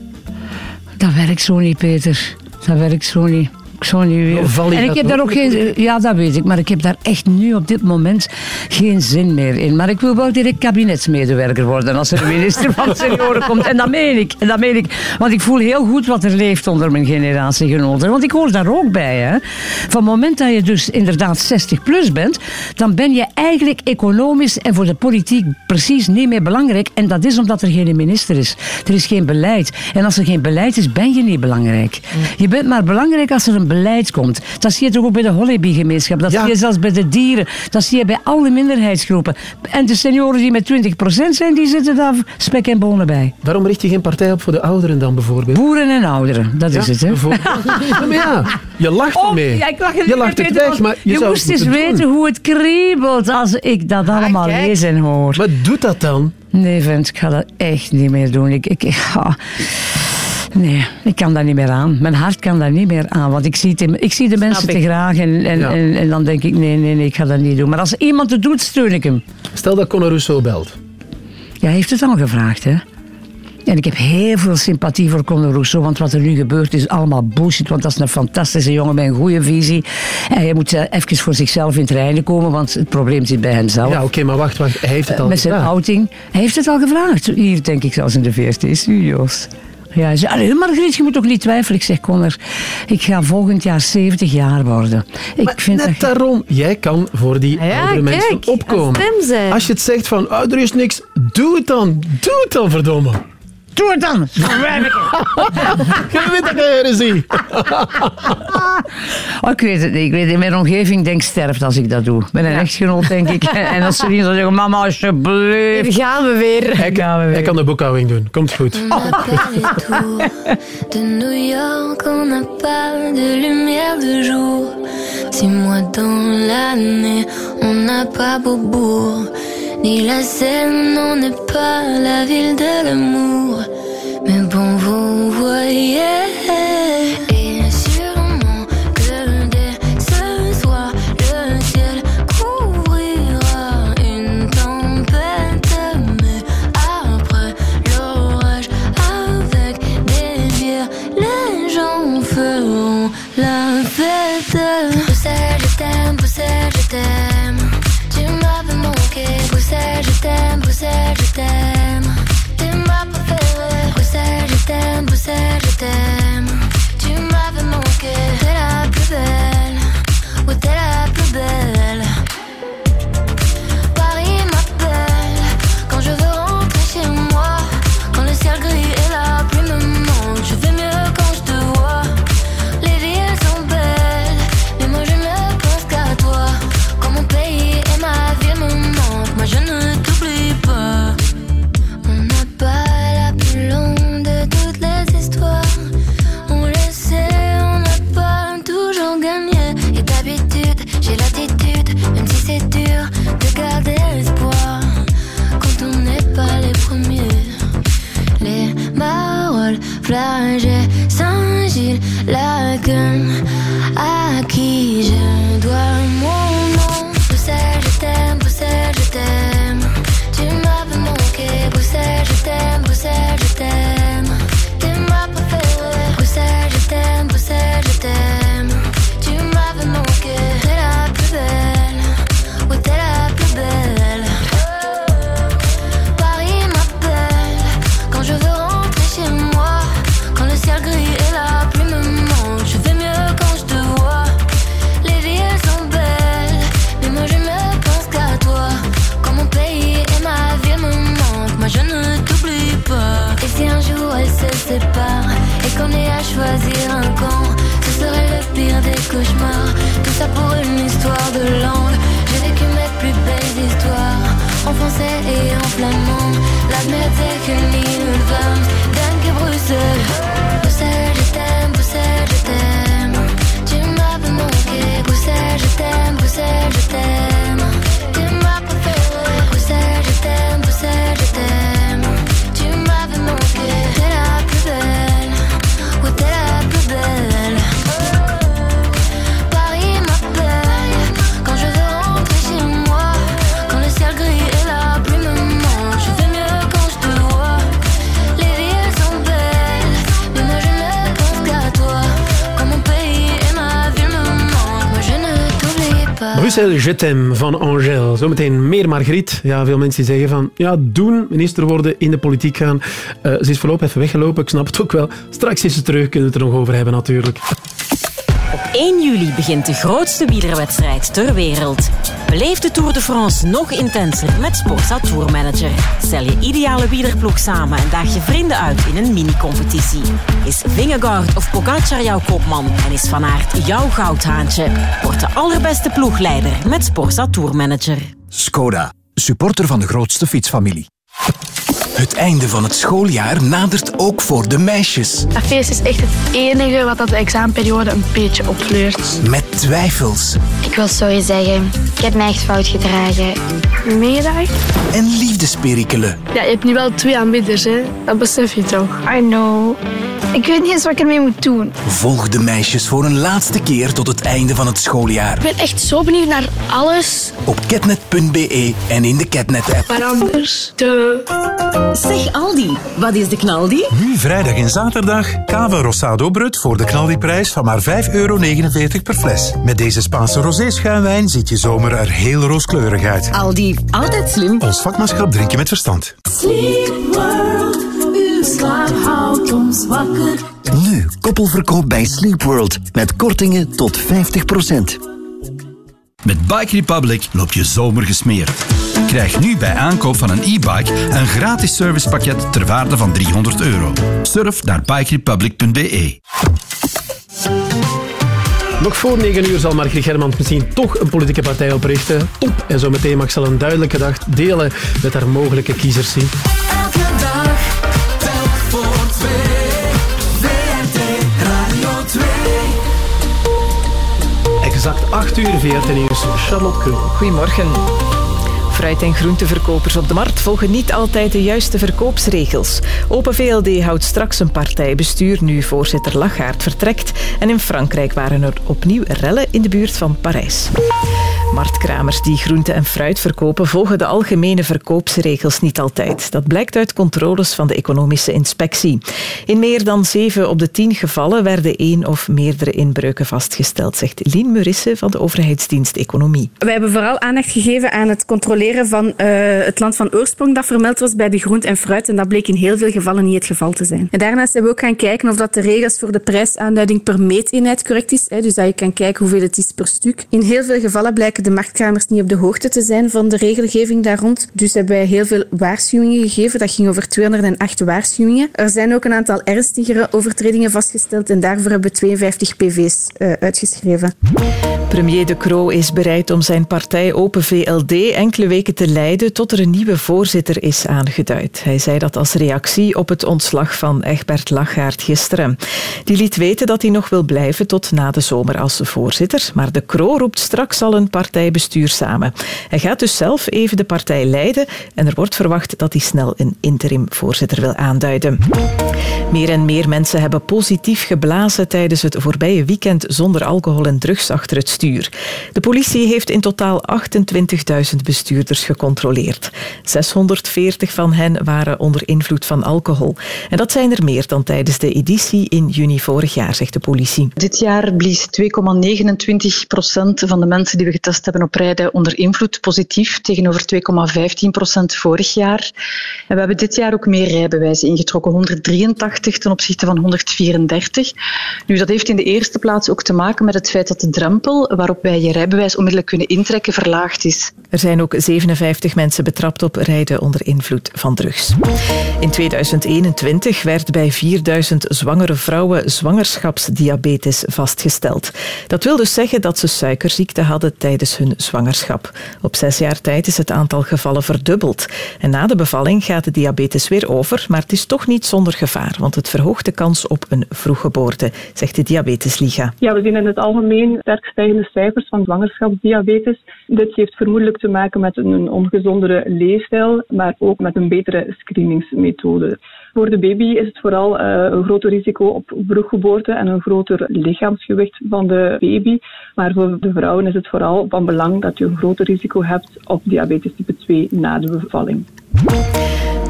Speaker 53: Dat werkt zo niet, Peter. Dat werkt zo niet. Ik zou niet weer.
Speaker 5: Val je
Speaker 53: En ik heb daar
Speaker 5: ook
Speaker 53: geen. Ja, dat weet ik. Maar ik heb daar echt nu op dit moment geen zin meer in. Maar ik wil wel direct kabinetsmedewerker worden als er een minister van senioren komt. En dat meen ik. En dat meen ik. Want ik voel heel goed wat er leeft onder mijn generatiegenoten. Want ik hoor daar ook bij. Hè. Van het moment dat je dus inderdaad 60 plus bent, dan ben je eigenlijk economisch en voor de politiek precies niet meer belangrijk. En dat is omdat er geen minister is. Er is geen beleid. En als er geen beleid is, ben je niet belangrijk. Je bent maar belangrijk als er een beleid komt. Dat zie je toch ook bij de Hollyby-gemeenschap. Dat zie je zelfs bij de dieren. Dat zie je bij alle minderheidsgroepen. En de senioren die met 20% zijn, die zitten daar spek en bonen bij.
Speaker 5: Waarom richt je geen partij op voor de ouderen dan bijvoorbeeld?
Speaker 53: Boeren en ouderen, dat
Speaker 5: Ja,
Speaker 53: is het. Hè?
Speaker 5: bijvoorbeeld. Ja, maar ja, je lacht ermee.
Speaker 53: Ja, ik lach er
Speaker 5: je
Speaker 53: niet
Speaker 5: lacht
Speaker 53: mee,
Speaker 5: het weg, maar je,
Speaker 53: je
Speaker 5: zou
Speaker 53: moest eens weten hoe het kriebelt als ik dat allemaal lees en hoor.
Speaker 5: Wat doet dat dan?
Speaker 53: Nee, vent, ik ga dat echt niet meer doen. Ik, ik, ah. Nee, ik kan dat niet meer aan. Mijn hart kan dat niet meer aan. Want ik zie, het ik zie de mensen te graag en, en,
Speaker 5: Ja.
Speaker 53: en, en dan denk ik, nee, nee, nee, ik ga dat niet doen. Maar als iemand het doet, steun ik hem.
Speaker 5: Stel dat Conor Rousseau belt.
Speaker 53: Ja, hij heeft het al gevraagd, hè. En ik heb heel veel sympathie voor Conor Rousseau, want wat er nu gebeurt is allemaal bullshit. Want dat is een fantastische jongen met een goede visie. En hij moet eh, even voor zichzelf in het reinen komen, want het probleem zit bij hemzelf.
Speaker 5: Ja, oké, maar wacht, wacht. Hij heeft het
Speaker 53: Eh,
Speaker 5: al
Speaker 53: Met zijn
Speaker 5: gevraagd.
Speaker 53: outing. Hij heeft het al gevraagd. Hier denk ik zelfs in de VRT-studio's. Ja, "Allee, Margriet, je moet toch niet twijfelen? Ik zeg, Connor, ik ga volgend jaar 70 jaar worden. Ik vind
Speaker 5: Net daarom, jij kan voor die
Speaker 2: ja,
Speaker 5: oudere
Speaker 2: kijk,
Speaker 5: mensen opkomen. Als je het zegt van, oh, er is niks, doe het dan. Doe het dan, verdomme.
Speaker 53: Doe het dan.
Speaker 5: Ik er zie.
Speaker 53: Oh, ik weet het niet. Ik weet, in mijn omgeving denk sterft als ik dat doe. Met een echtgenoot, denk ik. En als ze niet zou zeggen, mama, alsjeblieft.
Speaker 2: Hier gaan we weer.
Speaker 5: Hij, hij kan de boekhouding doen. Komt goed.
Speaker 8: De New York, on n'a pas de lumière de jour. Six mois dans l'année, on n'a pas Beaubourg. Ni la Seine, on n'est pas la ville de l'amour. Mais bon, vous voyez. Bruxelles, je t'aime, Bruxelles, je t'aime. T'es ma préférée. Bruxelles, je t'aime, Bruxelles, je t'aime. Tu m'as m'avais manqué. T'es la plus belle. Oh, t'es la plus belle. Je
Speaker 5: t'aime van Angèle. Zometeen meer Margriet. Ja, veel mensen zeggen van, ja, doen, minister worden, in de politiek gaan. Eh, ze is voorlopig even weggelopen, ik snap het ook wel. Straks is ze terug, kunnen we het er nog over hebben natuurlijk.
Speaker 57: Op 1 juli begint de grootste wielerwedstrijd ter wereld. Beleef de Tour de France nog intenser met Sporza Tour Manager. Stel je ideale wielerploeg samen en daag je vrienden uit in een mini-competitie. Is Vingegaard of Pogacar jouw kopman en is Van Aert jouw goudhaantje? Word de allerbeste ploegleider met Sporza Tour Manager.
Speaker 58: Skoda, supporter van de grootste fietsfamilie. Het einde van het schooljaar nadert ook voor de meisjes.
Speaker 59: Dat feest is echt het enige wat dat de examenperiode een beetje opfleurt.
Speaker 58: Met twijfels
Speaker 59: Ik wil sorry zeggen. Ik heb mij echt fout gedragen. Middag?
Speaker 58: en liefdesperikelen.
Speaker 59: Ja, je hebt nu wel twee aanbieders, hè? Dat besef je toch? I know. Ik weet niet eens wat ik ermee moet doen.
Speaker 58: Volg de meisjes voor een laatste keer tot het einde van het schooljaar.
Speaker 59: Ik ben echt zo benieuwd naar alles.
Speaker 58: Op ketnet.be en in de Ketnet-app.
Speaker 59: Maar anders, de...
Speaker 57: Zeg Aldi, wat is de knaldi?
Speaker 60: Nu vrijdag en zaterdag Cava Rosado Brut voor de knaldiprijs van maar 5,49 euro per fles. Met deze Spaanse rosé-schuimwijn ziet je zomer er heel rooskleurig uit.
Speaker 57: Aldi, altijd slim.
Speaker 60: Ons vakmanschap drink je met verstand.
Speaker 61: Sleep World, slaap houdt ons wakker.
Speaker 62: Nu koppelverkoop bij Sleep World met kortingen tot 50%.
Speaker 13: Met Bike Republic loop je zomer gesmeerd. Krijg nu bij aankoop van een e-bike een gratis servicepakket ter waarde van 300 euro. Surf naar bikerepublic.be.
Speaker 5: Nog voor 9 uur zal Margriet Germans misschien toch een politieke partij oprichten. Top! En zo meteen mag ze al een duidelijke dag delen met haar mogelijke kiezers zien. Exact 8 uur VRT Nieuws. Charlotte Kroon.
Speaker 4: Goedemorgen. Fruit- en groenteverkopers op de markt volgen niet altijd de juiste verkoopsregels. Open VLD houdt straks een partijbestuur nu voorzitter Lachaert vertrekt. En in Frankrijk waren er opnieuw rellen in de buurt van Parijs. Marktkramers die groente en fruit verkopen volgen de algemene verkoopsregels niet altijd. Dat blijkt uit controles van de economische inspectie. In meer dan 7 op de 10 gevallen werden één of meerdere inbreuken vastgesteld, zegt Lien Murisse van de overheidsdienst Economie.
Speaker 63: Wij hebben vooral aandacht gegeven aan het controleren van eh, het land van oorsprong dat vermeld was bij de groente en fruit. En dat bleek in heel veel gevallen niet het geval te zijn. En daarnaast hebben we ook gaan kijken of dat de regels voor de prijsaanduiding per meeteenheid correct is. Hè, dus dat je kan kijken hoeveel het is per stuk. In heel veel gevallen de marktkramers niet op de hoogte te zijn van de regelgeving daar rond. Dus hebben wij heel veel waarschuwingen gegeven. Dat ging over 208 waarschuwingen. Er zijn ook een aantal ernstigere overtredingen vastgesteld en daarvoor hebben we 52 PV's eh, uitgeschreven.
Speaker 4: Premier De Croo is bereid om zijn partij Open VLD enkele weken te leiden tot er een nieuwe voorzitter is aangeduid. Hij zei dat als reactie op het ontslag van Egbert Lachaert gisteren. Die liet weten dat hij nog wil blijven tot na de zomer als voorzitter, maar De Croo roept straks al een partijbestuur samen. Hij gaat dus zelf even de partij leiden en er wordt verwacht dat hij snel een interim-voorzitter wil aanduiden. Meer en meer mensen hebben positief geblazen tijdens het voorbije weekend zonder alcohol en drugs achter het stuur. De politie heeft in totaal 28.000 bestuurders gecontroleerd. 640 van hen waren onder invloed van alcohol. En dat zijn er meer dan tijdens de editie in juni vorig jaar, zegt de politie.
Speaker 64: Dit jaar blies 2,29 procent van de mensen die we getest hebben op rijden onder invloed positief, tegenover 2,15 procent vorig jaar. En we hebben dit jaar ook meer rijbewijzen ingetrokken, 183 ten opzichte van 134. Nu, dat heeft in de eerste plaats ook te maken met het feit dat de drempel waarop wij je rijbewijs onmiddellijk kunnen intrekken verlaagd is.
Speaker 4: Er zijn ook 57 mensen betrapt op rijden onder invloed van drugs. In 2021 werd bij 4000 zwangere vrouwen zwangerschapsdiabetes vastgesteld. Dat wil dus zeggen dat ze suikerziekte hadden tijdens hun zwangerschap. Op zes jaar tijd is het aantal gevallen verdubbeld. En na de bevalling gaat de diabetes weer over, maar het is toch niet zonder gevaar, want het verhoogt de kans op een vroeggeboorte, zegt de Diabetesliga.
Speaker 65: Ja, we zien in het algemeen sterk stijgende cijfers van zwangerschapsdiabetes. Dit heeft vermoedelijk te maken met een ongezondere leefstijl, maar ook met een betere screeningsmethode. Voor de baby is het vooral eh, een groter risico op vroeggeboorte en een groter lichaamsgewicht van de baby. Maar voor de vrouwen is het vooral van belang dat je een groter risico hebt op diabetes type 2 na de bevalling.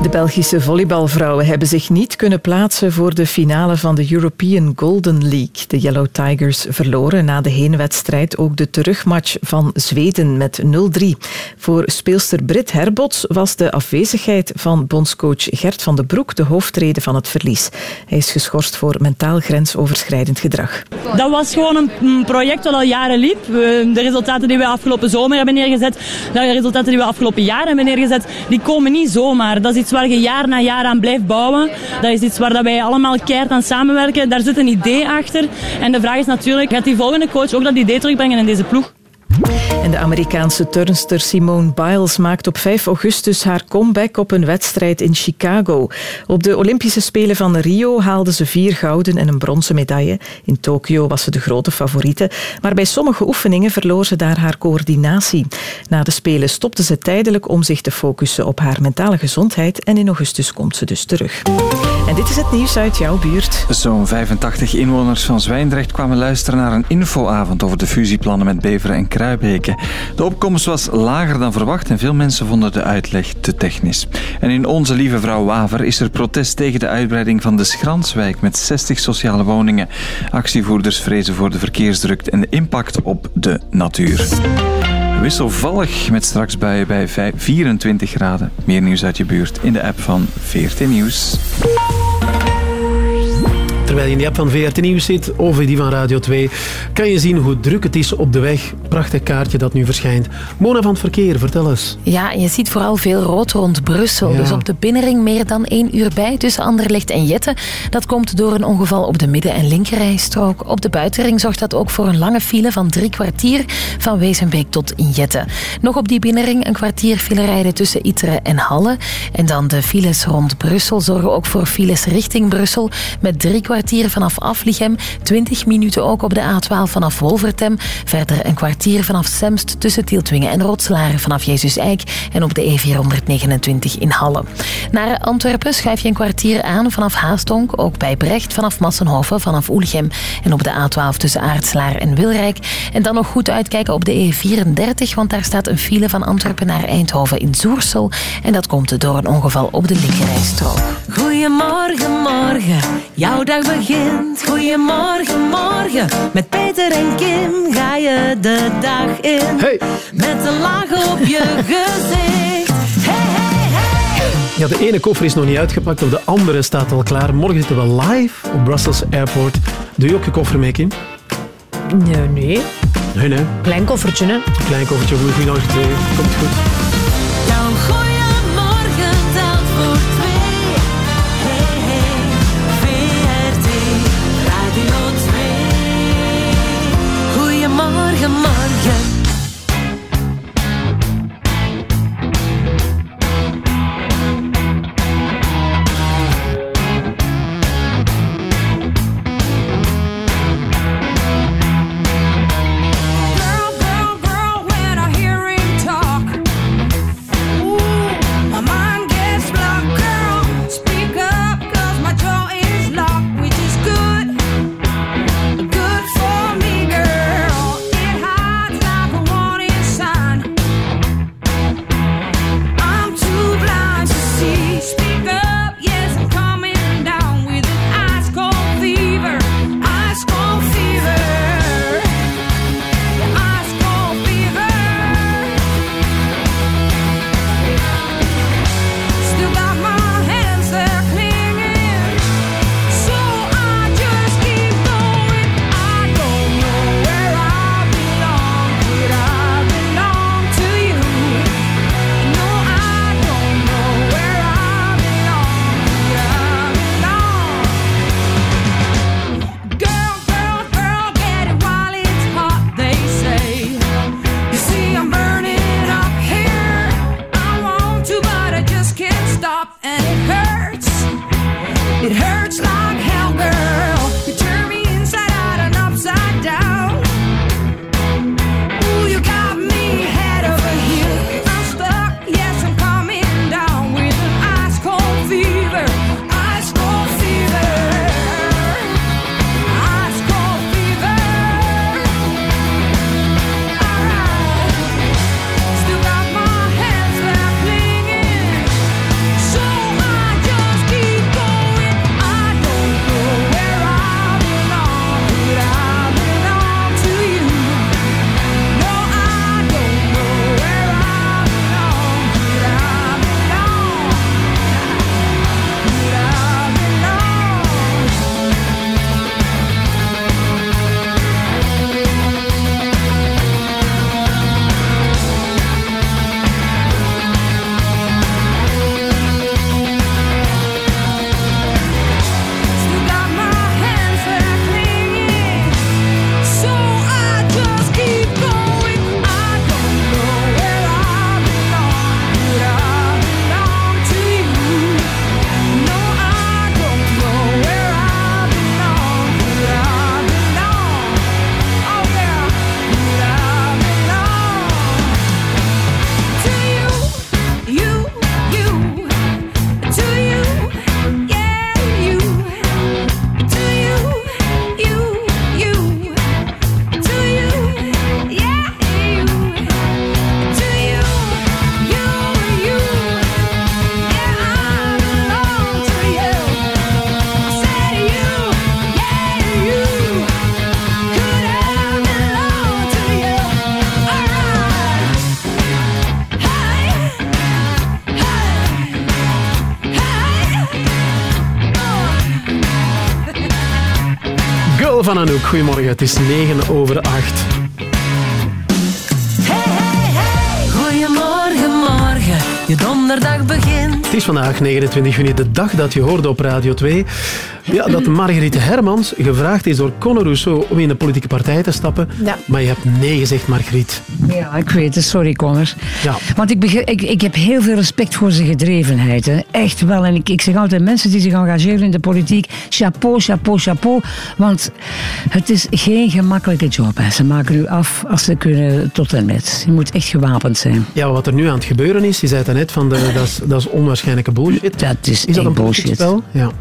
Speaker 4: De Belgische volleybalvrouwen hebben zich niet kunnen plaatsen voor de finale van de European Golden League. De Yellow Tigers verloren na de heenwedstrijd ook de terugmatch van Zweden met 0-3. Voor speelster Britt Herbots was de afwezigheid van bondscoach Gert van den Broek de hoofdreden van het verlies. Hij is geschorst voor mentaal grensoverschrijdend gedrag.
Speaker 66: Dat was gewoon een project dat al jaren liep. De resultaten die we afgelopen zomer hebben neergezet, de resultaten die we afgelopen jaar hebben neergezet, die komen niet zomaar. Dat is iets waar je jaar na jaar aan blijft bouwen. Dat is iets waar dat wij allemaal keihard aan samenwerken. Daar zit een idee achter. En de vraag is natuurlijk, gaat die volgende coach ook dat idee terugbrengen in deze ploeg?
Speaker 4: En de Amerikaanse turnster Simone Biles maakt op 5 augustus haar comeback op een wedstrijd in Chicago. Op de Olympische Spelen van Rio haalde ze vier gouden en een bronzen medaille. In Tokio was ze de grote favoriete, maar bij sommige oefeningen verloor ze daar haar coördinatie. Na de Spelen stopte ze tijdelijk om zich te focussen op haar mentale gezondheid en in augustus komt ze dus terug. En dit is het nieuws uit jouw buurt.
Speaker 15: Zo'n 85 inwoners van Zwijndrecht kwamen luisteren naar een infoavond over de fusieplannen met Beveren en De opkomst was lager dan verwacht en veel mensen vonden de uitleg te technisch. En in Onze Lieve Vrouw Waver is er protest tegen de uitbreiding van de Schranswijk met 60 sociale woningen. Actievoerders vrezen voor de verkeersdrukte en de impact op de natuur. Wisselvallig met straks buien bij vij- 24 graden. Meer nieuws uit je buurt in de app van VRT Nieuws.
Speaker 5: Terwijl je in de app van VRT Nieuws zit of die van Radio 2, kan je zien hoe druk het is op de weg. Prachtig kaartje dat nu verschijnt. Mona van het Verkeer, vertel eens.
Speaker 19: Ja, je ziet vooral veel rood rond Brussel.
Speaker 5: Ja.
Speaker 19: Dus op de binnenring meer dan één uur bij tussen Anderlecht en Jette. Dat komt door een ongeval op de midden- en linkerrijstrook. Op de buitenring zorgt dat ook voor een lange file van drie kwartier van Wezenbeek tot in Jette. Nog op die binnenring een kwartier file rijden tussen Iteren en Halle. En dan de files rond Brussel zorgen ook voor files richting Brussel met drie kwartier vanaf Aflichem, 20 minuten ook op de A12 vanaf Wolvertem, verder een kwartier vanaf Semst tussen Tieltwingen en Rotselaren vanaf Jezus Eik en op de E429 in Halle. Naar Antwerpen schuif je een kwartier aan vanaf Haastonk, ook bij Brecht vanaf Massenhoven, vanaf Oelgem en op de A12 tussen Aardslaar en Wilrijk. En dan nog goed uitkijken op de E34, want daar staat een file van Antwerpen naar Eindhoven in Zoersel en dat komt door een ongeval op de linkerrijstrook.
Speaker 67: Goedemorgen, morgen, jouw dag begint. Goedemorgen, morgen, met Peter en Kim ga je de dag in. Met een laag op je gezicht. Hey, hey, hey.
Speaker 5: Ja, de ene koffer is nog niet uitgepakt, of de andere staat al klaar. Morgen zitten we live op Brussels Airport. Doe je ook je koffer mee, Kim?
Speaker 2: Nee, nee.
Speaker 5: Nee, nee.
Speaker 2: Klein koffertje, hè?
Speaker 5: Klein koffertje, niet langs twee. Komt goed. Goedemorgen. Het is 9 over 8.
Speaker 67: Goedemorgen, morgen, je donderdag begint.
Speaker 5: Het is vandaag 29 juni, de dag dat je hoorde op Radio 2 ja, dat Marguerite Hermans gevraagd is door Conor Rousseau om in de politieke partij te stappen.
Speaker 53: Ja.
Speaker 5: Maar je hebt nee gezegd, Marguerite.
Speaker 53: Ja, ik weet het. Sorry, Connor.
Speaker 5: Ja.
Speaker 53: Want ik, ik, ik heb heel veel respect voor zijn gedrevenheid. Hè. Echt wel. En ik, ik zeg altijd, mensen die zich engageren in de politiek, chapeau, chapeau, chapeau. Want het is geen gemakkelijke job. Hè. Ze maken u af als ze kunnen tot en met. Je moet echt gewapend zijn.
Speaker 5: Ja, wat er nu aan het gebeuren is, je zei het net, van de, dat, is, dat is onwaarschijnlijke bullshit.
Speaker 53: Dat is,
Speaker 5: is dat een
Speaker 53: bullshit.
Speaker 5: bullshit? Ja.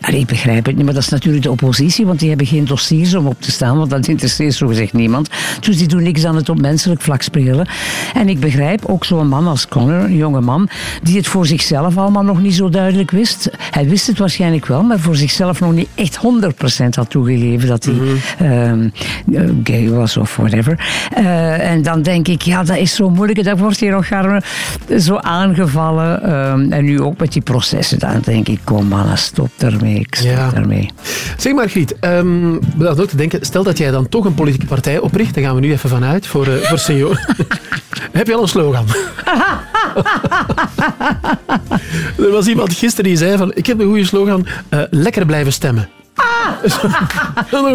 Speaker 53: Allee, ik begrijp het niet, maar dat is natuurlijk de oppositie, want die hebben geen dossiers om op te staan, want dat interesseert zogezegd niemand. Dus die doen niks aan het op menselijk vlak spelen. En ik begrijp ook zo'n man als Connor, een jonge man, die het voor zichzelf allemaal nog niet zo duidelijk wist. Hij wist het waarschijnlijk wel, maar voor zichzelf nog niet echt 100% had toegegeven dat hij ehm, eh, gay was of whatever. Eh, en dan denk ik, ja, dat is zo moeilijk. Dat wordt hier nog gaan, zo aangevallen. ehm, en nu ook met die processen. Dan denk ik, kom man, stop daarmee. Ik stop daarmee.
Speaker 5: Zeg Margriet, um, dat ook te denken, stel dat jij dan toch een politieke partij opricht, daar gaan we nu even vanuit voor, eh, voor senior. Heb je al een slogan? er was iemand gisteren die zei van, ik heb een goede slogan, eh, lekker blijven stemmen.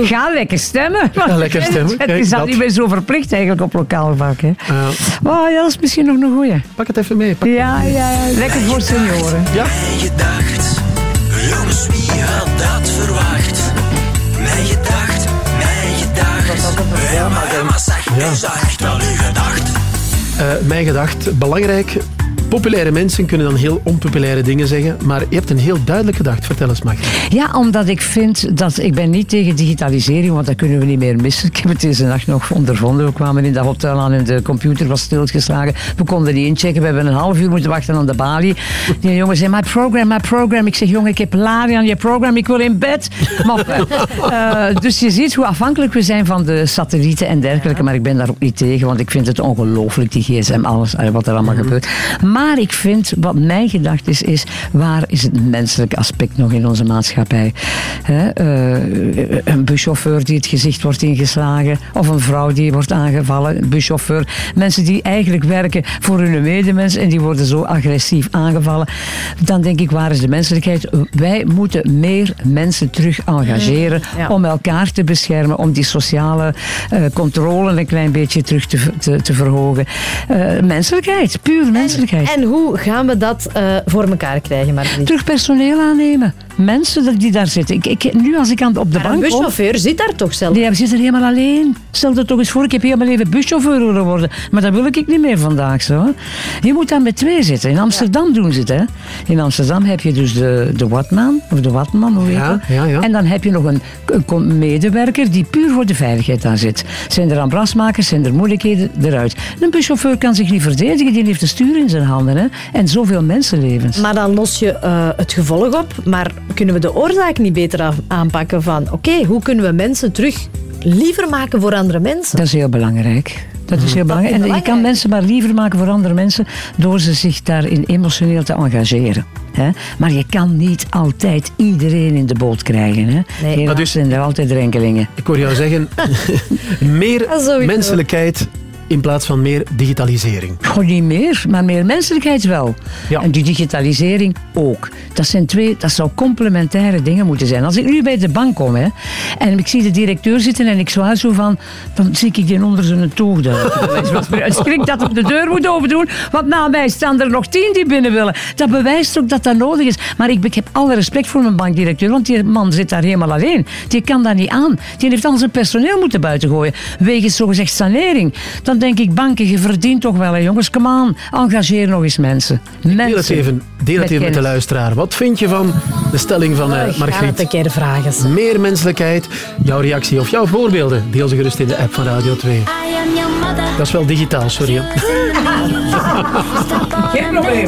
Speaker 53: Ga lekker stemmen.
Speaker 5: Ga lekker stemmen,
Speaker 53: Het is al
Speaker 5: dat.
Speaker 53: niet meer zo verplicht eigenlijk op lokaal vlak. Hè.
Speaker 5: Ja.
Speaker 53: Oh, ja, dat is misschien nog een goeie.
Speaker 5: Pak het even mee. Pak
Speaker 53: ja, ja, ja, lekker voor senioren.
Speaker 5: Ja.
Speaker 68: Mij gedacht, jongens, wie had dat verwacht? Mij gedacht, mij gedacht. Ja, maar, maar zeg, is dat echt wel u gedacht?
Speaker 5: Eh, mijn gedacht, belangrijk, populaire mensen kunnen dan heel onpopulaire dingen zeggen, maar je hebt een heel duidelijk gedacht. Vertel eens, Margriet.
Speaker 53: Ja, omdat ik vind dat... Ik ben niet tegen digitalisering, want dat kunnen we niet meer missen. Ik heb het deze nacht nog ondervonden. We kwamen in dat hotel aan en de computer was stilgeslagen. We konden niet inchecken. We hebben een half uur moeten wachten aan de balie. Die jongen zei, my program, my program. Ik zeg, jongen, ik heb larie aan je program. Ik wil in bed. Maar, eh, dus je ziet hoe afhankelijk we zijn van de satellieten en dergelijke. Maar ik ben daar ook niet tegen, want ik vind het ongelooflijk, die gsm, alles, eh, wat er allemaal gebeurt. Maar ik vind, wat mijn gedachte is, is waar is het menselijke aspect nog in onze maatschappij? Eh, een buschauffeur die het gezicht wordt ingeslagen, of een vrouw die wordt aangevallen, een buschauffeur. Mensen die eigenlijk werken voor hun medemens en die worden zo agressief aangevallen. Dan denk ik, waar is de menselijkheid? Wij moeten meer mensen terug engageren
Speaker 2: Ja.
Speaker 53: om elkaar te beschermen, om die sociale eh, controle een klein beetje terug te, te, te verhogen. Eh, menselijkheid, puur menselijkheid.
Speaker 2: En hoe gaan we dat eh, voor elkaar krijgen, Margriet?
Speaker 53: Terug personeel aannemen. Mensen die daar zitten. Ik, ik, nu als ik aan, op de
Speaker 2: Maar
Speaker 53: bank
Speaker 2: een
Speaker 53: kom-
Speaker 2: buschauffeur zit daar toch zelf?
Speaker 53: Nee, hij zit er helemaal alleen. Stel dat toch eens voor, ik heb helemaal even buschauffeur willen worden. Maar dat wil ik niet meer vandaag zo. Je moet daar met twee zitten. In Amsterdam doen ze het. Hè. In Amsterdam heb je dus de, de watman, of de watman, hoe heet
Speaker 5: Ja,
Speaker 53: dat?
Speaker 5: ja, ja.
Speaker 53: En dan heb je nog een, een medewerker die puur voor de veiligheid daar zit. Zijn er ambrasmakers, zijn er moeilijkheden, eruit. Een buschauffeur kan zich niet verdedigen, die heeft de stuur in zijn handen. Hè. En zoveel mensenlevens.
Speaker 2: Maar dan los je eh, het gevolg op. Maar kunnen we de oorzaak niet beter aanpakken van... Oké, hoe kunnen we mensen terug liever maken voor andere mensen?
Speaker 53: Dat is heel belangrijk. Dat is heel belangrijk. En je kan mensen maar liever maken voor andere mensen door ze zich daarin emotioneel te engageren. Hè? Maar je kan niet altijd iedereen in de boot krijgen. Hè? Helaas
Speaker 5: Maar dus-
Speaker 53: zijn er altijd drenkelingen.
Speaker 5: Ik hoor jou zeggen, meer menselijkheid in plaats van meer digitalisering.
Speaker 53: Gewoon niet meer, maar meer menselijkheid wel. En die digitalisering ook. Dat zijn twee, dat zou complementaire dingen moeten zijn. Als ik nu bij de bank kom hè, en ik zie de directeur zitten en ik zwaar zo van, dan zie ik die onder zijn toog. Het schrik dat op de deur moet overdoen, want na mij staan er nog tien die binnen willen. Dat bewijst ook dat dat nodig is. Maar ik, ik heb alle respect voor mijn bankdirecteur, want die man zit daar helemaal alleen. Die kan daar niet aan. Die heeft al zijn personeel moeten buitengooien, wegens zogezegd sanering. Dan denk ik, banken, je verdient toch wel, hè, jongens. Kom aan, engageer nog eens mensen.
Speaker 5: Deel het even, deel het even met de luisteraar. Wat vind je van de stelling van eh
Speaker 2: Ik ga het
Speaker 5: Margriet?
Speaker 2: een keer vragen.
Speaker 5: Meer menselijkheid. Jouw reactie of jouw voorbeelden. Deel ze gerust in de app van Radio 2. Dat is wel digitaal, sorry.
Speaker 8: Geen probleem.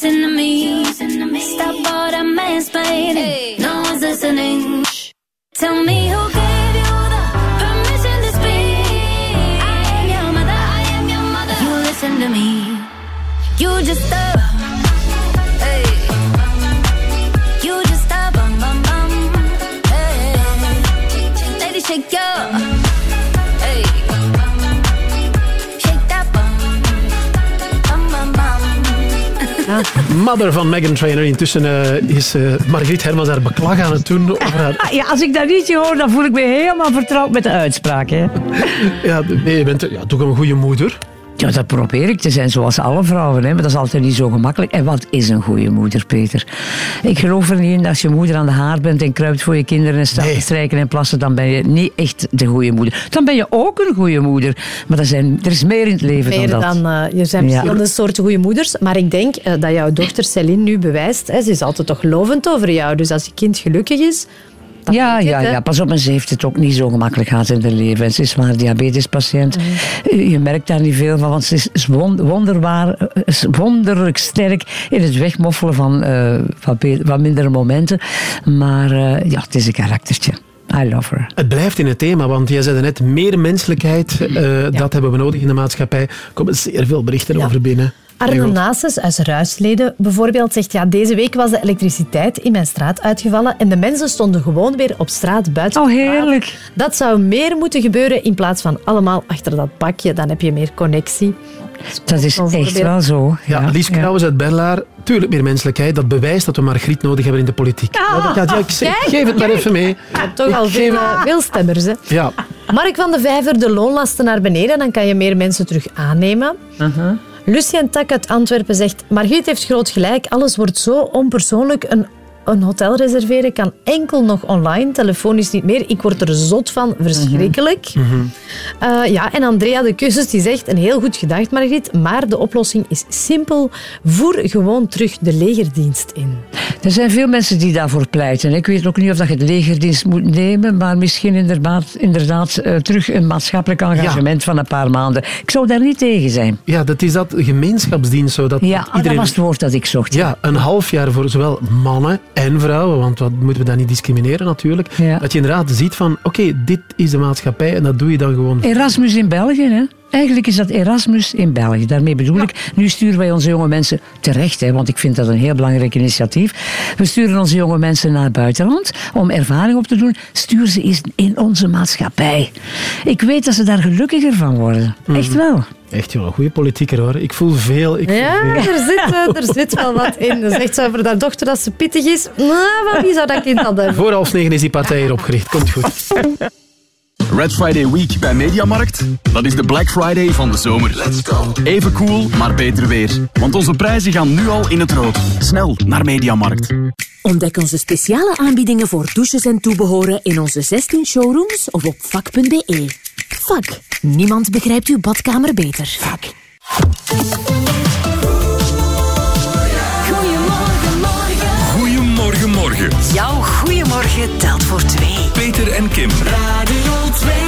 Speaker 8: Listen to me. Stop all the mansplaining. No one's listening. Tell me who gave Mother
Speaker 5: van Megan Trainor. Intussen eh, is eh, Margriet Hermans haar beklag aan het doen over haar...
Speaker 53: Ah, ja, als ik dat liedje hoor, dan voel ik me helemaal vertrouwd met de uitspraak. Hè.
Speaker 5: Ja, nee, je bent ja, toch een goede moeder.
Speaker 53: Ja, dat probeer ik te zijn, zoals alle vrouwen. Hè. Maar dat is altijd niet zo gemakkelijk. En wat is een goede moeder, Peter? Ik geloof er niet in dat als je moeder aan de haar bent en kruipt voor je kinderen en staat te strijken en plassen, dan ben je niet echt de goede moeder. Dan ben je ook een goede moeder. Maar er, zijn, er is meer in het leven
Speaker 2: Meer
Speaker 53: dan dat.
Speaker 2: dan, eh, er zijn
Speaker 53: Ja.
Speaker 2: verschillende soorten goede moeders. Maar ik denk eh, dat jouw dochter Céline nu bewijst, hè, ze is altijd toch lovend over jou. Dus als je kind gelukkig is...
Speaker 53: Ja, ja, ja, pas op, en ze heeft het ook niet zo gemakkelijk gehad in haar leven. En Ze is maar diabetespatiënt.
Speaker 2: Mhm.
Speaker 53: Je merkt daar niet veel van, want ze is- is won- wonderbaar, eh, is wonderlijk sterk in het wegmoffelen van, eh, van, mindere momenten. Maar eh, ja, het is een karaktertje. I love her.
Speaker 5: Het blijft in het thema, want jij zei net meer menselijkheid. eh, Dat hebben we nodig in de maatschappij. Er komen zeer veel berichten over binnen.
Speaker 2: Arne Nases uit Ruisleden bijvoorbeeld zegt, ja, deze week was de elektriciteit in mijn straat uitgevallen en de mensen stonden gewoon weer op straat buiten.
Speaker 53: Oh, heerlijk.
Speaker 2: Dat zou meer moeten gebeuren in plaats van allemaal achter dat bakje. Dan heb je meer connectie.
Speaker 53: Dat is echt wel zo.
Speaker 5: Ja, Lies Krauwes uit Berlaar. Tuurlijk meer menselijkheid. Dat bewijst dat we Margriet nodig hebben in de politiek.
Speaker 2: Ah,
Speaker 5: Ja, dat- ja, ik zeg-
Speaker 2: kijk,
Speaker 5: geef het maar even mee.
Speaker 2: Toch
Speaker 5: Ik
Speaker 2: al
Speaker 5: geef
Speaker 2: veel,
Speaker 5: het-
Speaker 2: eh, veel stemmers. Hè?
Speaker 5: Ja.
Speaker 2: Mark van de Vijver, de loonlasten naar beneden, dan kan je meer mensen terug aannemen. Lucien Tak uit Antwerpen zegt, Margriet heeft groot gelijk, alles wordt zo onpersoonlijk. Een, een hotel reserveren kan enkel nog online, telefonisch niet meer. Ik word er zot van, verschrikkelijk. Eh, ja, en Andrea de Keuzes die zegt, een heel goed gedacht Margriet, maar de oplossing is simpel. Voer gewoon terug de legerdienst in.
Speaker 53: Er zijn veel mensen die daarvoor pleiten. Ik weet ook niet of dat je het legerdienst moet nemen, maar misschien inderdaad, inderdaad eh, terug een maatschappelijk engagement van een paar maanden. Ik zou daar niet tegen zijn.
Speaker 5: Ja, dat is dat gemeenschapsdienst. Zo, dat
Speaker 53: Ja, ah, dat was het woord dat ik zocht.
Speaker 5: Ja, een half jaar voor zowel mannen en vrouwen, want wat moeten we dan niet discrimineren natuurlijk. Dat je inderdaad ziet van, oké, dit is de maatschappij en dat doe je dan gewoon.
Speaker 53: Erasmus in België, hè? Eigenlijk is dat Erasmus in België. Daarmee bedoel ik, nu sturen wij onze jonge mensen terecht, hè, want ik vind dat een heel belangrijk initiatief. We sturen onze jonge mensen naar het buitenland om ervaring op te doen. Stuur ze eens in onze maatschappij. Ik weet dat ze daar gelukkiger van worden. Echt wel.
Speaker 5: Echt, joh, een goede politieker hoor. Ik voel veel. Ik voel
Speaker 2: Ja,
Speaker 5: veel.
Speaker 2: er zit, eh, er zit wel wat in. Dan zegt ze over haar dochter dat ze pittig is. Nou, van wie zou dat kind dan hebben?
Speaker 5: Voor half negen is die partij hier opgericht. Komt goed.
Speaker 69: Red Friday Week bij Mediamarkt, dat is de Black Friday van de zomer. Let's go. Even cool, maar beter weer. Want onze prijzen gaan nu al in het rood. Snel naar Mediamarkt.
Speaker 12: Ontdek onze speciale aanbiedingen voor douches en toebehoren in onze 16 showrooms of op vak.be. Vak. Niemand begrijpt uw badkamer beter. Vak.
Speaker 70: Goedemorgen, morgen.
Speaker 6: Goedemorgen, morgen.
Speaker 12: Jouw goeiemorgen telt voor twee.
Speaker 6: Peter en Kim.
Speaker 70: Radio 2.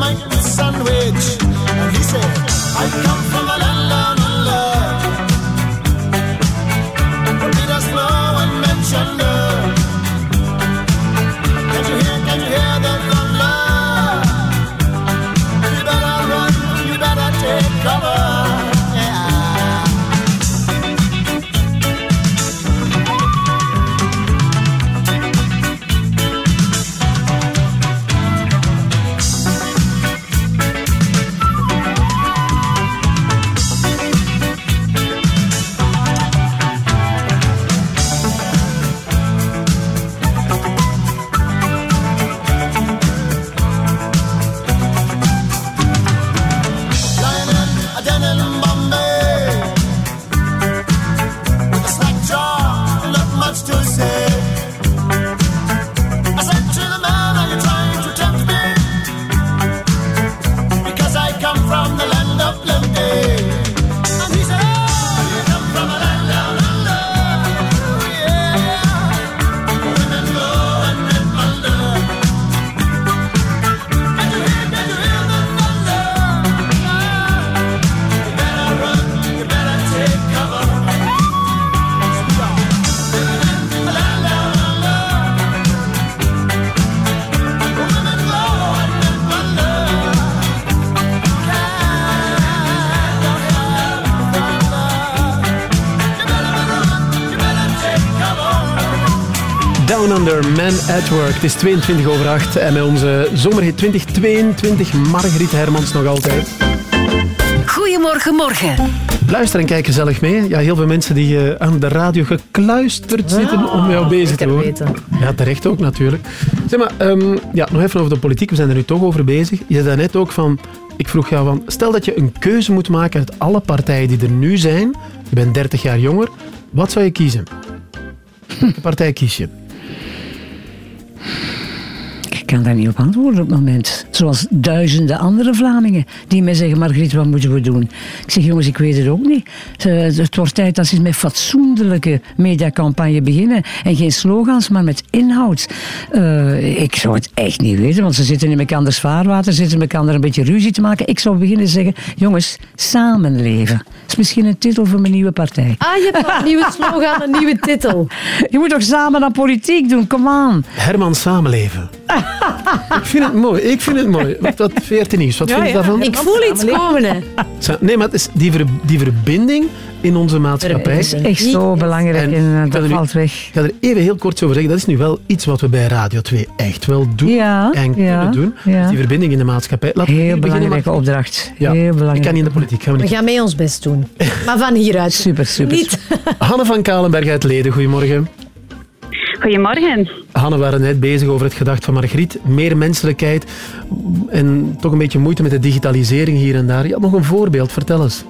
Speaker 10: me a Vegemite sandwich. And he said, I come from a land down under. Where Peter's flow and Manchester. Man
Speaker 5: at Work. Het is 22 over 8 en met onze zomerhit 2022 Margriet Hermans nog altijd.
Speaker 12: Goedemorgen
Speaker 71: morgen.
Speaker 5: Luister en kijk gezellig mee. Ja, heel veel mensen die eh, aan de radio gekluisterd zitten om jou bezig te horen.
Speaker 2: weten.
Speaker 5: Ja, terecht ook natuurlijk. Zeg maar, ehm, ja, nog even over de politiek. We zijn er nu toch over bezig. Je zei net ook van... Ik vroeg jou van... Stel dat je een keuze moet maken uit alle partijen die er nu zijn. Je bent 30 jaar jonger. Wat zou je kiezen? Welke partij kies je?
Speaker 53: Kan daar niet op antwoorden op het moment. Zoals duizenden andere Vlamingen die mij zeggen, Margriet, wat moeten we doen? Ik zeg, jongens, ik weet het ook niet. Eh, Het wordt tijd dat ze met fatsoenlijke mediacampagne beginnen. En geen slogans, maar met inhoud. Eh, ik zou het echt niet weten, want ze zitten in elkanders vaarwater, zitten met elkaar een beetje ruzie te maken. Ik zou beginnen zeggen, jongens, samenleven. Dat is misschien een titel voor mijn nieuwe partij.
Speaker 2: Ah, je hebt een nieuwe slogan, een nieuwe titel.
Speaker 53: Je moet toch samen aan politiek doen, come on.
Speaker 5: Herman Samenleven. ik vind het mooi. Ik vind het mooi. Wat, wat veert nieuws? Wat
Speaker 2: Ja,
Speaker 5: vind je
Speaker 2: ja.
Speaker 5: daarvan?
Speaker 2: Ik voel iets komen, hè.
Speaker 5: Nee, maar het is die, ver- die verbinding in onze maatschappij.
Speaker 53: Dat is echt zo belangrijk en dat valt weg.
Speaker 5: Ik ga er even heel kort over zeggen. Dat is nu wel iets wat we bij Radio 2 echt wel doen
Speaker 53: Ja,
Speaker 5: en kunnen
Speaker 53: ja,
Speaker 5: doen.
Speaker 53: ja.
Speaker 5: Dus die verbinding in de maatschappij. Laten
Speaker 53: Heel
Speaker 5: beginnen,
Speaker 53: belangrijke
Speaker 5: maar-
Speaker 53: opdracht.
Speaker 5: Ja,
Speaker 53: Heel
Speaker 5: ik kan niet in de politiek. Gaan we
Speaker 2: gaan mee ons best doen. Maar van hieruit.
Speaker 53: Super, super.
Speaker 2: Niet.
Speaker 5: Hanne van Kalenberg uit Leden, goedemorgen.
Speaker 72: Goedemorgen.
Speaker 5: Hanne, we waren net bezig over het gedacht van Margriet. Meer menselijkheid en toch een beetje moeite met de digitalisering hier en daar. Je had nog een voorbeeld, vertel eens.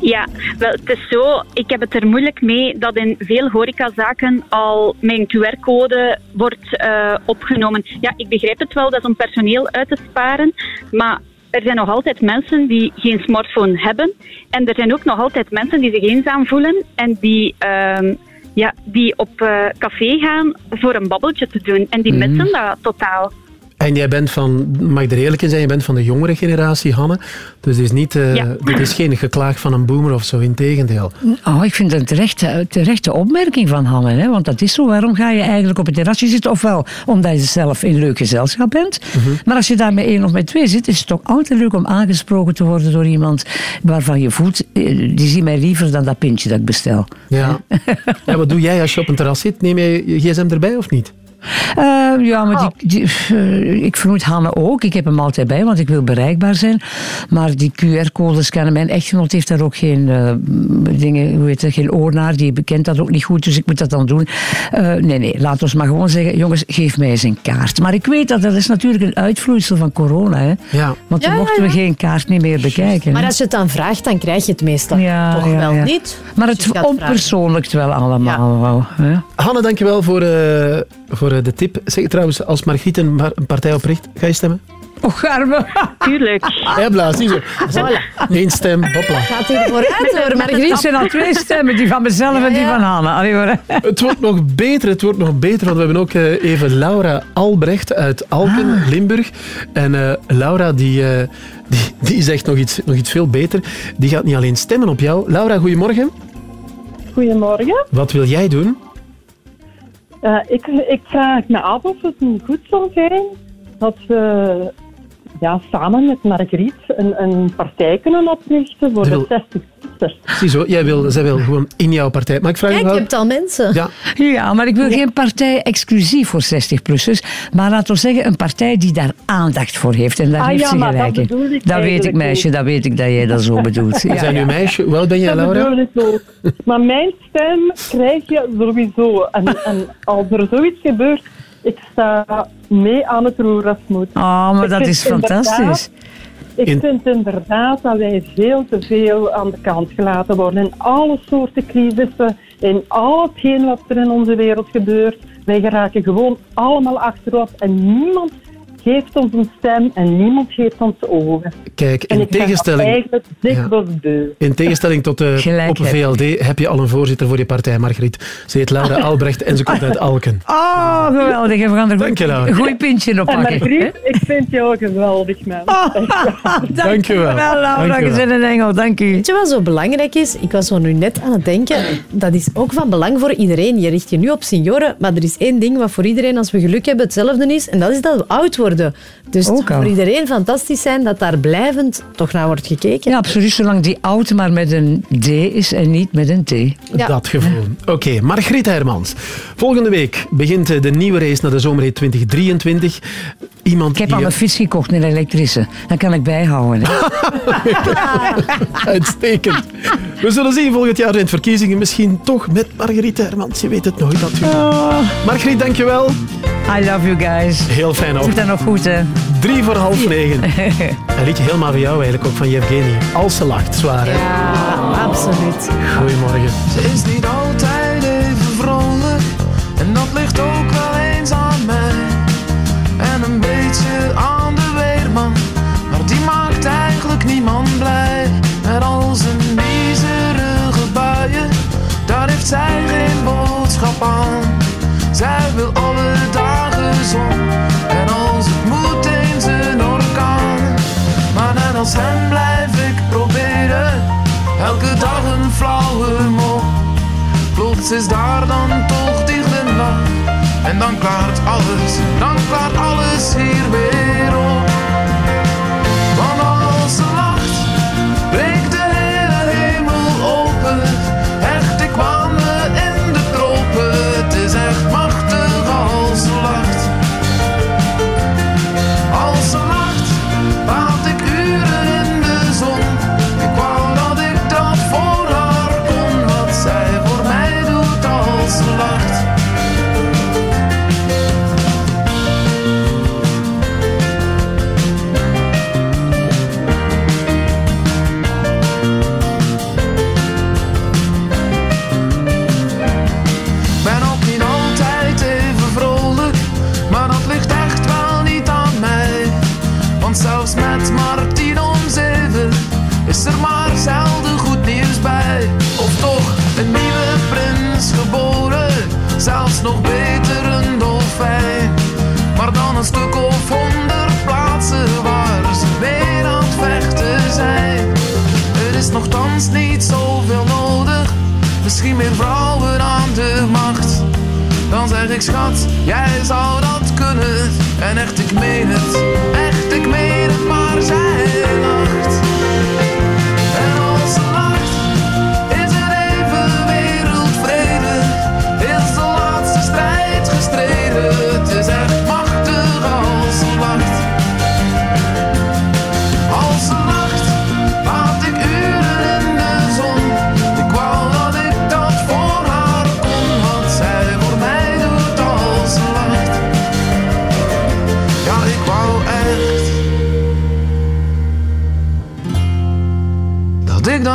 Speaker 72: Ja, wel, het is zo. Ik heb het er moeilijk mee dat in veel horecazaken al mijn QR-code wordt eh, opgenomen. Ja, ik begrijp het wel, dat is om personeel uit te sparen. Maar er zijn nog altijd mensen die geen smartphone hebben. En er zijn ook nog altijd mensen die zich eenzaam voelen en die, ehm, ja, die op eh, café gaan voor een babbeltje te doen. En die
Speaker 5: Mhm.
Speaker 72: missen dat totaal.
Speaker 5: En jij bent van, mag ik er eerlijk in zijn, je bent van de jongere generatie, Hanne. Dus dit is, niet, eh,
Speaker 72: Ja.
Speaker 5: dit is geen geklaag van een boomer of zo, integendeel.
Speaker 53: Oh, ik vind het een terechte, terechte opmerking van Hanne. Hè? Want dat is zo. Waarom ga je eigenlijk op het terrasje zitten? Ofwel omdat je zelf in leuk gezelschap bent. Maar als je daar met één of met twee zit, is het toch altijd leuk om aangesproken te worden door iemand waarvan je voelt, eh, die ziet mij liever dan dat pintje dat ik bestel.
Speaker 5: Ja. ja, wat doe jij als je op een terras zit? Neem jij je gsm erbij of niet?
Speaker 53: Eh, ja, maar die, die, eh, ik vermoed Hanne ook. Ik heb hem altijd bij, want ik wil bereikbaar zijn. Maar die QR-code scannen, mijn echtgenoot heeft daar ook geen eh, dingen, hoe heet het, geen oor naar. Die bekent dat ook niet goed, dus ik moet dat dan doen. Eh, nee, nee, laat ons maar gewoon zeggen, jongens, geef mij eens een kaart. Maar ik weet dat dat is natuurlijk een uitvloeisel van corona. Hè?
Speaker 5: Ja.
Speaker 53: Want dan
Speaker 2: Ja,
Speaker 53: mochten
Speaker 2: ja,
Speaker 53: we geen kaart niet meer bekijken.
Speaker 2: Maar
Speaker 53: hè.
Speaker 2: als je het dan vraagt, dan krijg je het meestal
Speaker 53: Ja,
Speaker 2: toch
Speaker 53: ja,
Speaker 2: wel
Speaker 53: ja.
Speaker 2: niet.
Speaker 53: Maar
Speaker 2: je
Speaker 53: het onpersoonlijkt wel allemaal. wel, hè.
Speaker 5: Hanne, dankjewel voor, eh, voor eh, de tip. Zeg trouwens, als Margriet een, partij opricht, ga je stemmen?
Speaker 53: Och, arme.
Speaker 72: Tuurlijk.
Speaker 5: Ja, blaas, zie zo. Eén stem, hopla.
Speaker 2: Gaat hij ervoor uit hoor,
Speaker 53: Er
Speaker 2: Margriet?
Speaker 53: zijn al twee stemmen, die van mezelf en die van. Allee, hoor.
Speaker 5: Het wordt nog beter, het wordt nog beter, want we hebben ook eh, even Laura Albrecht uit Alken,
Speaker 53: Ah.
Speaker 5: Limburg. En eh, Laura, die, eh, die, die zegt nog iets, nog iets veel beter. Die gaat niet alleen stemmen op jou. Laura, goedemorgen.
Speaker 73: Goedemorgen.
Speaker 5: Wat wil jij doen?
Speaker 73: Eh, ik, ik vraag me af of het niet goed zou zijn dat we ja, samen met Margriet een, een partij kunnen oprichten voor de
Speaker 5: wil-
Speaker 73: 60 plus
Speaker 5: Ziezo, jij wil, zij wil gewoon in jouw partij. Maar ik vraag
Speaker 2: Kijk,
Speaker 5: je
Speaker 2: je
Speaker 5: wel...
Speaker 2: hebt al mensen.
Speaker 5: Ja,
Speaker 53: Ja, maar ik wil geen partij exclusief voor 60-plussers. Maar laten we zeggen, een partij die daar aandacht voor heeft. En daar
Speaker 73: Ah
Speaker 53: heeft
Speaker 73: ja,
Speaker 53: ze
Speaker 73: maar
Speaker 53: gelijk
Speaker 73: dat
Speaker 53: in.
Speaker 73: bedoel ik
Speaker 53: Dat weet ik, meisje, dat weet ik dat jij dat zo bedoelt.
Speaker 5: we zijn nu meisje. Oud ben jij,
Speaker 73: Dat
Speaker 5: Laura?
Speaker 73: bedoel ik ook. Maar mijn stem krijg je sowieso. En, en als er zoiets gebeurt, ik sta mee aan het roer als het moet.
Speaker 53: Oh, maar
Speaker 73: Ik
Speaker 53: dat is fantastisch.
Speaker 73: Ik
Speaker 5: In-
Speaker 73: vind inderdaad dat wij veel te veel aan de kant gelaten worden. In alle soorten crisissen, in al hetgeen wat er in onze wereld gebeurt. Wij geraken gewoon allemaal achterop en niemand geeft ons een stem en niemand geeft ons ogen.
Speaker 5: Kijk, in tegenstelling...
Speaker 73: eigenlijk dikwijls beu.
Speaker 5: In tegenstelling tot de op
Speaker 53: je.
Speaker 5: VLD heb je al een voorzitter voor je partij, Margriet. Ze heet Laura Albrecht en ze komt uit Alken.
Speaker 53: Oh, geweldig. We gaan er
Speaker 5: Dank je, Laura.
Speaker 53: een goed pintje op
Speaker 73: En
Speaker 53: pakken.
Speaker 73: Margriet, ik vind jou geweldig.
Speaker 5: Dank je wel.
Speaker 53: Wel, Laura,
Speaker 5: Dank je
Speaker 53: je
Speaker 5: wel.
Speaker 53: bent een engel. Dank u.
Speaker 2: Weet je wat zo belangrijk is? Ik was zo nu net aan het denken. Dat is ook van belang voor iedereen. Je richt je nu op senioren, maar er is één ding wat voor iedereen, als we geluk hebben, hetzelfde is. En dat is dat we oud worden. Worden. Dus het
Speaker 53: al.
Speaker 2: voor iedereen fantastisch zijn dat daar blijvend toch naar wordt gekeken.
Speaker 53: Ja, absoluut. Zolang die oud maar met een D is en niet met een T.
Speaker 2: Ja.
Speaker 5: Dat gevoel. Oké, Margriet Hermans. Volgende week begint de nieuwe race naar de Zomerrit 2023. Iemand
Speaker 53: Ik heb
Speaker 5: die...
Speaker 53: al een fiets gekocht, een elektrische. Dan kan ik bijhouden.
Speaker 5: Uitstekend. We zullen zien volgend jaar in het verkiezingen. Misschien toch met Margriet Hermans. Je weet het nooit natuurlijk. Margriet, dankjewel.
Speaker 53: I love you guys.
Speaker 5: Heel fijn ook.
Speaker 53: Doe dat nog goed, hè.
Speaker 5: Drie voor half negen. Een liedje helemaal van jou eigenlijk, ook van Yevgeny. Als ze lacht, zwaar hè?
Speaker 2: Ja, absoluut.
Speaker 5: Goedemorgen.
Speaker 74: Ze is niet heeft zij geen boodschap aan. Zij wil alle dagen zon En als het moet eens een orkaan. Maar net als hem blijf ik proberen Elke dag een flauwe mop Plots is daar dan toch die glimlach En dan klaart alles, dan klaart alles hier weer meer vrouwen aan de macht. Dan zeg ik schat, jij zou dat kunnen. En echt, ik meen het, echt, ik meen het,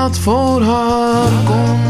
Speaker 74: dat voor haar kon.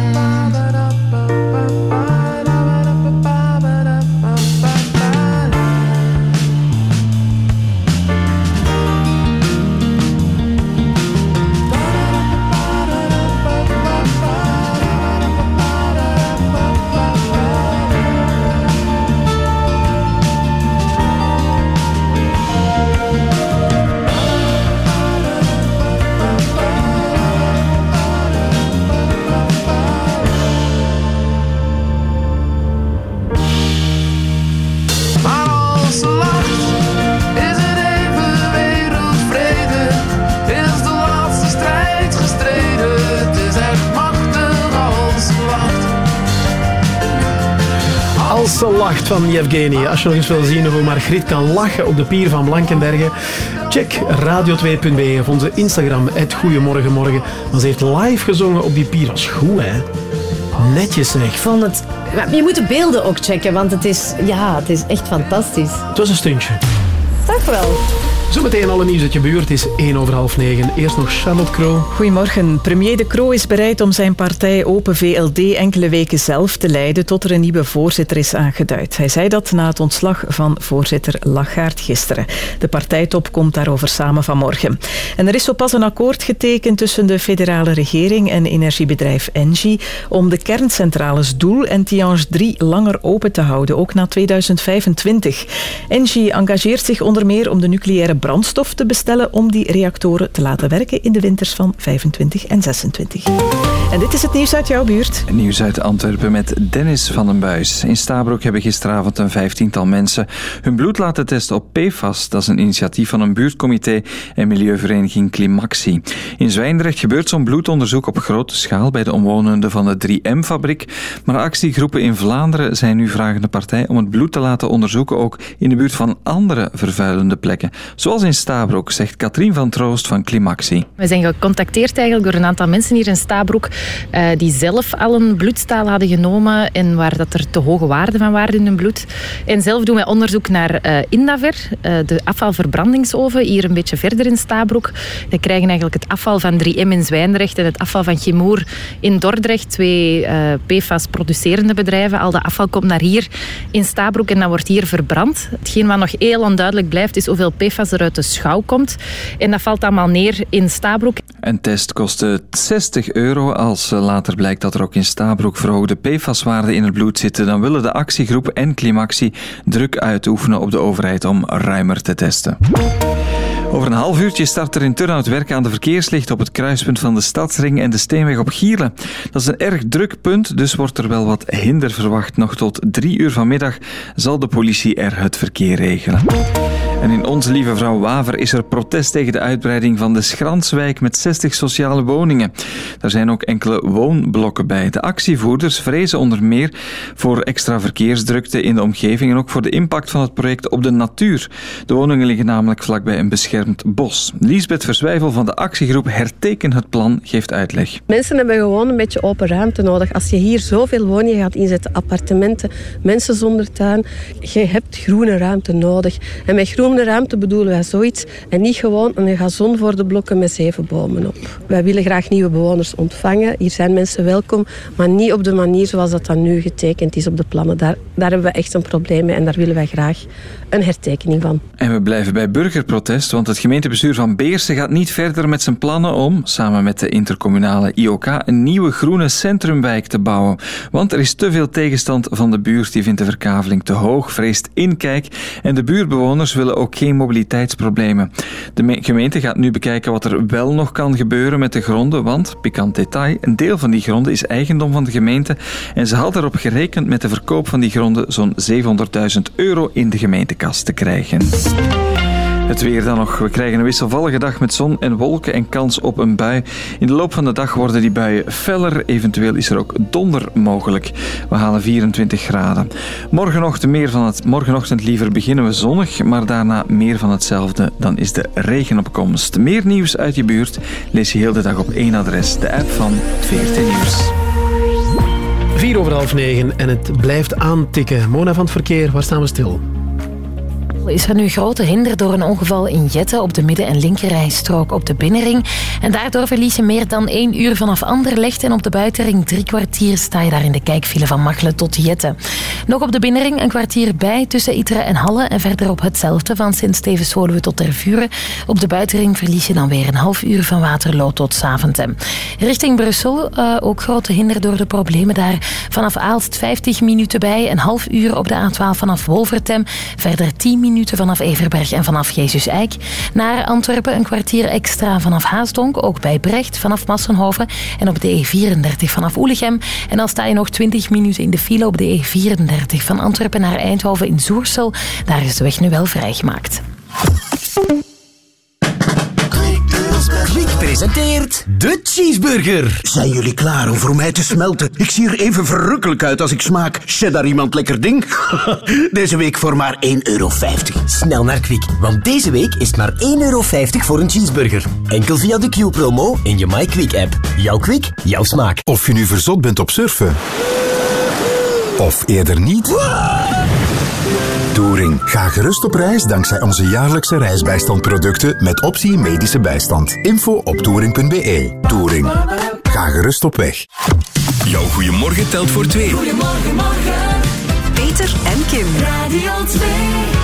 Speaker 5: Van Yevgeny. Als je nog eens wil zien hoe Margriet kan lachen op de pier van Blankenbergen, check radio2.be of onze Instagram, het Goeiemorgenmorgen. Want ze heeft live gezongen op die pier. Dat is goed, hè? Netjes zeg.
Speaker 2: Ik vond het... Maar Je moet de beelden ook checken, want het is, ja, het is echt fantastisch.
Speaker 5: Het was een stuntje.
Speaker 2: Toch wel.
Speaker 5: Zometeen alle nieuws uit je buurt is 1 over half 9. Eerst nog Charlotte Kroo.
Speaker 4: Goedemorgen. Premier De Croo is bereid om zijn partij Open VLD enkele weken zelf te leiden tot er een nieuwe voorzitter is aangeduid. Hij zei dat na het ontslag van voorzitter Lachaert gisteren. De partijtop komt daarover samen vanmorgen. En er is zo pas een akkoord getekend tussen de federale regering en energiebedrijf Engie om de kerncentrales Doel en Tihange 3 langer open te houden, ook na 2025. Engie engageert zich onder meer om de nucleaire brandstof te bestellen om die reactoren te laten werken in de winters van 25 en 26. En dit is het nieuws uit jouw buurt.
Speaker 15: Nieuws uit Antwerpen met Dennis van den Buis. In Stabroek hebben gisteravond een vijftiental mensen hun bloed laten testen op PFAS. Dat is een initiatief van een buurtcomité en milieuvereniging Climaxi. In Zwijndrecht gebeurt zo'n bloedonderzoek op grote schaal bij de omwonenden van de 3M-fabriek. Maar actiegroepen in Vlaanderen zijn nu vragende partij om het bloed te laten onderzoeken ook in de buurt van andere vervuilende plekken. Zoals in Stabroek, zegt Katrien van Troost van Climaxi.
Speaker 16: We zijn gecontacteerd eigenlijk door een aantal mensen hier in Stabroek eh, die zelf al een bloedstaal hadden genomen en waar dat er te hoge waarden van waren in hun bloed. En zelf doen wij onderzoek naar eh, Indaver, eh, de afvalverbrandingsoven, hier een beetje verder in Stabroek. We krijgen eigenlijk het afval van 3M in Zwijndrecht en het afval van Chemour in Dordrecht, twee PFAS-producerende bedrijven. Al dat afval komt naar hier in Stabroek en dat wordt hier verbrand. Hetgeen wat nog heel onduidelijk blijft is hoeveel PFAS uit de schouw komt. En dat valt allemaal neer in Stabroek.
Speaker 15: Een test kostte 60 euro. Als eh, later blijkt dat er ook in Stabroek verhoogde PFAS-waarden in het bloed zitten, dan willen de actiegroep en Climaxi druk uitoefenen op de overheid om ruimer te testen. Over een half uurtje start er in Turnhout werk aan de verkeerslicht op het kruispunt van de Stadsring en de Steenweg op Gierle. Dat is een erg druk punt, dus wordt er wel wat hinder verwacht. Nog tot drie uur vanmiddag zal de politie er het verkeer regelen. En in Onze Lieve Vrouw Waver is er protest tegen de uitbreiding van de Schranswijk met 60 sociale woningen. Daar zijn ook enkele woonblokken bij. De actievoerders vrezen onder meer voor extra verkeersdrukte in de omgeving en ook voor de impact van het project op de natuur. De woningen liggen namelijk vlakbij een beschermd bos. Liesbeth Verzwijvel van de actiegroep Herteken het Plan geeft uitleg.
Speaker 75: Mensen hebben gewoon een beetje open ruimte nodig. Als je hier zoveel woningen gaat inzetten, appartementen, mensen zonder tuin, je hebt groene ruimte nodig. En met ruimte bedoelen wij zoiets en niet gewoon een gazon voor de blokken met zeven bomen op. Wij willen graag nieuwe bewoners ontvangen. Hier zijn mensen welkom, maar niet op de manier zoals dat dan nu getekend is op de plannen. Daar, daar hebben we echt een probleem mee en daar willen wij graag een hertekening van.
Speaker 15: En we blijven bij burgerprotest, want het gemeentebestuur van Beersen gaat niet verder met zijn plannen om, samen met de intercommunale IOK, een nieuwe groene centrumwijk te bouwen. Want er is te veel tegenstand van de buurt, die vindt de verkaveling te hoog, vreest inkijk en de buurtbewoners willen ook geen mobiliteitsproblemen. De me- gemeente gaat nu bekijken wat er wel nog kan gebeuren met de gronden, want, pikant detail, een deel van die gronden is eigendom van de gemeente en ze had erop gerekend met de verkoop van die gronden zo'n 700.000 euro in de gemeentekas te krijgen. Het weer dan nog. We krijgen een wisselvallige dag met zon en wolken en kans op een bui. In de loop van de dag worden die buien feller. Eventueel is er ook donder mogelijk. We halen 24 graden. Morgenochtend, meer van het, morgenochtend liever beginnen we zonnig, maar daarna meer van hetzelfde. Dan is de regen op komst. Meer nieuws uit je buurt lees je heel de dag op één adres. De app van 14 Nieuws.
Speaker 5: Vier over half negen en het blijft aantikken. Mona van het verkeer, waar staan we stil?
Speaker 19: Is er nu grote hinder door een ongeval in Jette op de midden- en linkerrijstrook op de binnenring. En daardoor verlies je meer dan één uur vanaf Anderlecht en op de buitenring drie kwartier sta je daar in de kijkfile van Machelen tot Jette. Nog op de binnenring een kwartier bij tussen Itre en Halle en verderop hetzelfde van Sint-Stevens-Woluwe tot Tervuren. Op de buitenring verlies je dan weer een half uur van Waterloo tot Saventem. Richting Brussel eh, ook grote hinder door de problemen daar. Vanaf Aalst 50 minuten bij, een half uur op de A12 vanaf Wolvertem, verder 10 minuten vanaf Everberg en vanaf Jezus Eik. Naar Antwerpen een kwartier extra vanaf Haasdonk, ook bij Brecht vanaf Massenhoven en op de E34 vanaf Oelegem. En dan sta je nog 20 minuten in de file op de E34 van Antwerpen naar Eindhoven in Zoersel. Daar is de weg nu wel vrijgemaakt.
Speaker 76: Kwik presenteert de cheeseburger. Zijn jullie klaar om voor mij te smelten? Ik zie er even verrukkelijk uit als ik smaak. Cheddar iemand lekker ding? Deze week voor maar 1,50 euro.
Speaker 6: Snel naar Kwik, want deze week is het maar 1,50 euro voor een cheeseburger. Enkel via de Q-promo in je MyQuick-app. Jouw Kwik, jouw smaak.
Speaker 77: Of je nu verzot bent op surfen. Of eerder niet. Touring. Ga gerust op reis dankzij onze jaarlijkse reisbijstandproducten met optie medische bijstand. Info op touring.be. Touring. Ga gerust op weg.
Speaker 58: Jouw goeiemorgen telt voor twee.
Speaker 26: Goedemorgen, morgen. Peter en Kim. Radio 2.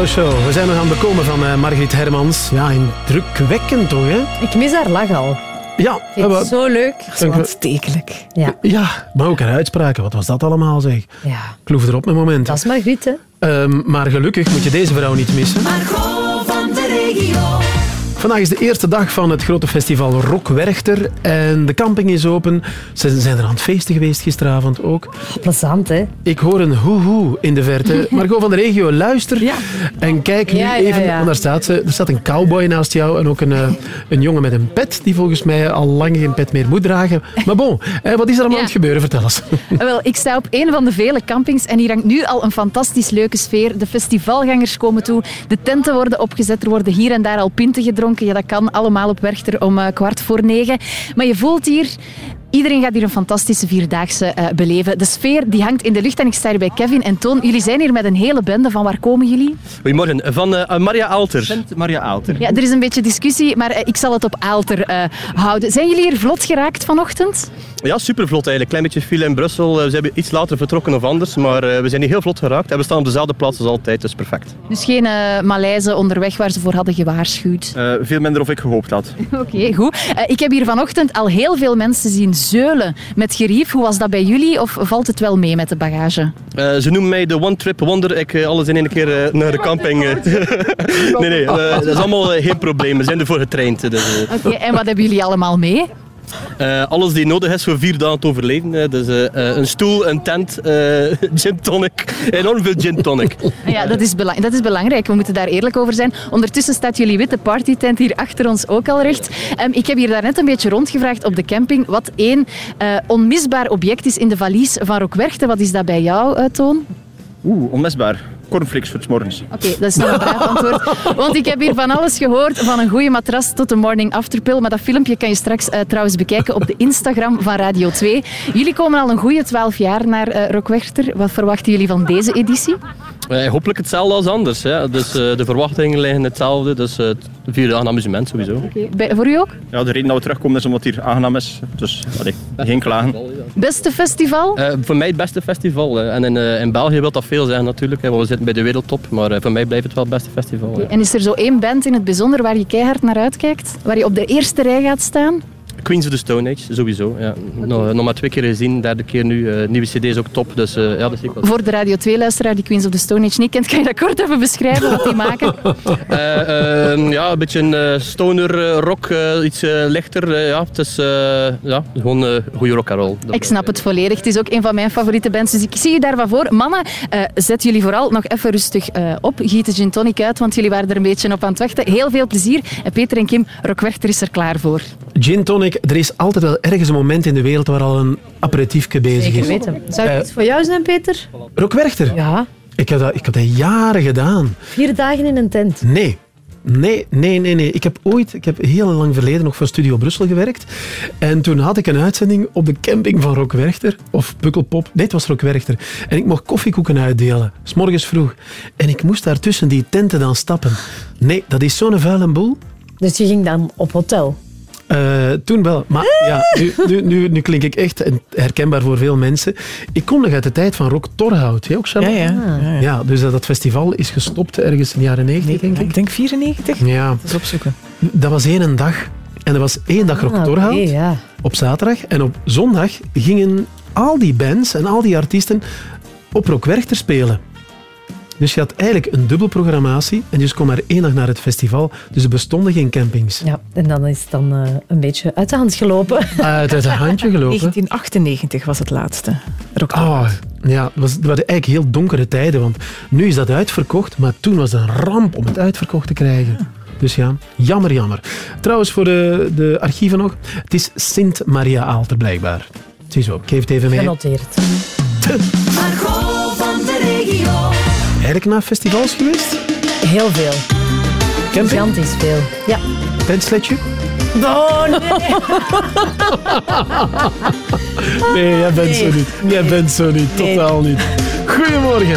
Speaker 5: We zijn nog aan het bekomen van eh, Margriet Hermans. Ja, indrukwekkend toch, hè?
Speaker 2: Ik mis haar lach al.
Speaker 5: Ja.
Speaker 2: Ik vind het zo leuk.
Speaker 5: Zo
Speaker 4: aanstekelijk.
Speaker 2: Ja.
Speaker 5: Ja, maar ook haar uitspraken. Wat was dat allemaal, zeg?
Speaker 2: Ja.
Speaker 5: Kloef erop met momenten.
Speaker 2: Dat is Margriet, hè?
Speaker 5: Ehm, maar gelukkig moet je deze vrouw niet missen.
Speaker 8: Margot van de regio.
Speaker 5: Vandaag is de eerste dag van het grote festival Rock Werchter. En de camping is open. Ze zijn er aan het feesten geweest gisteravond ook.
Speaker 2: Plezant, hè?
Speaker 5: Ik hoor een hoe-hoe in de verte. Margot van de regio, luister. En kijk nu
Speaker 2: Ja, ja,
Speaker 5: even, want daar staat ze. Er staat een cowboy naast jou en ook een, eh, een jongen met een pet, die volgens mij al lang geen pet meer moet dragen. Maar bon, eh, wat is er allemaal aan het gebeuren? Vertel eens.
Speaker 25: Wel, ik sta op een van de vele campings en hier hangt nu al een fantastisch leuke sfeer. De festivalgangers komen toe, de tenten worden opgezet, er worden hier en daar al pinten gedronken. Ja, dat kan allemaal op Werchter om eh, kwart voor negen. Maar je voelt hier... Iedereen gaat hier een fantastische vierdaagse eh, beleven. De sfeer die hangt in de lucht en ik sta hier bij Kevin en Toon. Jullie zijn hier met een hele bende. Van waar komen jullie?
Speaker 78: Goedemorgen, van eh, Maria Aalter. Maria Aalter.
Speaker 25: Ja, er is een beetje discussie, maar ik zal het op Aalter eh, houden. Zijn jullie hier vlot geraakt vanochtend?
Speaker 78: Ja, supervlot eigenlijk. Klein beetje file in Brussel. We zijn iets later vertrokken of anders, maar eh, we zijn hier heel vlot geraakt. En we staan op dezelfde plaats als altijd, dus perfect.
Speaker 25: Dus geen uh, Maleisen onderweg waar ze voor hadden gewaarschuwd.
Speaker 78: Eh, veel minder of ik gehoopt had.
Speaker 25: Oké, goed. Eh, ik heb hier vanochtend al heel veel mensen zien zeulen met gerief. Hoe was dat bij jullie of valt het wel mee met de bagage?
Speaker 78: Eh, ze noemen mij de One Trip Wonder. Ik eh, alles in één keer eh, naar de camping. nee, nee, dat is allemaal geen probleem. We zijn ervoor getraind. Dus.
Speaker 25: Oké, en wat hebben jullie allemaal mee?
Speaker 78: Eh, alles die nodig is voor vier dagen te overleven. eh. dus eh, eh, een stoel, een tent, eh, gin tonic. Enorm veel gin tonic.
Speaker 25: Ja, dat is, dat is belangrijk. We moeten daar eerlijk over zijn. Ondertussen staat jullie witte partytent hier achter ons ook al recht. Ehm, ik heb hier daarnet een beetje rondgevraagd op de camping wat één eh, onmisbaar object is in de valies van Rockwerchten. Wat is dat bij jou, Toon?
Speaker 78: Oeh, onmisbaar. Cornflakes voor morgens.
Speaker 25: Oké, dat is nog een braaf antwoord. Want ik heb hier van alles gehoord, van een goede matras tot een morning after pill. Maar dat filmpje kan je straks eh, trouwens bekijken op de Instagram van Radio 2. Jullie komen al een goede 12 jaar naar eh Rockwerchter. Wat verwachten jullie van deze editie?
Speaker 78: Eh, hopelijk hetzelfde als anders. Hè. Dus eh, de verwachtingen liggen hetzelfde. Dus eh, vier dagen amusement sowieso.
Speaker 25: Bij- voor u ook?
Speaker 78: Ja, de reden dat we terugkomen is omdat het hier aangenaam is. Dus allee, geen klagen.
Speaker 25: Beste festival?
Speaker 78: Eh, voor mij het beste festival. hè. En in, eh, in België wil dat veel zijn natuurlijk, hè, want we zitten bij de wereldtop. Maar eh, voor mij blijft het wel het beste festival. hè.
Speaker 25: En is er zo één band in het bijzonder waar je keihard naar uitkijkt? Waar je op de eerste rij gaat staan?
Speaker 78: Queens of the Stone Age, sowieso. Ja. Nog, nog maar twee keer gezien, derde keer nu. eh, nieuwe cd is ook top, dus eh, ja, dat is wel.
Speaker 25: Voor de Radio 2-luisteraar die Queens of the Stone Age niet kent, kan je dat kort even beschrijven wat die maken?
Speaker 78: Eh, eh, ja, een beetje een stoner rock, eh, iets eh, lichter. eh, ja, het is eh, ja, gewoon eh goede rock and roll.
Speaker 25: Ik snap het volledig. Het is ook een van mijn favoriete bands, dus ik zie je daarvan voor. Mannen, eh, zet jullie vooral nog even rustig eh, op. Giet de gin tonic uit, want jullie waren er een beetje op aan het wachten. Heel veel plezier. En Peter en Kim, Rockwerchter is er klaar voor.
Speaker 5: Gin tonic, er is altijd wel ergens een moment in de wereld waar al een aperitiefje bezig
Speaker 2: Zeker
Speaker 5: is.
Speaker 2: weten. Zou het
Speaker 5: Eh,
Speaker 2: iets voor jou zijn, Peter?
Speaker 5: Rockwerchter?
Speaker 2: Ja.
Speaker 5: Ik heb, dat, ik heb dat jaren gedaan.
Speaker 2: Vier dagen in een tent.
Speaker 5: Nee. Nee, nee, nee, nee. Ik heb ooit, ik heb heel lang verleden nog voor Studio Brussel gewerkt. En toen had ik een uitzending op de camping van Rockwerchter. Of Pukkelpop. Nee, het was Rockwerchter. En ik mocht koffiekoeken uitdelen. S morgens vroeg. En ik moest daar tussen die tenten dan stappen. Nee, dat is zo'n vuile boel.
Speaker 2: Dus je ging dan op hotel?
Speaker 5: Eh, toen wel. Maar ja, nu, nu, nu, nu klink ik echt en herkenbaar voor veel mensen. Ik kom nog uit de tijd van Rock Torhout. Jij ook, Charlotte?
Speaker 4: Ja, ja.
Speaker 5: ja,
Speaker 4: Ja, ja.
Speaker 5: dus dat, dat festival is gestopt ergens in de jaren 90, denk ik.
Speaker 4: Ik denk 94.
Speaker 5: Ja.
Speaker 4: Dat is opzoeken.
Speaker 5: Dat was één dag. En er was één dag Rock
Speaker 2: Ah,
Speaker 5: Torhout
Speaker 2: ja.
Speaker 5: op zaterdag. En op zondag gingen al die bands en al die artiesten op Rock Werchter spelen. Dus je had eigenlijk een dubbel programmatie en dus kon maar één dag naar het festival. Dus er bestonden geen campings.
Speaker 2: Ja, en dan is het dan eh, een beetje uit de hand gelopen.
Speaker 5: Uit het handje gelopen.
Speaker 4: 1998 was het laatste.
Speaker 5: Ah, ja, het was, het waren eigenlijk heel donkere tijden, want nu is dat uitverkocht, maar toen was het een ramp om het uitverkocht te krijgen. Dus ja, jammer, jammer. Trouwens, voor de, de archieven nog, het is Sint Maria Aalter blijkbaar. Ziezo, ik geef het even mee.
Speaker 2: Genoteerd.
Speaker 8: Margot van de regio.
Speaker 5: Eigenlijk naar festivals geweest?
Speaker 2: Heel veel.
Speaker 5: Camping?
Speaker 2: Gigantisch veel. Ja.
Speaker 5: Tentsletje?
Speaker 2: Oh, nee.
Speaker 5: Nee, jij bent zo
Speaker 2: Nee.
Speaker 5: niet. Jij bent zo niet,
Speaker 2: Nee.
Speaker 5: totaal niet. Goedemorgen.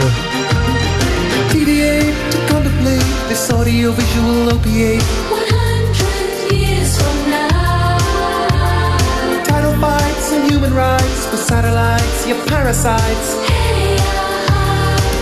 Speaker 74: PDA to contemplate this audiovisual opiate.
Speaker 8: 100 years from now.
Speaker 74: Title fights and human rights for satellites, you parasites.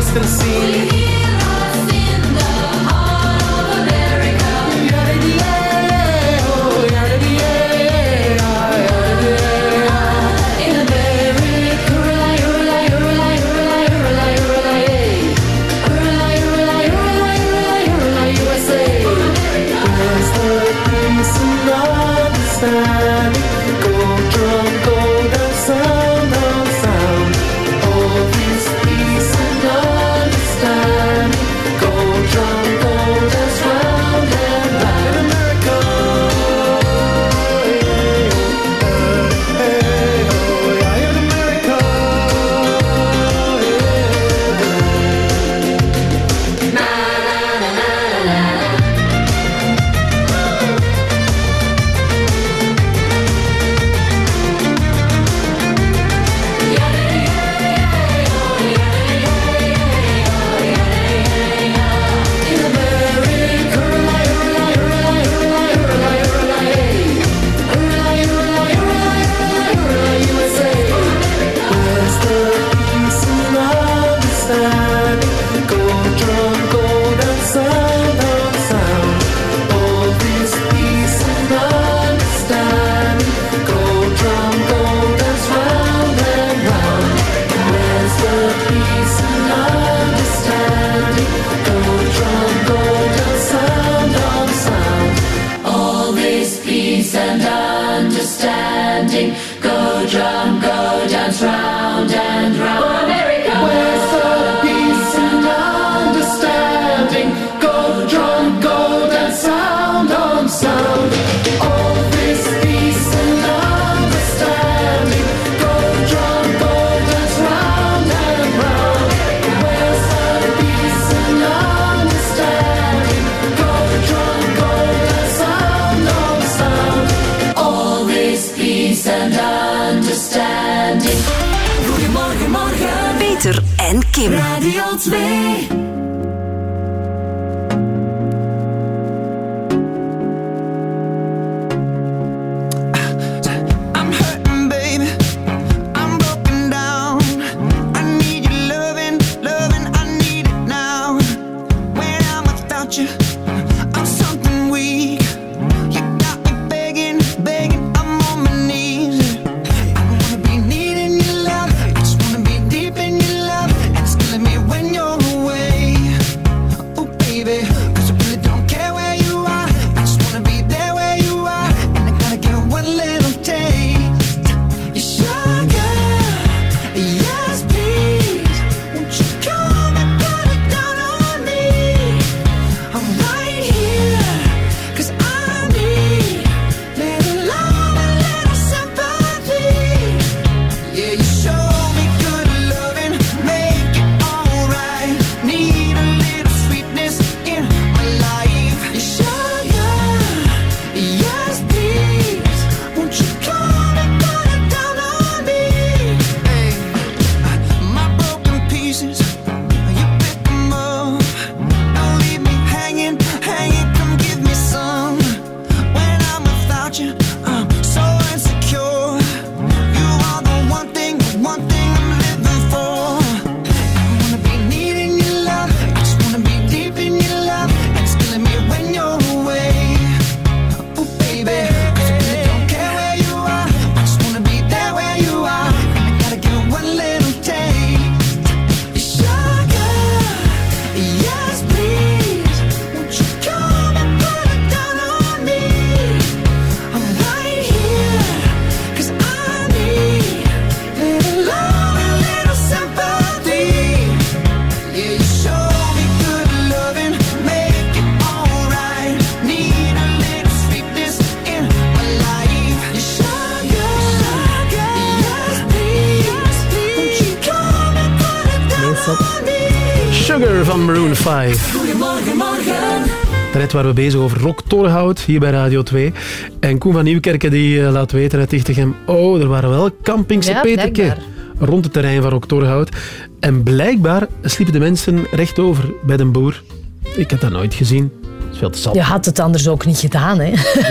Speaker 74: Western scene.
Speaker 5: We bezig over Rock Torhout hier bij Radio 2. En Koen van Nieuwkerken die eh, laat weten uit Tichtegem... Oh, er waren wel campings in
Speaker 25: Ja,
Speaker 5: rond het terrein van Rock Torhout. En blijkbaar sliepen de mensen rechtover bij de boer. Ik heb dat nooit gezien. Dat is veel te.
Speaker 2: Je had het anders ook niet gedaan, hè?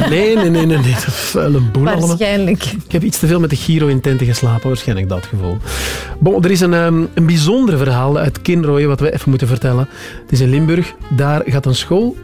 Speaker 5: Nee, nee, nee, nee. nee. Vuile boel allemaal.
Speaker 2: Waarschijnlijk.
Speaker 5: Ik heb iets te veel met de Giro in tenten geslapen, waarschijnlijk dat gevoel. Bon, er is een, ehm, een bijzonder verhaal uit Kinrooi wat we even moeten vertellen. Het is in Limburg. Daar gaat een school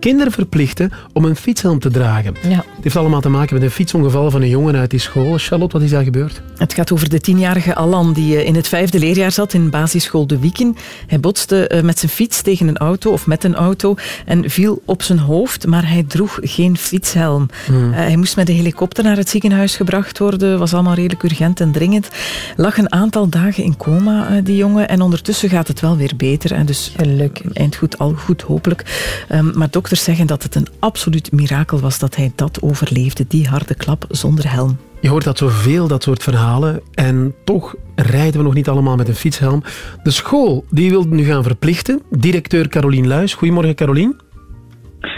Speaker 5: kinderen verplichten om een fietshelm te dragen.
Speaker 2: Ja.
Speaker 5: Het heeft allemaal te maken met een fietsongeval van een jongen uit die school. Charlotte, wat is daar gebeurd?
Speaker 4: Het gaat over de tienjarige Alan die eh, in het vijfde leerjaar zat in basisschool De Wieken. Hij botste eh, met zijn fiets tegen een auto of met een auto en viel op zijn hoofd, maar hij droeg geen fietshelm.
Speaker 5: Hmm.
Speaker 4: Eh, hij moest met de helikopter naar het ziekenhuis gebracht worden. was allemaal redelijk urgent en dringend. Lag een aantal dagen in coma, die jongen. En ondertussen gaat het wel weer beter. En dus geluk. Eind goed, al goed, hopelijk. Ehm, maar dokters zeggen dat het een absoluut mirakel was dat hij dat overleefde, die harde klap zonder helm.
Speaker 5: Je hoort dat zoveel, dat soort verhalen. En toch rijden we nog niet allemaal met een fietshelm. De school die wil nu gaan verplichten. Directeur Carolien Luis. Goedemorgen, Carolien.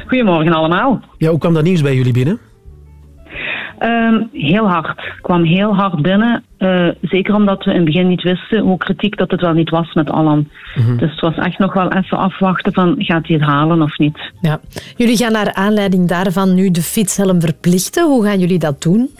Speaker 79: Goedemorgen allemaal.
Speaker 5: Ja, hoe kwam dat nieuws bij jullie binnen?
Speaker 79: Ehm, heel hard. kwam heel hard binnen. eh, zeker omdat we in het begin niet wisten hoe kritiek dat het wel niet was met Alan. Dus het was echt nog wel even afwachten van gaat hij het halen of niet.
Speaker 2: Ja. Jullie gaan naar aanleiding daarvan nu de fietshelm verplichten. Hoe gaan jullie dat doen?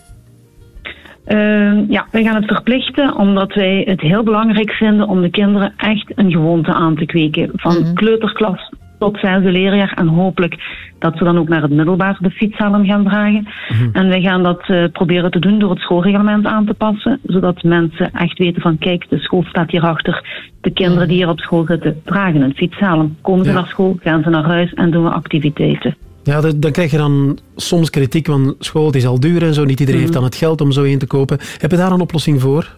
Speaker 79: Ehm, ja, wij gaan het verplichten omdat wij het heel belangrijk vinden om de kinderen echt een gewoonte aan te kweken. Van kleuterklas tot zesde leerjaar en hopelijk dat ze dan ook naar het middelbaar de fietshelm gaan dragen. En wij gaan dat eh, proberen te doen door het schoolreglement aan te passen, zodat mensen echt weten van kijk, de school staat hierachter. De kinderen die hier op school zitten dragen een fietshelm. Komen ze
Speaker 5: Ja.
Speaker 79: naar school, gaan ze naar huis en doen we activiteiten.
Speaker 5: Ja, dan krijg je dan soms kritiek van school, het is al duur en zo. Niet iedereen heeft dan het geld om zo in te kopen. Heb je daar een oplossing voor,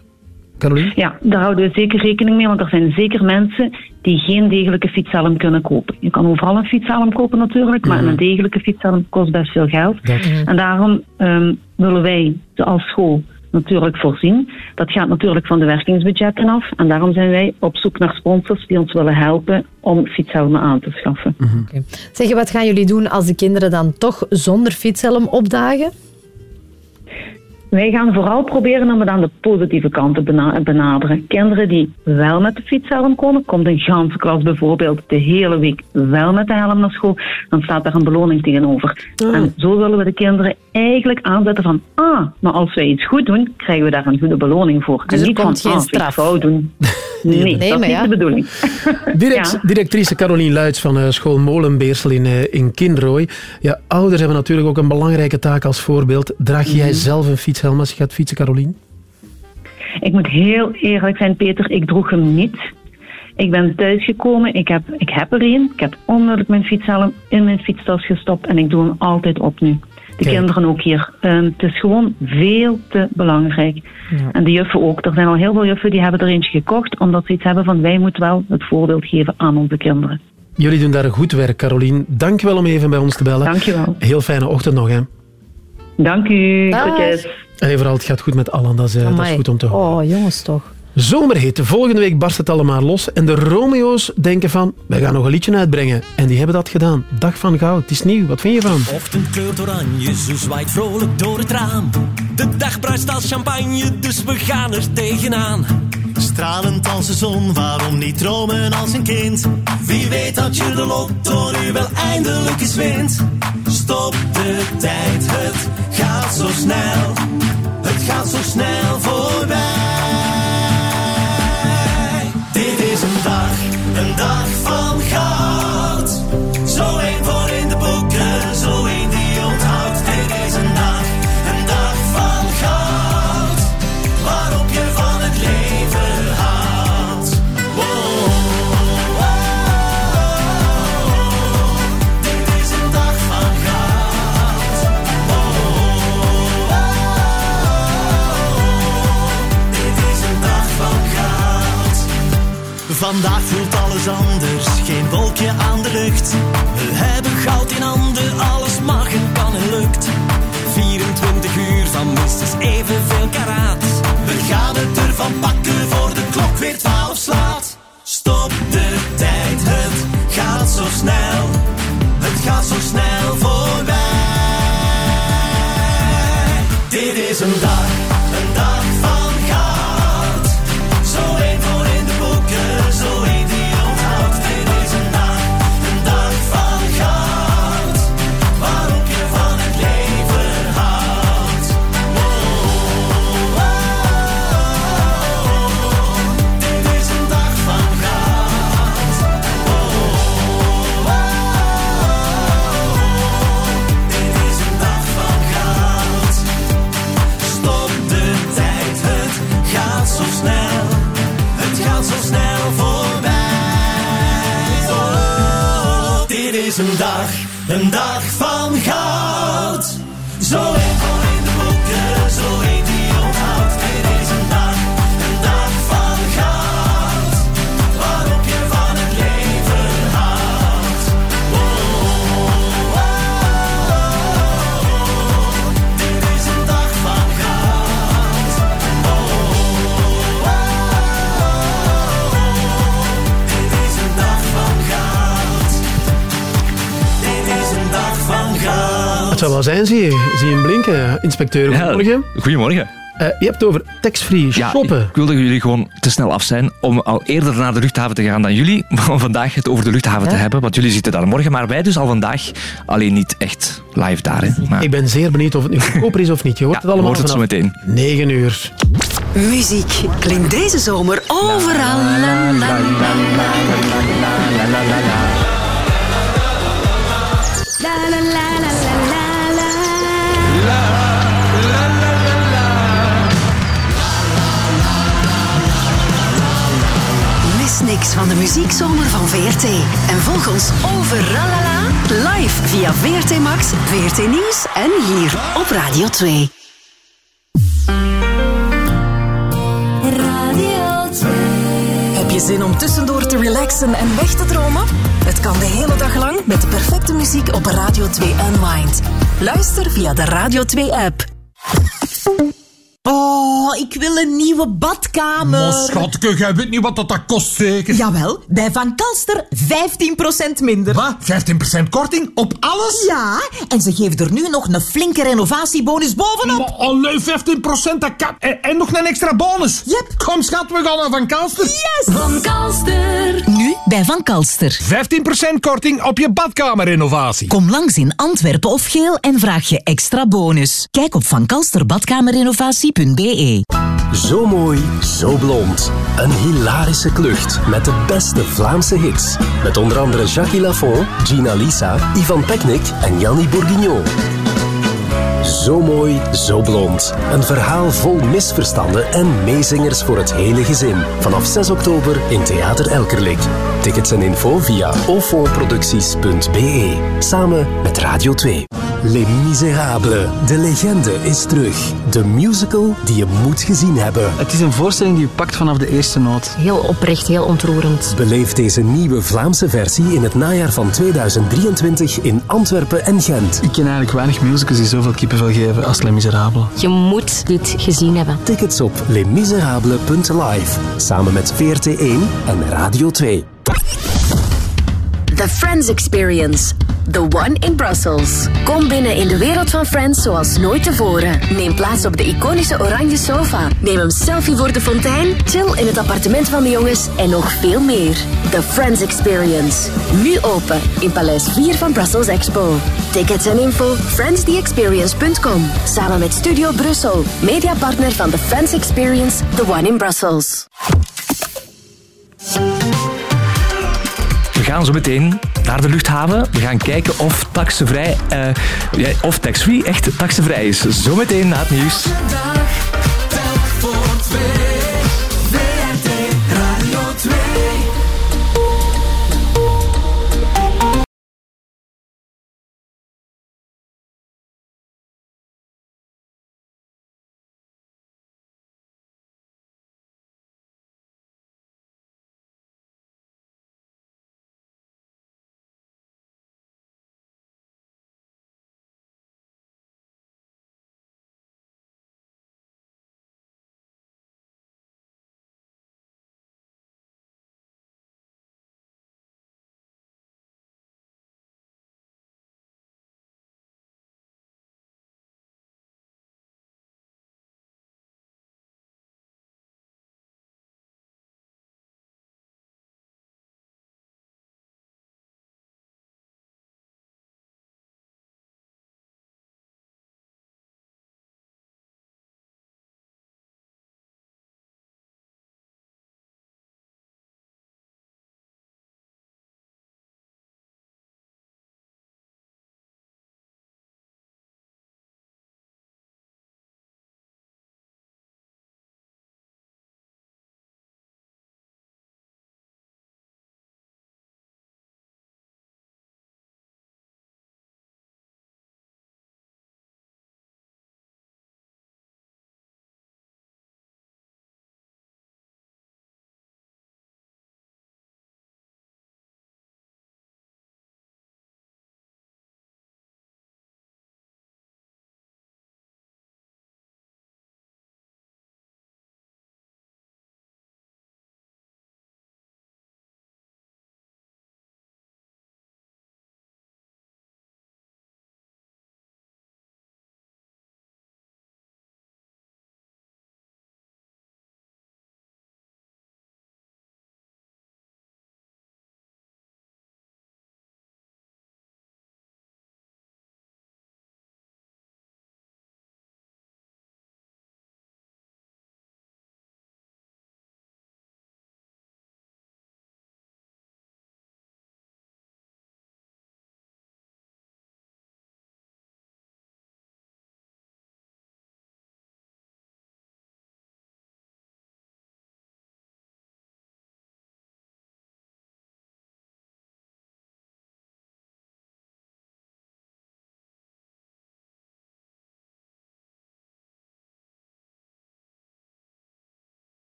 Speaker 5: Caroline?
Speaker 79: Ja, daar houden we zeker rekening mee, want er zijn zeker mensen die geen degelijke fietshelm kunnen kopen. Je kan overal een fietshelm kopen natuurlijk, maar een degelijke fietshelm kost best veel geld. En daarom ehm, willen wij als school natuurlijk voorzien. Dat gaat natuurlijk van de werkingsbudgetten af. En daarom zijn wij op zoek naar sponsors die ons willen helpen om fietshelmen aan te schaffen.
Speaker 2: Zeg, wat gaan jullie doen als de kinderen dan toch zonder fietshelm opdagen?
Speaker 79: Wij gaan vooral proberen om het aan de positieve kant te bena- benaderen. Kinderen die wel met de fietshelm komen, komt een ganse klas bijvoorbeeld de hele week wel met de helm naar school, dan staat daar een beloning tegenover. En zo willen we de kinderen eigenlijk aanzetten van, ah, maar als wij iets goed doen, krijgen we daar een goede beloning voor.
Speaker 2: Dus
Speaker 79: en
Speaker 2: er
Speaker 79: niet
Speaker 2: komt
Speaker 79: van,
Speaker 2: geen
Speaker 79: ah,
Speaker 2: straf.
Speaker 79: fout doen. Nee,
Speaker 2: Nee,
Speaker 79: dat is
Speaker 2: ja.
Speaker 79: niet de bedoeling.
Speaker 5: Direct,
Speaker 79: Ja.
Speaker 5: Directrice Carolien Luits van eh, school Molenbeersel in, eh, in Kinrooi. Ja, ouders hebben natuurlijk ook een belangrijke taak als voorbeeld. Draag jij
Speaker 79: Mhm.
Speaker 5: zelf een fietshelm als je gaat fietsen, Carolien?
Speaker 79: Ik moet heel eerlijk zijn, Peter, ik droeg hem niet. Ik ben thuisgekomen, ik heb, ik heb er een. Ik heb onmiddellijk mijn fietshelm in mijn fietstas gestopt en ik doe hem altijd op nu. De
Speaker 80: Kijk.
Speaker 79: kinderen ook hier. Ehm, het is gewoon veel te belangrijk. En de juffen ook. Er zijn al heel veel juffen die hebben er eentje gekocht, omdat ze iets hebben van wij moeten wel het voorbeeld geven aan onze kinderen.
Speaker 5: Jullie doen daar goed werk, Carolien. Dank je wel om even bij ons te bellen.
Speaker 79: Dank je wel.
Speaker 5: Heel fijne ochtend nog, hè.
Speaker 79: Dank u. Groetjes.
Speaker 5: En vooral, het gaat goed met Alan. Dat is, eh, dat is
Speaker 2: Amai.
Speaker 5: goed om te horen.
Speaker 2: Oh, jongens toch.
Speaker 5: Zomerhit. Volgende week barst het allemaal los. En de Romeo's denken van, wij gaan nog een liedje uitbrengen. En die hebben dat gedaan. Dag van Goud. Het is nieuw. Wat vind je van?
Speaker 68: Ochtend kleurt oranje, zo zwaait vrolijk door het raam. De dag bruist als champagne, dus we gaan er tegenaan.
Speaker 81: Stralend als de zon, waarom niet dromen als een kind?
Speaker 68: Wie weet dat je de lotto nu wel eindelijk eens wint. Stop de tijd, het gaat zo snel. Het gaat zo snel voorbij.
Speaker 81: Vandaag voelt alles anders, geen wolkje aan de lucht.
Speaker 68: We hebben goud in handen, alles mag en kan en lukt. 24 uur van minstens evenveel karaat.
Speaker 81: We gaan het ervan pakken voor de klok weer twaalf slaat.
Speaker 10: is een dag
Speaker 5: zijn, zie je. Zie je hem blinken, inspecteur. Goedemorgen.
Speaker 15: Goedemorgen.
Speaker 5: Eh, je hebt het over tax-free shoppen.
Speaker 15: Ik wilde jullie gewoon te snel af zijn om al eerder naar de luchthaven te gaan dan jullie. Om vandaag het over de luchthaven te hebben. Want jullie zitten daar morgen, maar wij dus al vandaag. Alleen niet echt live daar. Hè. Maar
Speaker 5: Ik ben zeer benieuwd of het nu goedkoper is of niet. Je hoort het allemaal
Speaker 15: hoort het zo meteen.
Speaker 5: 9 uur.
Speaker 82: Muziek klinkt deze zomer overal. La, la, la, la,
Speaker 8: La la la la la
Speaker 82: Van de muziekzomer van VRT. En volg ons overal live via VRT Max, VRT Nieuws en hier op Radio 2.
Speaker 8: Radio 2.
Speaker 82: Heb je zin om tussendoor te relaxen en weg te dromen? Het kan de hele dag lang met de perfecte muziek op Radio 2 Unwind. Luister via de Radio 2-app.
Speaker 83: Oh, ik wil een nieuwe badkamer.
Speaker 84: Maar schatke, jij weet niet wat dat, dat kost zeker?
Speaker 83: Jawel, bij Van Kalster 15% minder.
Speaker 84: Wat? 15% korting op alles?
Speaker 83: Ja, en ze geven er nu nog een flinke renovatiebonus bovenop.
Speaker 84: Maar alleen 15% dat kan. En, en nog een extra bonus.
Speaker 83: Yep.
Speaker 84: Kom schat, we gaan naar Van Kalster.
Speaker 83: Yes!
Speaker 8: Van Kalster.
Speaker 82: Nu bij Van Kalster.
Speaker 84: 15% korting op je badkamerrenovatie.
Speaker 83: Kom langs in Antwerpen of Geel en vraag je extra bonus. Kijk op vankalsterbadkamerrenovatie.be.
Speaker 6: Zo mooi, zo blond. Een hilarische klucht met de beste Vlaamse hits. Met onder andere Jacques Lafont, Gina Lisa, Ivan Peknik en Jannie Bourguignon. Zo mooi, zo blond. Een verhaal vol misverstanden en meezingers voor het hele gezin. Vanaf 6 oktober in Theater Elkerlijk. Tickets en info via ofonproducties.be. Samen met Radio 2. Les Miserables. De legende is terug. De musical die je moet gezien hebben.
Speaker 74: Het is een voorstelling die je pakt vanaf de eerste noot.
Speaker 85: Heel oprecht, heel ontroerend.
Speaker 6: Beleef deze nieuwe Vlaamse versie in het najaar van 2023 in Antwerpen en Gent.
Speaker 74: Ik ken eigenlijk weinig musicals die zoveel kippenvel geven als Les Miserables.
Speaker 85: Je moet dit gezien hebben.
Speaker 6: Tickets op lesmiserables.live. Samen met VRT1 en Radio 2.
Speaker 12: The Friends Experience. The One in Brussels. Kom binnen in de wereld van Friends zoals nooit tevoren. Neem plaats op de iconische oranje sofa. Neem een selfie voor de fontein. Chill in het appartement van de jongens en nog veel meer. The Friends Experience. Nu open in Paleis 4 van Brussels Expo. Tickets en info friendstheexperience.com. Samen met Studio Brussel. Mediapartner van The Friends Experience. The One in Brussels
Speaker 15: gaan zo meteen naar de luchthaven. We gaan kijken of taxevrij, eh, of tax-free echt taxevrij is. Zometeen na het nieuws.